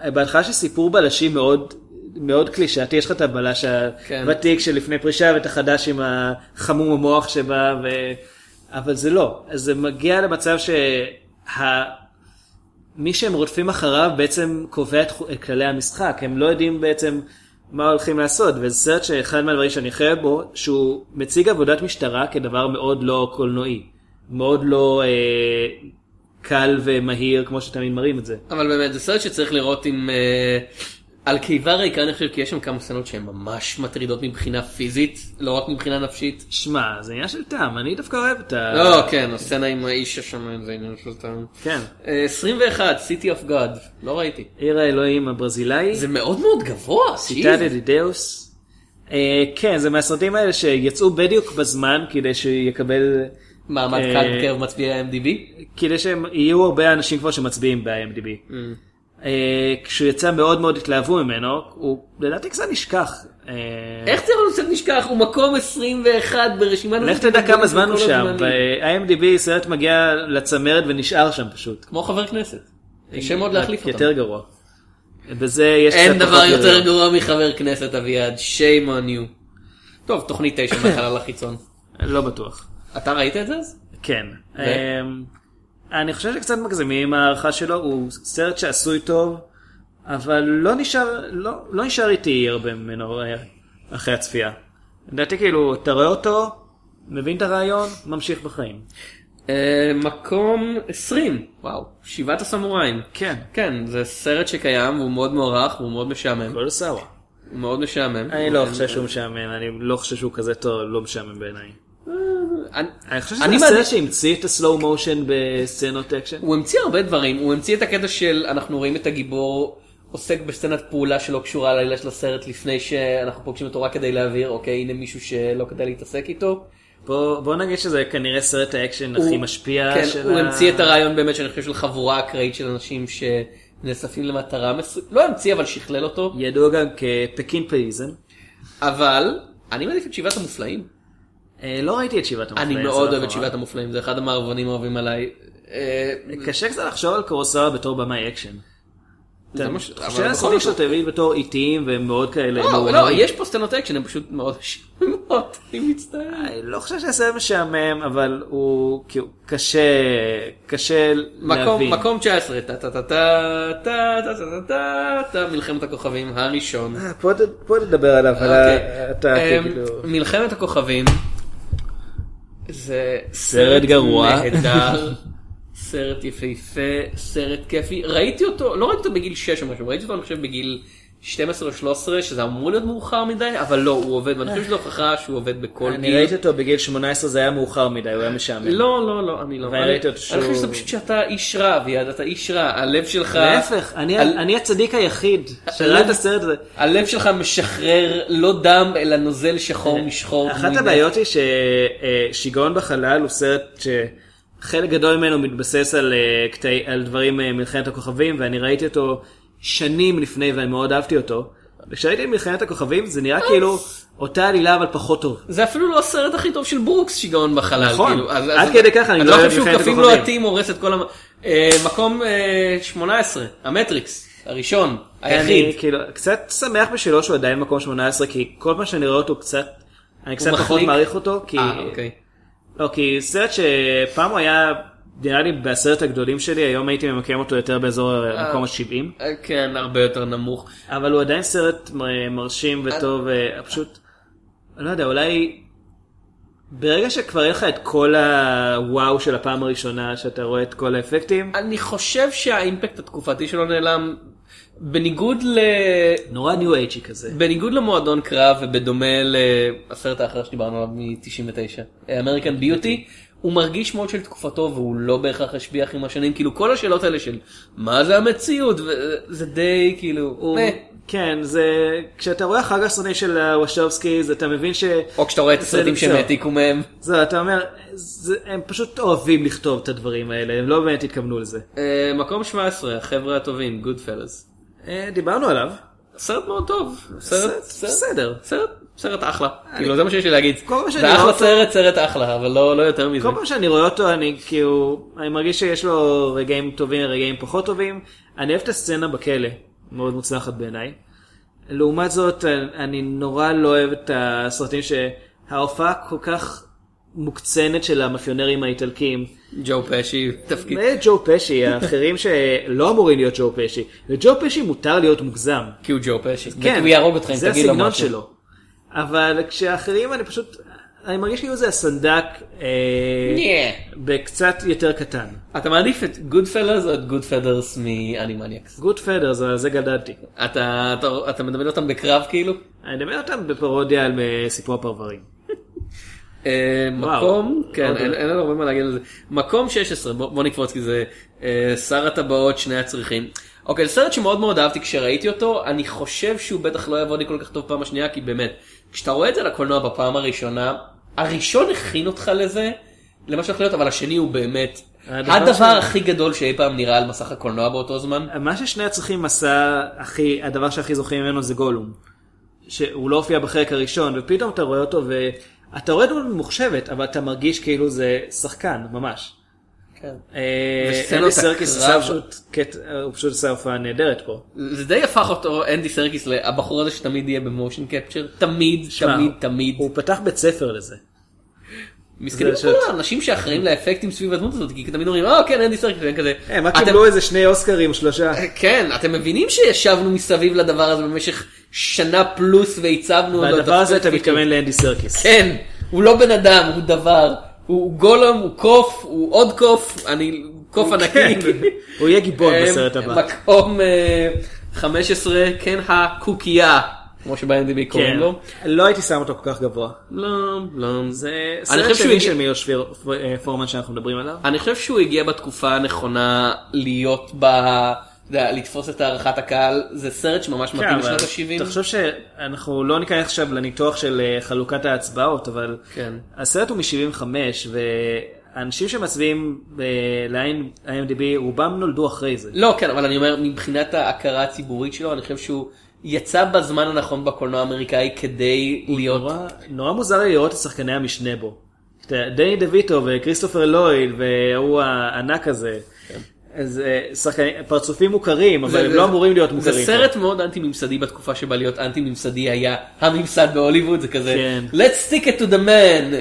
בהתחלה של סיפור בלשי מאוד מאוד קלישאתי, יש לך את הבלש כן. הוותיק שלפני פרישה ואת החדש עם החמום המוח שבא אבל זה לא. אז זה מגיע למצב שה... מי שהם רודפים אחריו בעצם קובע את כללי המשחק, הם לא יודעים בעצם מה הולכים לעשות, וזה סרט שאחד מהדברים שאני חייב בו, שהוא מציג עבודת משטרה כדבר מאוד לא קולנועי, מאוד לא אה, קל ומהיר כמו שתמיד מראים את זה. אבל באמת זה סרט שצריך לראות עם אה, על קיבה ריקה אני חושב כי יש שם כמה סצנות שהן ממש מטרידות מבחינה פיזית לא רק מבחינה נפשית. שמע, זה עניין של טעם, אני דווקא אוהב את ה... לא כן הסצנה עם האיש השמן זה עניין של טעם. כן, אה, 21 City of God לא ראיתי. עיר האלוהים הברזילאי. זה מאוד מאוד גבוה. דאוס. אה, כן, זה מהסרטים האלה שיצאו בדיוק בזמן כדי שיקבל, מעמד אה, קל בקרב מצביעי ה-MDB. כדי שהם יהיו הרבה אנשים כבר שמצביעים ב-IMDb. אה, כשהוא יצא מאוד מאוד התלהבו ממנו, הוא לדעתי קצת נשכח. אה, איך זה יכול להיות נשכח הוא מקום 21 ברשימת לך תדע כמה זמן הוא שם, ב-IMDb סרט מגיע לצמרת ונשאר שם פשוט. כמו חבר כנסת. קשה מאוד להחליף אותם. יותר גרוע. בזה יש אין דבר יותר. גרוע מחבר כנסת אביעד, shame on you. טוב, תוכנית 9 מהחלל החיצון. לא בטוח. אתה ראית את זה אז? כן. אני חושב שקצת מגזימים עם ההערכה שלו, הוא סרט שעשוי טוב, אבל לא נשאר, לא, לא נשאר איתי הרבה ממנו אה, אחרי הצפייה. לדעתי כאילו, אתה רואה אותו, מבין את הרעיון, ממשיך בחיים. אה, מקום 20, וואו, שבעת הסמוראים. כן. כן, זה סרט שקיים והוא מאוד מוערך והוא מאוד משעמם. כל סאווה. הוא מאוד משעמם. אני לא חושב שהוא משעמם, אני לא חושב שהוא כזה טוב, לא משעמם בעיניי. אני- חושב שזה הסרט שהמציא את ה slow motion בסצנות אקשן. הוא המציא הרבה דברים, הוא המציא את הקטע של אנחנו רואים את הגיבור עוסק בסצנת פעולה שלא קשורה לעלילה של הסרט לפני שאנחנו פוגשים אותו רק כדי להבהיר, אוקיי, הנה מישהו שלא כדאי להתעסק איתו. בוא בוא נגיד שזה כנראה סרט האקשן הכי הוא- משפיע כן, של הוא ה- המציא את הרעיון באמת שאני חושב של חבורה אקראית של אנשים שנאספים למטרה מסוימת, לא המציא אבל שכלל אותו, ידוע גם כפקין פאיזן. אבל אני מעדיף את שבעת המופלאים. אה, לא ראיתי את שבעת המופלאים. אני מאוד לא אוהב את. שבעת המופלאים, זה אחד המערבונים האהובים עליי. אה, קשה קצת לחשוב על קורוסאווה בתור במאי אקשן. חושב על הסרטים זאת- שלו תמיד בתור איטיים והם מאוד כאלה. לא. לא, יש פה סצנות אקשן, הם פשוט מאוד משעממות, אני מצטער. אני לא חושב שהסרט משעמם, אבל הוא כאילו קשה, קשה להבין. מקום 19, טה טה טה טה טה טה טה טה טה מלחמת הכוכבים הראשון. אה, פה נדבר עליו, אבל אוקיי. אתה כאילו... מלחמת הכוכבים זה סרט גרוע. נהדר, [laughs] סרט יפהפה, סרט כיפי. ראיתי אותו, לא ראיתי אותו בגיל 6 או משהו, ראיתי אותו אני חושב בגיל 12 או 13 שזה אמור להיות מאוחר מדי, אבל לא, הוא עובד, ואני חושב שזו הוכחה שהוא עובד בכל אני גיל. ראיתי אותו בגיל 18 זה היה מאוחר מדי, הוא היה משעמם. לא, לא, לא, אני לא. ואני אני- ראיתי אותו אני חושב שהוא- שזה פשוט שאתה איש רע, אביעד, אתה איש רע, הלב שלך... להפך, אני אני הצדיק היחיד שראה את הסרט הזה. הלב שלך משחרר לא דם אלא נוזל שחור משחור. אחת הבעיות היא ששיגעון בחלל הוא סרט שחלק גדול ממנו מתבסס על, אה, דברים אה, מלחמת הכוכבים ואני ראיתי אותו שנים לפני ואני מאוד אהבתי אותו. וכשראיתי מלחמת הכוכבים זה נראה כאילו אותה עלילה אבל פחות טוב. זה אפילו לא הסרט הכי טוב של ברוקס שיגעון בחלל. נכון. כאילו, אז- עד כדי ככה אני לא אוהב חושב שהוא מלחמת כפים הכוכבים. לוהטים הורס את כל המ... אה, מקום אה, 18, המטריקס, הראשון, היחיד. אני כאילו קצת שמח בשבילו שהוא עדיין מקום 18 כי כל פעם שאני רואה אותו קצת, אני קצת פחות? מעריך אותו כי, אה, אוקיי. לא, כי סרט שפעם הוא היה נראה לי בעשרת הגדולים שלי היום הייתי ממקם אותו יותר באזור המקום ה-70 אה, כן, הרבה יותר נמוך. אבל הוא עדיין סרט מרשים וטוב אה, פשוט אני לא יודע אולי ברגע שכבר אין לך את כל הוואו של הפעם הראשונה שאתה רואה את כל האפקטים אני חושב שהאימפקט התקופתי שלו נעלם. בניגוד ל... נורא ניו אייג'י כזה. בניגוד למועדון קרב ובדומה לסרט האחר שדיברנו עליו מ-99, אמריקן ביוטי, הוא מרגיש מאוד של תקופתו והוא לא בהכרח השביח עם השנים, כאילו כל השאלות האלה של מה זה המציאות, זה די כאילו, הוא- אה. כן זה כשאתה רואה אחר כך סרטים של וושובסקי אתה מבין ש... או כשאתה רואה את הסרטים זה- שהם העתיקו מהם. זה אתה אומר זה, הם פשוט אוהבים לכתוב את הדברים האלה הם לא באמת התכוונו לזה. אה, מקום 17, החבר'ה הטובים, גוד פלס. אה, דיברנו עליו. סרט מאוד טוב, סרט, סרט, בסדר. סרט, סרט אחלה, כאילו זה מה שיש לי להגיד, זה אחלה סרט, סרט אחלה, אבל לא לא יותר מזה. כל פעם שאני רואה אותו אני כאילו אני מרגיש שיש לו רגעים טובים ורגעים פחות טובים. אני אוהב את הסצנה בכלא מאוד מוצלחת בעיניי. לעומת זאת אני נורא לא אוהב את הסרטים שההופעה כל כך מוקצנת של המאפיונרים האיטלקים. ג'ו פשי, תפקיד. וג'ו פשי, האחרים שלא אמורים להיות ג'ו פשי. לג'ו פשי מותר להיות מוגזם. כי הוא ג'ו פשי. כן, הוא יהרוג אותך אם זה תגיד לו הסגנון משהו. שלו. אבל כשאחרים אני פשוט, אני מרגיש כאילו זה הסנדק אה, Yeah. בקצת יותר קטן. אתה מעדיף את Goodfellas או את Goodfeathers מ Animaniacs? Goodfeathers, על זה גדלתי. אתה אתה- אתה מדמיין אותם בקרב כאילו? אני מדבר אותם בפרודיה על אה, סיפור הפרברים. [laughs] אה, וואו. מקום, כן, עוד- אין אין לנו הרבה מה להגיד על זה. מקום 16, בוא בוא נקפוץ כי זה אה, שר הטבעות, שני הצריחים. אוקיי, זה סרט שמאוד מאוד אהבתי כשראיתי אותו, אני חושב שהוא בטח לא יעבוד לי כל כך טוב פעם השנייה, כי באמת, כשאתה רואה את זה לקולנוע בפעם הראשונה, הראשון הכין אותך לזה, למה שהולך להיות, אבל השני הוא באמת הדבר הדבר ש- הכי גדול שאי פעם נראה על מסך הקולנוע באותו זמן. מה ששני הצריחים עשה, הכי, הדבר שהכי זוכרים ממנו זה גולום. שהוא לא הופיע בחלק הראשון, ופתאום אתה רואה אותו ואתה רואה דמות ממוחשבת, אבל אתה מרגיש כאילו זה שחקן, ממש. כן. אה, אנדי סרקיס הוא פשוט עשה הופעה נהדרת פה. זה די הפך אותו אנדי סרקיס לבחור הזה שתמיד יהיה ב motion capture, תמיד, תמיד, תמיד. הוא פתח בית ספר לזה. מסכנים כל האנשים שאחראים לאפקטים סביב הדמות הזאת, כי תמיד אומרים, אה כן, אנדי סרקיס, ואין כזה. הם רק אתם- קיבלו איזה שני אוסקרים, שלושה. כן, אתם מבינים שישבנו מסביב לדבר הזה במשך שנה פלוס ועיצבנו והדבר הזה אתה מתכוון לאנדי סרקיס. כן, הוא לא בן אדם, הוא דבר. הוא גולם, הוא קוף, הוא עוד קוף, אני קוף ענקי. כן, הוא יהיה גיבון אה, בסרט הבא. מקום אה, 15, קן הקוקייה, כמו קוראים כן. לו. לא הייתי שם אותו כל כך גבוה. לא, לא. זה סרט שני של מילוש פיר- אה, פורמן שאנחנו מדברים עליו. אני חושב שהוא הגיע בתקופה הנכונה להיות ב... יודע, לתפוס את הערכת הקהל, זה סרט שממש מתאים כן, לשנות אבל ה-70. תחשוב שאנחנו לא ניכנס עכשיו לניתוח של אה, חלוקת ההצבעות, אבל כן. הסרט הוא מ-75, והאנשים שמצביעים ל-IMDb, רובם נולדו אחרי זה. לא, כן, אבל אני אומר, מבחינת ההכרה הציבורית שלו, אני חושב שהוא יצא בזמן הנכון בקולנוע האמריקאי כדי להיות... נורא, נורא מוזר לי לראות את שחקני המשנה בו. דני דויטו וכריסטופר לויד והוא הענק הזה. אז אה, שחקנים, פרצופים מוכרים, אבל זה- הם זה- לא אמורים להיות מוכרים. זה סרט מאוד אנטי ממסדי בתקופה שבה להיות אנטי ממסדי היה הממסד בהוליווד, זה כזה, כן. let's stick it to the man,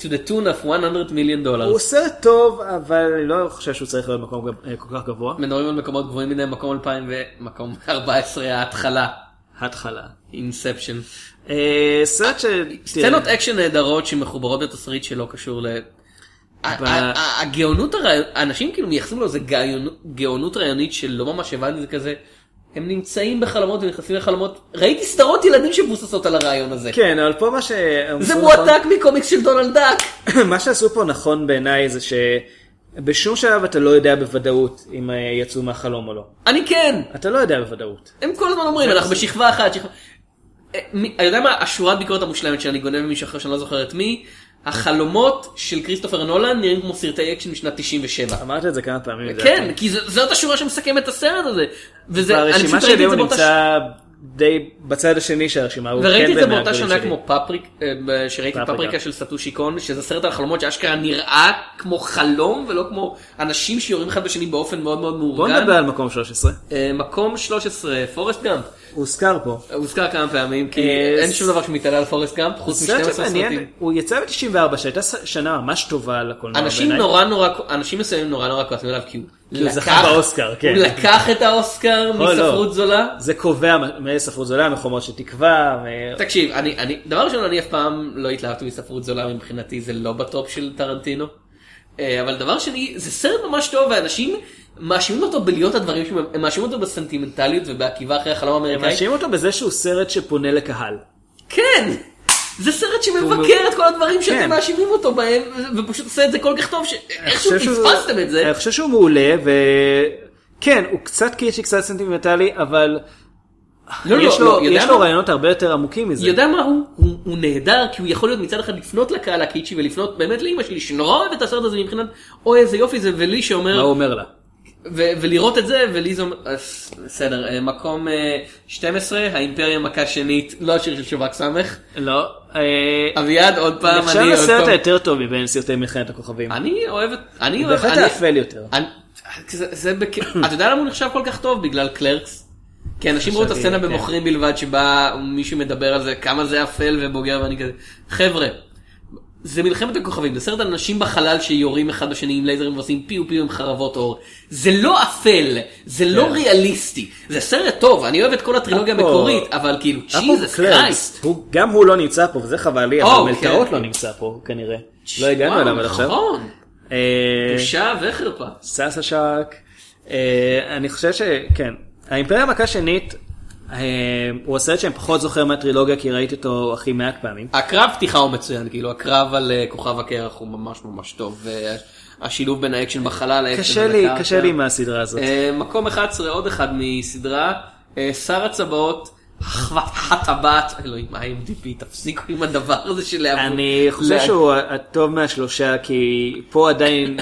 to the tune of 100 מיליון דולר. הוא סרט טוב, אבל אני לא חושב שהוא צריך להיות מקום אה, כל כך גבוה. מדברים על מקומות גבוהים מדי, מקום 2000 ומקום 14 ההתחלה, התחלה. Inception. אה, סרט ש... סצנות אקשן נהדרות שמחוברות בתסריט שלא קשור הגאונות הרעיונית, אנשים כאילו מייחסים לו איזה גאונות- רעיונית שלא ממש הבנתי זה כזה. הם נמצאים בחלומות ונכנסים לחלומות, ראיתי סדרות ילדים שמבוססות על הרעיון הזה. כן, אבל פה מה ש... זה מועתק מקומיקס של דונלד דאק. [clears throat] מה שעשו פה נכון בעיניי זה שבשום שלב אתה לא יודע בוודאות אם אה, יצאו מהחלום או לא. אני כן, אתה לא יודע בוודאות. הם כל הזמן אומרים, אנחנו בשכבה אחת, שכבה... אה, אני יודע מה, השורת ביקורת המושלמת שאני גונב ממישהו אחר שאני לא זוכר את מי, החלומות של כריסטופר נולן נראים כמו סרטי אקשן משנת 97. אמרת את זה כמה פעמים. כן, כי ז- זאת השורה שמסכמת את הסרט הזה. והרשימה שלי הוא. נמצא די בצד השני של הרשימה. וראיתי כן את זה באותה שנה. כמו פפריק, אה, שראיתי פפריקה. של סטושי קון, שזה סרט על חלומות שאשכרה נראה כמו חלום ולא כמו אנשים שיורים אחד בשני באופן מאוד מאוד בוא מאורגן. נדבר על מקום 13. אה, מקום 13, פורסט גאמפ. הוזכר פה. הוזכר כמה פעמים, כי אה, אין שום דבר שמתעלה על פורסט גאמפ, חוץ סרט מ-12 שמעניין, סרטים. הוא יצא ב-94 שהייתה שנה ממש טובה לקולנוע. אנשים. נורא נורא, אנשים מסוימים נורא נורא כועסים עליו כי הוא לקח- זכה באוסקר, כן. הוא לקח את האוסקר לא. מספרות זולה. זה קובע מאיזה ספרות זולה, מחומות של תקווה. תקשיב, דבר ראשון, אני אף פעם לא התלהבתי מספרות זולה מבחינתי, זה לא בטופ של טרנטינו. אה, אבל דבר שני, זה סרט ממש טוב, ואנשים מאשימים אותו בלהיות הדברים שהם, הם מאשימים אותו בסנטימנטליות ובעקיבה אחרי החלום הם האמריקאי. מאשימים אותו בזה שהוא סרט שפונה לקהל. כן! זה סרט שמבקר את כל הדברים שאתם כן. מאשימים אותו בהם, ופשוט עושה את זה כל כך טוב, שאיכשהו פספסתם את זה. אני חושב שהוא מעולה, וכן, הוא קצת קיצ'י, קצת סנטימנטלי, אבל לא, לא, יש לו- לא, יש לו מה? רעיונות הרבה יותר עמוקים מזה. יודע מה הוא? הוא? הוא נהדר כי הוא יכול להיות מצד אחד לפנות לקהל הקיצ'י ולפנות באמת לאמא שלי שנורא אוהבת את הסרט הזה מבחינת אוי איזה יופי זה ולי מה שאומר הוא אומר לה? ולראות את זה ולי זה אז, בסדר אה, מקום אה, 12 האימפריה מכה שנית לא השיר של שווק סמך לא. אה, אביעד עוד פעם אני עוד הסרט פעם היותר טוב מבין סרטי מלחמת הכוכבים. אני אוהב את אני אוהב בהחלט אני- האפל יותר. אני- זה. [coughs] אתה יודע למה הוא נחשב כל כך טוב? בגלל קלרקס. כי אנשים ראו את הסצנה כן. במוכרים בלבד שבה מישהו מדבר על זה כמה זה אפל ובוגר ואני כזה חבר'ה. זה מלחמת הכוכבים, זה סרט על אנשים בחלל שיורים אחד בשני עם לייזרים ועושים פיו פיו עם חרבות אור. זה לא אפל, זה לא כן. ריאליסטי. זה סרט טוב, אני אוהב את כל הטרילוגיה המקורית, אבל כאילו, ג'יזוס קרייסט. הוא- גם הוא לא נמצא פה וזה חבל לי, או, אבל כן, מלטעות כן. לא נמצא פה כנראה. לא הגענו אליו עד עכשיו. נכון, אה, בושה וחרפה. סאסה שרק. אה, אני חושב שכן. האימפריה מכה שנית הוא הסרט שאני פחות זוכר מהטרילוגיה כי ראיתי אותו הכי מעט פעמים. הקרב פתיחה הוא מצוין, כאילו הקרב על אה, כוכב הקרח הוא ממש ממש טוב, והשילוב בין האקשן בחלל, האקשן קשה על לי. קשה לי מהסדרה הזאת. אה, מקום 11 עוד אחד מסדרה, אה, שר הטבעות, אחוות הטבעת, אלוהים IMDb, תפסיקו עם הדבר הזה של להב- אני חושב שהוא הטוב מהשלושה כי פה עדיין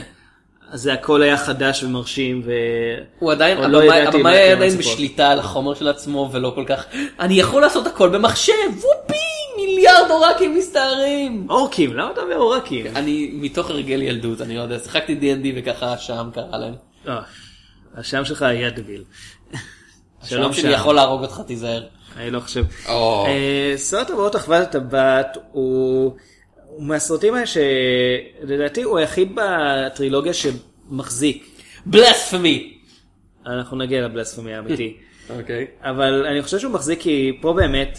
זה הכל היה חדש ומרשים ו... הוא עדיין, עוד לא הבמאי היה עדיין. בשליטה על החומר של עצמו ולא כל כך, אני יכול לעשות הכל במחשב, וופי, מיליארד אורקים מסתערים. אורקים, למה אתה אומר אורקים? אני מתוך הרגל ילדות, אני לא יודע, שיחקתי D&D וככה שם קרה להם. אה, השם שלך היה דביל. השלום שלי יכול להרוג אותך, תיזהר. אני לא חושב. או. אה, סרט הבאות אחוות הטבעת הוא הוא מהסרטים האלה שלדעתי הוא היחיד בטרילוגיה שמחזיק. Blasphemy. אנחנו נגיע ל blasphemy האמיתי. [laughs] אוקיי. אבל אני חושב שהוא מחזיק כי פה באמת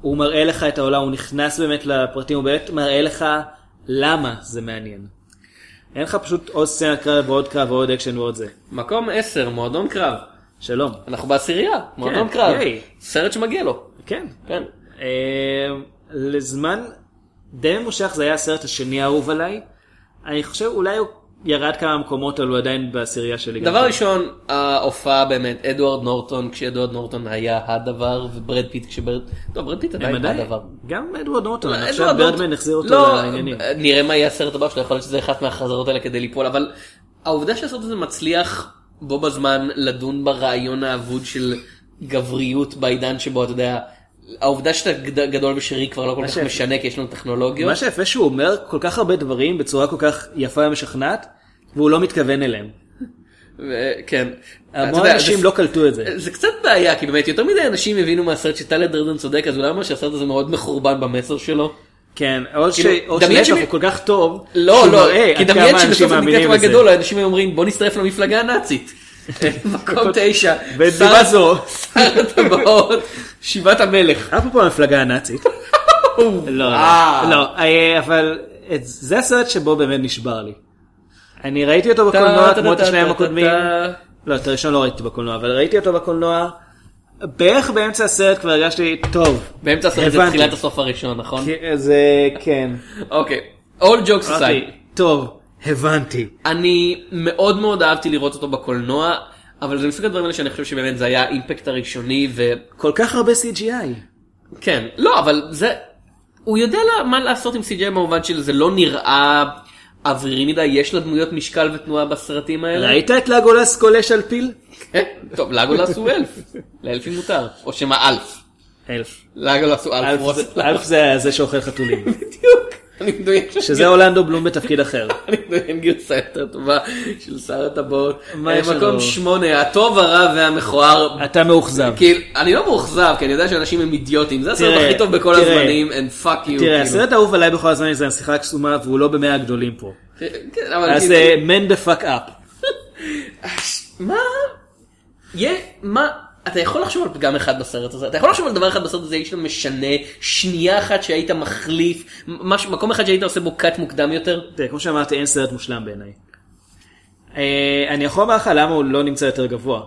הוא מראה לך את העולם, הוא נכנס באמת לפרטים, הוא באמת מראה לך למה זה מעניין. אין לך פשוט עוד סצנת קרב ועוד קרב ועוד אקשן ועוד זה. מקום 10, מועדון קרב. שלום. אנחנו בעשירייה, מועדון כן, קרב. ייי. סרט שמגיע לו. כן. כן. אה, לזמן די ממושך זה היה הסרט השני האהוב עליי. אני חושב אולי הוא ירד כמה מקומות אבל הוא עדיין בעשירייה שלי. דבר. ראשון, ההופעה באמת, אדוארד נורטון, כשאדוארד נורטון היה הדבר, וברד פיט כשברד... טוב, ברד פיט עדיין הדבר. גם אדוארד נורטון, חושב אדוארד בירדמן החזיר אותו לא, לעניינים. נראה מה יהיה הסרט הבא שלו, יכול להיות שזה אחת מהחזרות האלה כדי ליפול, אבל העובדה שהסרט הזה מצליח בו בזמן לדון ברעיון האבוד של גבריות בעידן שבו אתה יודע, העובדה שאתה גד- גדול ושרי כבר לא כל כך משנה כי יש לנו טכנולוגיות. מה שיפה שהוא אומר כל כך הרבה דברים בצורה כל כך יפה ומשכנעת, והוא לא מתכוון אליהם. כן. המון אנשים לא קלטו את זה. זה קצת בעיה כי באמת יותר מדי אנשים הבינו מהסרט שטליה דרדן צודק אז אולי אומר שהסרט הזה מאוד מחורבן במסר שלו. כן, או כאילו, שלהפך הוא כל כך טוב, לא לא כי דמיין שבסוף בזה. הגדול האנשים היו אומרים בוא נצטרף למפלגה הנאצית. [laughs] מקום תשע. שר- זו, שר הטבעות שיבת המלך. אפרופו המפלגה הנאצית, [laughs] לא. לא, לא, אה, אבל זה הסרט שבו באמת נשבר לי. אני ראיתי אותו בקולנוע כמו את השניים הקודמים, לא, את הראשון לא ראיתי בקולנוע, אבל ראיתי אותו בקולנוע, בערך באמצע הסרט כבר הרגשתי, טוב, באמצע הסרט זה. תחילת הסוף הראשון נכון? זה כן, אוקיי. All jokes aside. טוב, הבנתי. אני מאוד מאוד אהבתי לראות אותו בקולנוע אבל זה מסוג הדברים האלה שאני חושב שבאמת זה היה האימפקט הראשוני ו... כל כך הרבה CGI. כן, לא, אבל זה... הוא יודע לה- מה לעשות עם CJ במובן של זה לא נראה אווירי מדי, יש לדמויות משקל ותנועה בסרטים האלה. ראית את לגולס גולש על פיל? כן, טוב, לגולס הוא אלף. לאלפים מותר. או שמה אלף. אלף. לגולס הוא אלף. אלף זה זה שאוכל חתולים. [laughs] בדיוק. אני מדמיין שם שזה אורלנדו בלום בתפקיד אחר. [laughs] אני מדמיין גרסה יותר טובה של שר הטבעות. אה, מקום? שמונה, הטוב, הרע והמכוער. אתה מאוכזב. כאילו, אני לא מאוכזב, כי אני יודע שאנשים הם אידיוטים. זה הסרט הכי טוב בכל. הזמנים, and fuck you. תראה, כאילו. הסרט האהוב עליי בכל הזמן זה הנסיכה הקסומה והוא לא במאה הגדולים פה. כן, אבל אז כאילו- אה, man the fuck up. [laughs] מה? מה? אתה יכול לחשוב על פגם אחד בסרט הזה, אתה יכול לחשוב על דבר אחד בסרט הזה היית משנה, שנייה אחת שהיית מחליף, מש, מקום אחד שהיית עושה בו קאט מוקדם יותר? תראה, כמו שאמרתי, אין סרט מושלם בעיניי. אה, אני יכול לומר לך למה הוא לא נמצא יותר גבוה.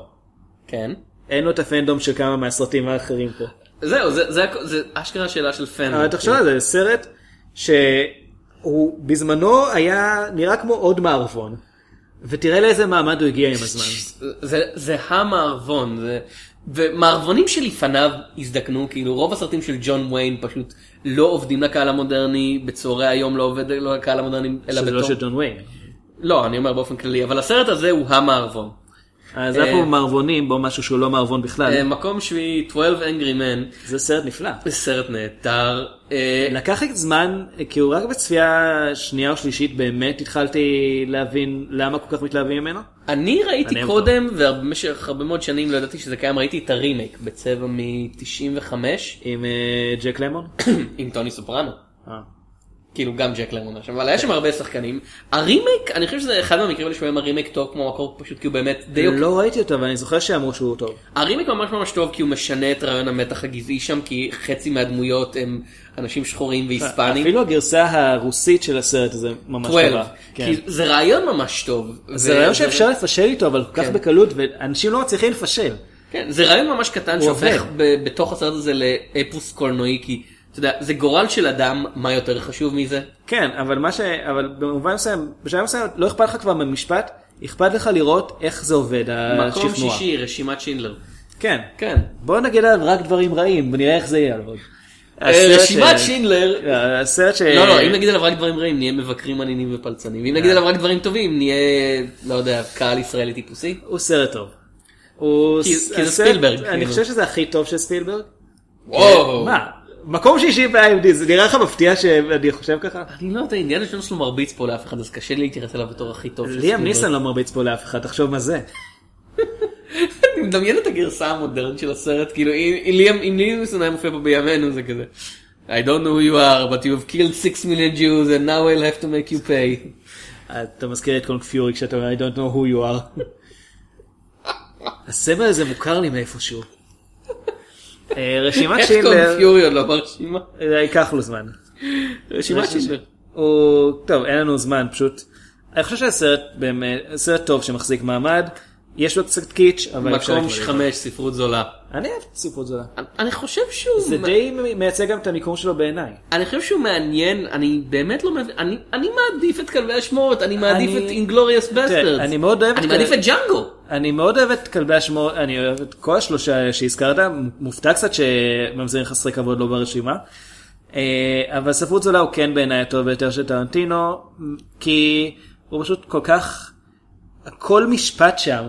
כן. אין לו את הפנדום של כמה מהסרטים האחרים פה. זהו, זה, זה, זה, זה אשכרה שאלה של פן. אבל תחשוב על זה סרט שהוא בזמנו היה נראה כמו עוד מערבון. ותראה לאיזה מעמד הוא הגיע עם הזמן. זה, זה המערבון, זה... ומערבונים שלפניו הזדקנו, כאילו רוב הסרטים של ג'ון ויין פשוט לא עובדים לקהל המודרני, בצהרי היום לא עובד לא לקהל המודרני, אלא שזה בתור... לא של ג'ון ויין. לא, אני אומר באופן כללי, אבל הסרט הזה הוא המערבון. אז אה, אנחנו מערבונים בו משהו שהוא לא מערבון אה, בכלל. מקום שביעי, 12 Angry Men, זה סרט נפלא. זה סרט נהדר. אה, לקח לי זמן, כי הוא רק בצפייה שנייה או שלישית באמת התחלתי להבין למה כל כך מתלהבים ממנו. אני ראיתי קודם, ובמשך הרבה מאוד שנים לא ידעתי שזה קיים, ראיתי את הרימייק בצבע מ-95 עם אה, ג'ק למון. [coughs] עם טוני סופרנו. כאילו גם ג'ק למון שם, אבל היה שם הרבה שחקנים. הרימייק, אני חושב שזה אחד מהמקרים האלה שבהם הרימייק טוב כמו מקור פשוט כי הוא באמת די אוקיי. לא ראיתי אותו אבל אני זוכר שאמרו שהוא טוב. הרימייק ממש ממש טוב כי הוא משנה את רעיון המתח הגזעי שם, כי חצי מהדמויות הם אנשים שחורים והיספנים. אפילו הגרסה הרוסית של הסרט הזה ממש 12, טובה. כן. כי זה רעיון ממש טוב. זה רעיון שאפשר לפשל איתו אבל כל כך כן. בקלות ואנשים לא מצליחים לפשל. כן, זה רעיון ממש קטן שהופך בתוך הסרט הזה לאפוס קולנועי, כי אתה יודע, זה גורל של אדם, מה יותר חשוב מזה? כן אבל מה ש... אבל במובן מסוים בשלב מסוים לא אכפת לך כבר ממשפט אכפת לך לראות איך זה עובד מקום השכנוע. שישי, רשימת שינדלר. כן. כן. בוא נגיד עליו רק דברים רעים ונראה איך זה יהיה. אבל. אה, רשימת שינדלר, הסרט ש... לא לא, אם נגיד עליו רק דברים רעים, נהיה מבקרים עניינים ופלצנים. אם נגיד עליו רק דברים טובים, נהיה, לא יודע, קהל ישראלי טיפוסי. הוא סרט טוב. כי- זה ספילברג, אני כאילו. חושב שזה הכי טוב של ספילברג. וואו. מה? מקום שישי ב-IMD זה נראה לך מפתיע שאני חושב ככה? אני לא יודע, אינדיאנה ג'ונס לא מרביץ פה לאף אחד, אז קשה לי להתייחס אליו בתור הכי טוב ליאם. ניסן לא מרביץ פה לאף אחד תחשוב מה זה. [laughs] אני מדמיין את הגרסה המודרנית של הסרט, כאילו אם אם ליאם אם ליאם ניסון היה מופיע פה בימינו זה כזה. I don't know who you are, but you have killed 6 million Jews and now I'll have to make you pay. [laughs] אתה מזכיר את קונג פיורי כשאתה אומר I don't know who you are. [laughs] הסמל הזה מוכר לי מאיפשהו. אה, רשימת איך שינדלר, קונפיורי עוד לא ברשימה? אה, ייקח לו זמן. רשימת שינדלר. הוא, טוב אין לנו זמן פשוט. אני חושב שהסרט באמת, סרט טוב שמחזיק מעמד, יש לו קצת קיץ' אבל אפשר מקום. חמש, ספרות זולה. אני אוהב את ספרות זולה. אני- אני חושב שהוא... זה די מייצג גם את המיקום שלו בעיניי. אני חושב שהוא מעניין, אני באמת לא מבין, אני, אני מעדיף את כלבי השמועות, אני מעדיף אני- את Inglourious Basterds. אני מאוד אוהב אני את מעדיף כאלה- את ג'אנגו. אני מאוד אוהב את כלבי השמועות, אני אוהב את כל השלושה שהזכרת, מופתע קצת שממזרים חסרי כבוד לא ברשימה. אה, אבל ספרות זולה הוא כן בעיניי הטוב ביותר של טרנטינו, כי הוא פשוט כל כך, כל משפט שם,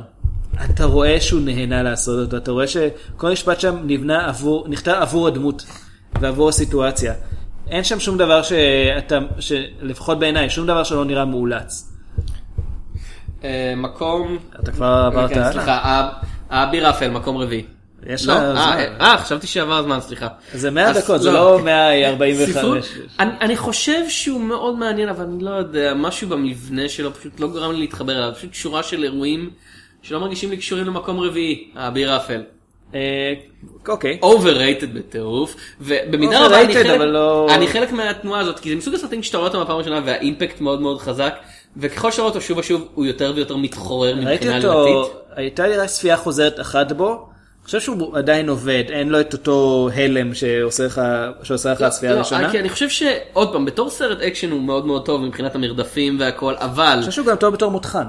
אתה רואה שהוא נהנה לעשות אותו, אתה רואה שכל משפט שם נבנה עבור, נכתב עבור הדמות ועבור הסיטואציה. אין שם שום דבר שאתה, שלפחות בעיניי, שום דבר שלא נראה מאולץ. אה, מקום... אתה כבר עברת כן, הלאה? סליחה, האביר רפל, מקום רביעי. יש לא, לך אה, זמן. אה, חשבתי שעבר הזמן, סליחה. זה 100 אז דקות, זה לא 145. ספרות, אני, אני חושב שהוא מאוד מעניין, אבל אני לא יודע, משהו במבנה שלו פשוט לא גרם לי להתחבר אליו, פשוט שורה של אירועים שלא מרגישים לי קשורים למקום רביעי, האביר האפל. אה, אוקיי. overrated בטירוף, ובמידה רבה אני חלק, לא- אני חלק מהתנועה הזאת, כי זה מסוג הסרטים שאתה רואה אותם בפעם הראשונה והאימפקט מאוד מאוד חזק, וככל שאתה רואה אותו שוב ושוב הוא יותר ויותר מתחורר ראיתי מבחינה אותו, עלילתית. הייתה לי רק צפייה חוזרת אחת בו. חושב שהוא עדיין עובד, אין לו את אותו הלם שעושה לך, שעושה לך הצפייה לא, הראשונה. כי אני חושב שעוד פעם, בתור סרט אקשן הוא מאוד מאוד טוב מבחינת המרדפים והכל, אבל, אני חושב שהוא גם טוב בתור מותחן.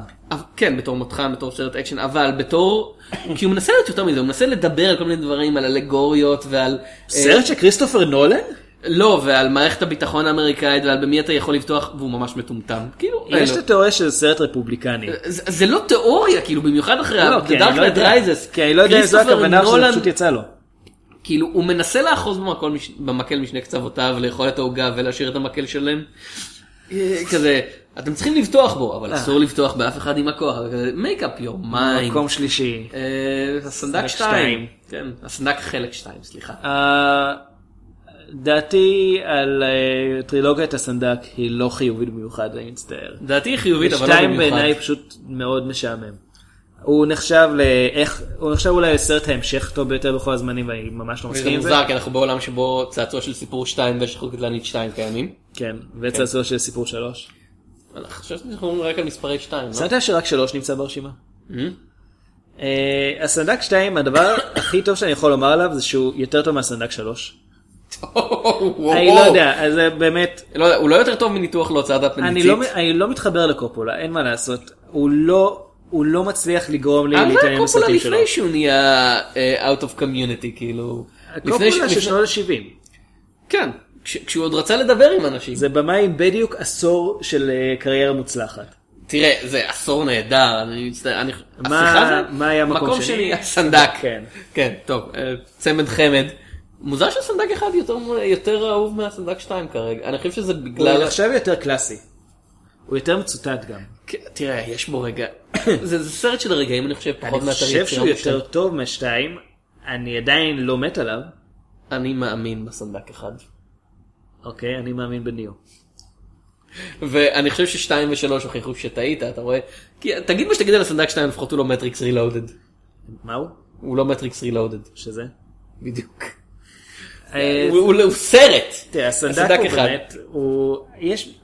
כן, בתור מותחן, בתור סרט אקשן, אבל בתור, כי הוא מנסה להיות יותר מזה, הוא מנסה לדבר על כל מיני דברים, על אלגוריות ועל... אה, סרט של כריסטופר נולן? לא, ועל מערכת הביטחון האמריקאית ועל במי אתה יכול לבטוח, והוא ממש מטומטם. כאילו, יש. את התיאוריה שזה סרט רפובליקני. זה, זה לא תיאוריה, כאילו, במיוחד אחרי לא, The Dark לא Knight יודע. Rises. כי אני לא יודע אם זו הכוונה, שזה נולן- פשוט יצא לו. כאילו, הוא מנסה לאחוז במקל, מש... במקל משני קצוותיו, לאכול את העוגה ולהשאיר את המקל שלם. אה, כזה, אתם צריכים לבטוח בו, אבל אסור לבטוח באף אחד עם הכוח. make up your mind. מקום שלישי. אה, הסנדק הסנדק 2. שתיים. כן, הסנדק חלק 2, סליחה. דעתי על אה, טרילוגיית הסנדק היא לא חיובית במיוחד, אני מצטער. דעתי היא חיובית, אבל לא שתיים במיוחד. בעיניי פשוט מאוד משעמם. הוא נחשב לאיך, הוא נחשב אולי לסרט ההמשך טוב ביותר בכל הזמנים ואני ממש לא מסכים עם זה. מוזר, כי אנחנו בעולם שבו צעצוע של סיפור 2 ושחרור קטלנית 2 קיימים. כן, וצעצוע של סיפור שלוש. אני חושב שאנחנו מדברים רק על מספרי 2, לא? שמת שרק שלוש נמצא ברשימה? אה, הסנדק 2 הדבר [coughs] הכי טוב שאני יכול לומר עליו זה שהוא יותר טוב מהסנדק 3. אני לא יודע, אז זה באמת, לא הוא לא יותר טוב מניתוח להוצאת. לא, אני לא מתחבר לקופולה, אין מה לעשות. הוא לא, הוא לא מצליח לגרום לי אבל להתעניין קופולה בסרטים שלו. לפני שהוא נהיה אה, out of community, כאילו. קופולה של שנות ה-70. כן, כש- כשהוא עוד רצה לדבר עם אנשים. זה במאי עם בדיוק עשור של אה, קריירה מוצלחת. תראה, זה עשור נהדר, אני מצטער, אני... מה- מה היה מקום מקום שני? שני? הסנדק. כן. כן, טוב, אה, צמד חמד. מוזר שהסנדק אחד יותר, יותר אהוב מהסנדק 2 כרגע, אני חושב שזה הוא בגלל... עכשיו יותר קלאסי. הוא יותר מצוטט גם. כן, תראה, יש בו רגע... [coughs] זה זה סרט של רגעים, אני חושב, אני פחות מאתר חושב שהוא יצירה יותר. טוב משתיים, אני עדיין לא מת עליו. אני מאמין בסנדק אחד. אוקיי, אני מאמין בניו. ואני חושב ששתיים ושלוש הוכיחו שטעית, אתה רואה? כי תגיד מה שתגיד על הסנדק 2, לפחות הוא לא מטריקס רילודד. מה הוא? הוא לא מטריקס רילודד. שזה? בדיוק. אה, הוא- סרט. תראה, הסנדק הוא. באמת,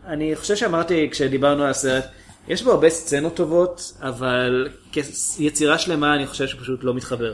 אני חושב שאמרתי כשדיברנו על הסרט, יש בו הרבה סצנות טובות, אבל כיצירה שלמה אני חושב שפשוט לא מתחבר.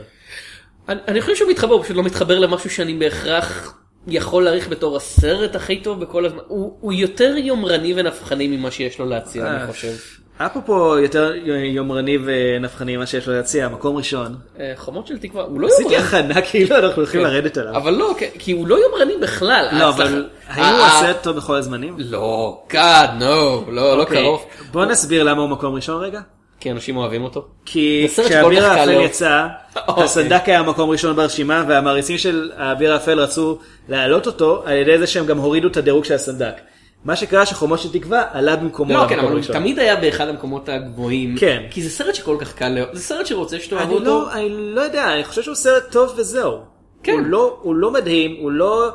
אני, חושב שהוא מתחבר, הוא פשוט לא מתחבר למשהו שאני בהכרח יכול להעריך בתור הסרט הכי טוב בכל הזמן. הוא, יותר יומרני ונפחני ממה שיש לו להציע, אה, אני חושב. אפרופו יותר יומרני ונפחני ממה שיש לו להציע, מקום ראשון. אה, חומות של תקווה, הוא לא עשיתי יומרני. הכנה [laughs] כאילו אנחנו הולכים לרדת עליו. אבל לא, כי- כי הוא לא יומרני בכלל. לא, אבל האם הוא הסרט טוב בכל הזמנים? לא, God, no, לא, לא אוקיי, קרוב. בוא נסביר למה הוא מקום ראשון רגע. כי אנשים אוהבים אותו. כי כשהאביר קל האפל. יצא, אוקיי. הסנדק היה מקום ראשון ברשימה והמעריצים של האביר האפל רצו להעלות אותו על ידי זה שהם גם הורידו את הדירוג של הסנדק. מה שקרה שחומות של תקווה עלה במקומו לא, כן, אבל הוא. תמיד היה באחד המקומות הגבוהים. כן. כי זה סרט שכל כך קל. זה סרט שרוצה שתאהבו אותו. לא, אני לא יודע, אני חושב שהוא סרט טוב וזהו. כן. הוא לא, הוא לא מדהים, הוא לא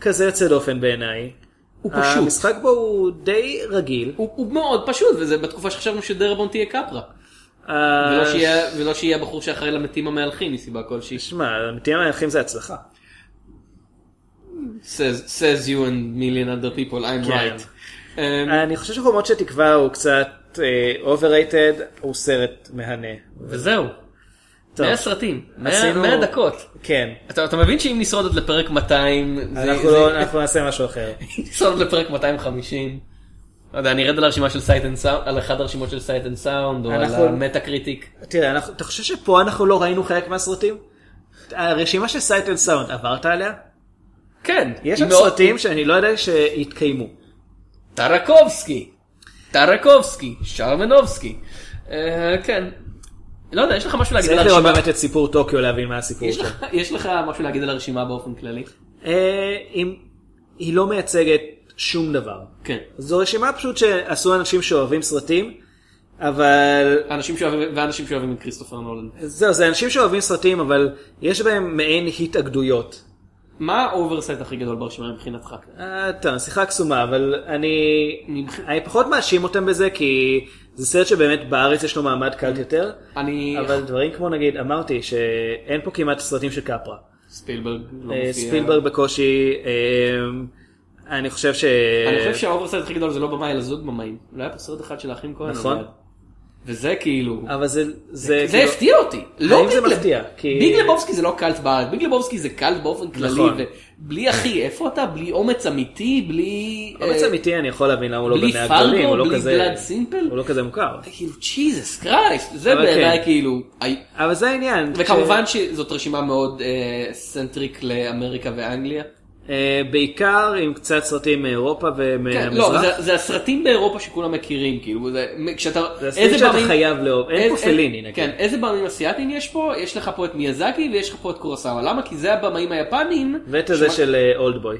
כזה יוצא דופן בעיניי. הוא פשוט. המשחק בו הוא די רגיל. הוא הוא מאוד פשוט, וזה בתקופה שחשבנו שדרבון תהיה קפרה. אה, ולא שיהיה- ולא שיהיה הבחור שאחראי למתים המהלכים מסיבה כלשהי. שמע, המתים המהלכים זה הצלחה. Says says you and million other people, I'm כן. right. אממ, אני חושב שחומות של תקווה הוא קצת overrated, הוא סרט מהנה. וזהו. טוב. 100 סרטים, 100 עשינו- 100 דקות. כן. אתה אתה מבין שאם נשרוד עד לפרק 200, זה- אנחנו זה- לא- אנחנו נעשה משהו אחר. [laughs] נשרוד לפרק 250. לא יודע, אני ארד על הרשימה של Sight and Sound, על אחד הרשימות של Sight and Sound, או על אנחנו- ה Metacritic. תראה, אנחנו- אתה חושב שפה אנחנו לא ראינו חלק מהסרטים? הרשימה של Sight and Sound, עברת עליה? כן. יש מאוד- סרטים שאני לא יודע שהתקיימו. טרקובסקי, טרקובסקי, שרמנובסקי. אה, כן. לא יודע, יש לך משהו להגיד על צריך לראות הרשימה? באמת את סיפור טוקיו להבין מה הסיפור יש שלו. לך- יש לך משהו להגיד על הרשימה באופן כללי? אה, היא לא מייצגת שום דבר. כן. זו רשימה פשוט שעשו אנשים שאוהבים סרטים, אבל אנשים שאוהבים, ואנשים שאוהבים את כריסטופר נולן. זהו, זה אנשים שאוהבים סרטים, אבל יש בהם מעין התאגדויות. מה ה oversight הכי גדול ברשימה מבחינתך? אה, טוב, שיחה קסומה, אבל אני, אני פחות מאשים אותם בזה, כי זה סרט שבאמת בארץ יש לו מעמד קאלט יותר, אני... אבל דברים כמו נגיד, אמרתי שאין פה כמעט סרטים של קפרה. ספילברג לא אה, מופיע. ספילברג בקושי, אה, אני חושב ש... אני חושב שה oversight הכי גדול זה לא במאי אלא זוג במאים. לא היה פה סרט אחד של האחים כהן. נכון. וזה כאילו... אבל זה... זה זה כאילו- הפתיע אותי. לא האם זה Big Leb- מפתיע? כי- Big Lebowski זה לא קאלט בארץ, Big Lebowski זה קאלט באופן כללי, נכון. ובלי אחי, איפה אתה? בלי אומץ אמיתי, בלי... אומץ אה, אמיתי אני יכול להבין למה הוא לא בלי במאה הגדולים, הוא לא בלי כזה... Blood Simple? הוא לא כזה מוכר. כאילו, Jesus Christ, זה בעיניי כן. כאילו... אבל זה העניין. וכמובן שזאת רשימה מאוד אה, centric לאמריקה ואנגליה. אה, בעיקר עם קצת סרטים מאירופה כן, ומהמזרח. לא, זה- זה הסרטים באירופה שכולם מכירים, כאילו, זה- כשאתה... זה הסרטים שאתה חייב לאהוב. אין פה פליני נגיד. כן, איזה במאים אסיאתיים יש פה? יש לך פה את מיאזקי ויש לך פה את קורוסאווה. למה? כי זה הבמאים היפנים. ואת הזה שמ- של Oldboy.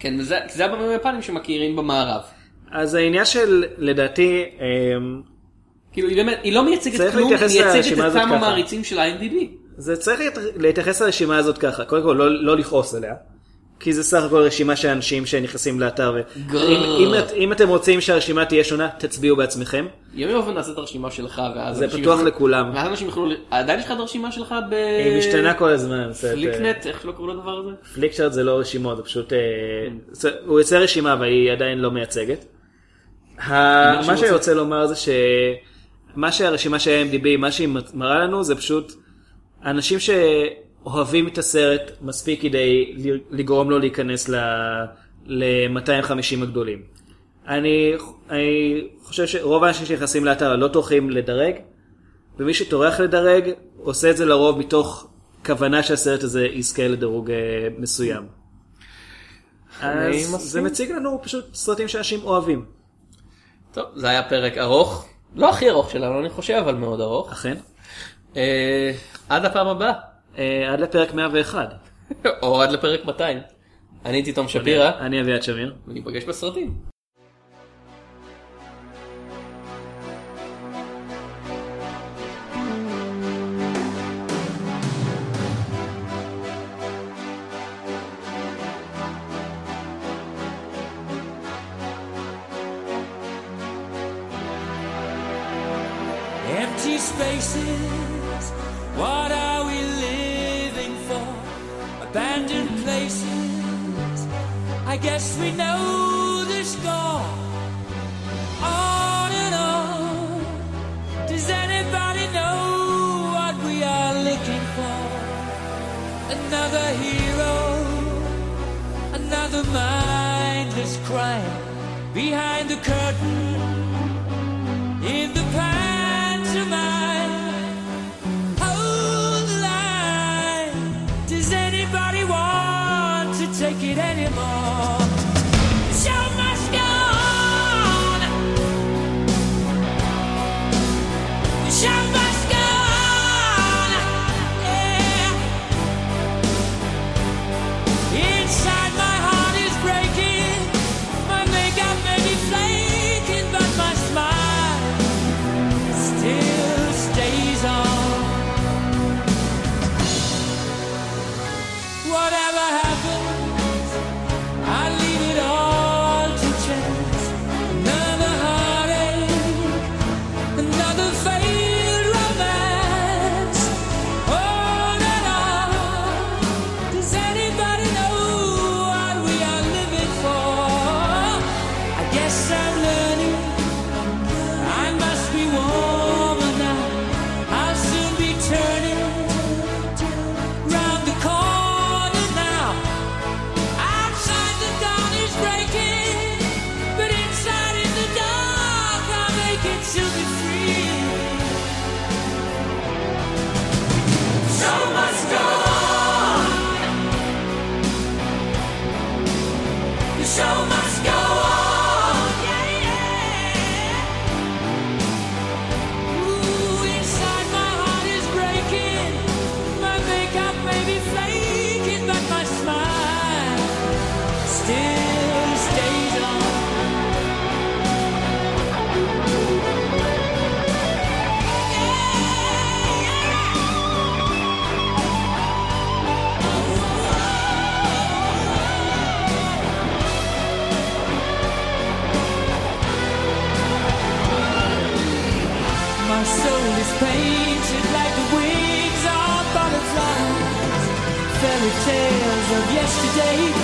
כן, וזה- כי זה הבמאים היפנים שמכירים במערב. אז העניין של לדעתי אמ, כאילו, היא באמת, היא לא מייצגת כלום, היא מייצגת את ככה. המעריצים של ה-IMDb. זה צריך להת- להתייחס לרשימה הזאת ככה. קודם כל לא- לא לכעוס עליה. כי זה סך הכל רשימה של אנשים שנכנסים לאתר. ו-. אם- אם את- אם אתם רוצים שהרשימה תהיה שונה, תצביעו בעצמכם. יום יום נעשה את הרשימה שלך, ואז זה פתוח יוכלו- לכולם. ואז אנשים יוכלו... עדיין יש לך את הרשימה שלך ב... היא משתנה כל הזמן. פליקנט, איך שלא קוראים לדבר הזה? פליקצ'ארט זה לא רשימות, זה פשוט... אה, זה- הוא יוצא רשימה אבל היא עדיין לא מייצגת. שהוא מה שאני רוצה- לומר זה שמה שהרשימה של AMDB, מה שהיא מראה לנו זה פשוט אנשים שאוהבים את הסרט מספיק כדי לגרום לו להיכנס ל-250 הגדולים. אני, אני חושב שרוב האנשים שנכנסים לאתר לא טורחים לדרג, ומי שטורח לדרג עושה את זה לרוב מתוך כוונה שהסרט הזה יזכה לדירוג אה, מסוים. אז. זה מציג לנו פשוט סרטים שאנשים אוהבים. טוב, זה היה פרק ארוך. לא הכי ארוך שלנו, אני חושב, אבל מאוד ארוך. אכן. אה, עד הפעם הבאה. אה, עד לפרק 101. או עד לפרק 200. אני הייתי תום שפירא, אני אביעד שמיר. וניפגש בסרטים. mindless crying behind the curtain in the pantomime. Hold the line. Does anybody want to take it anymore? day.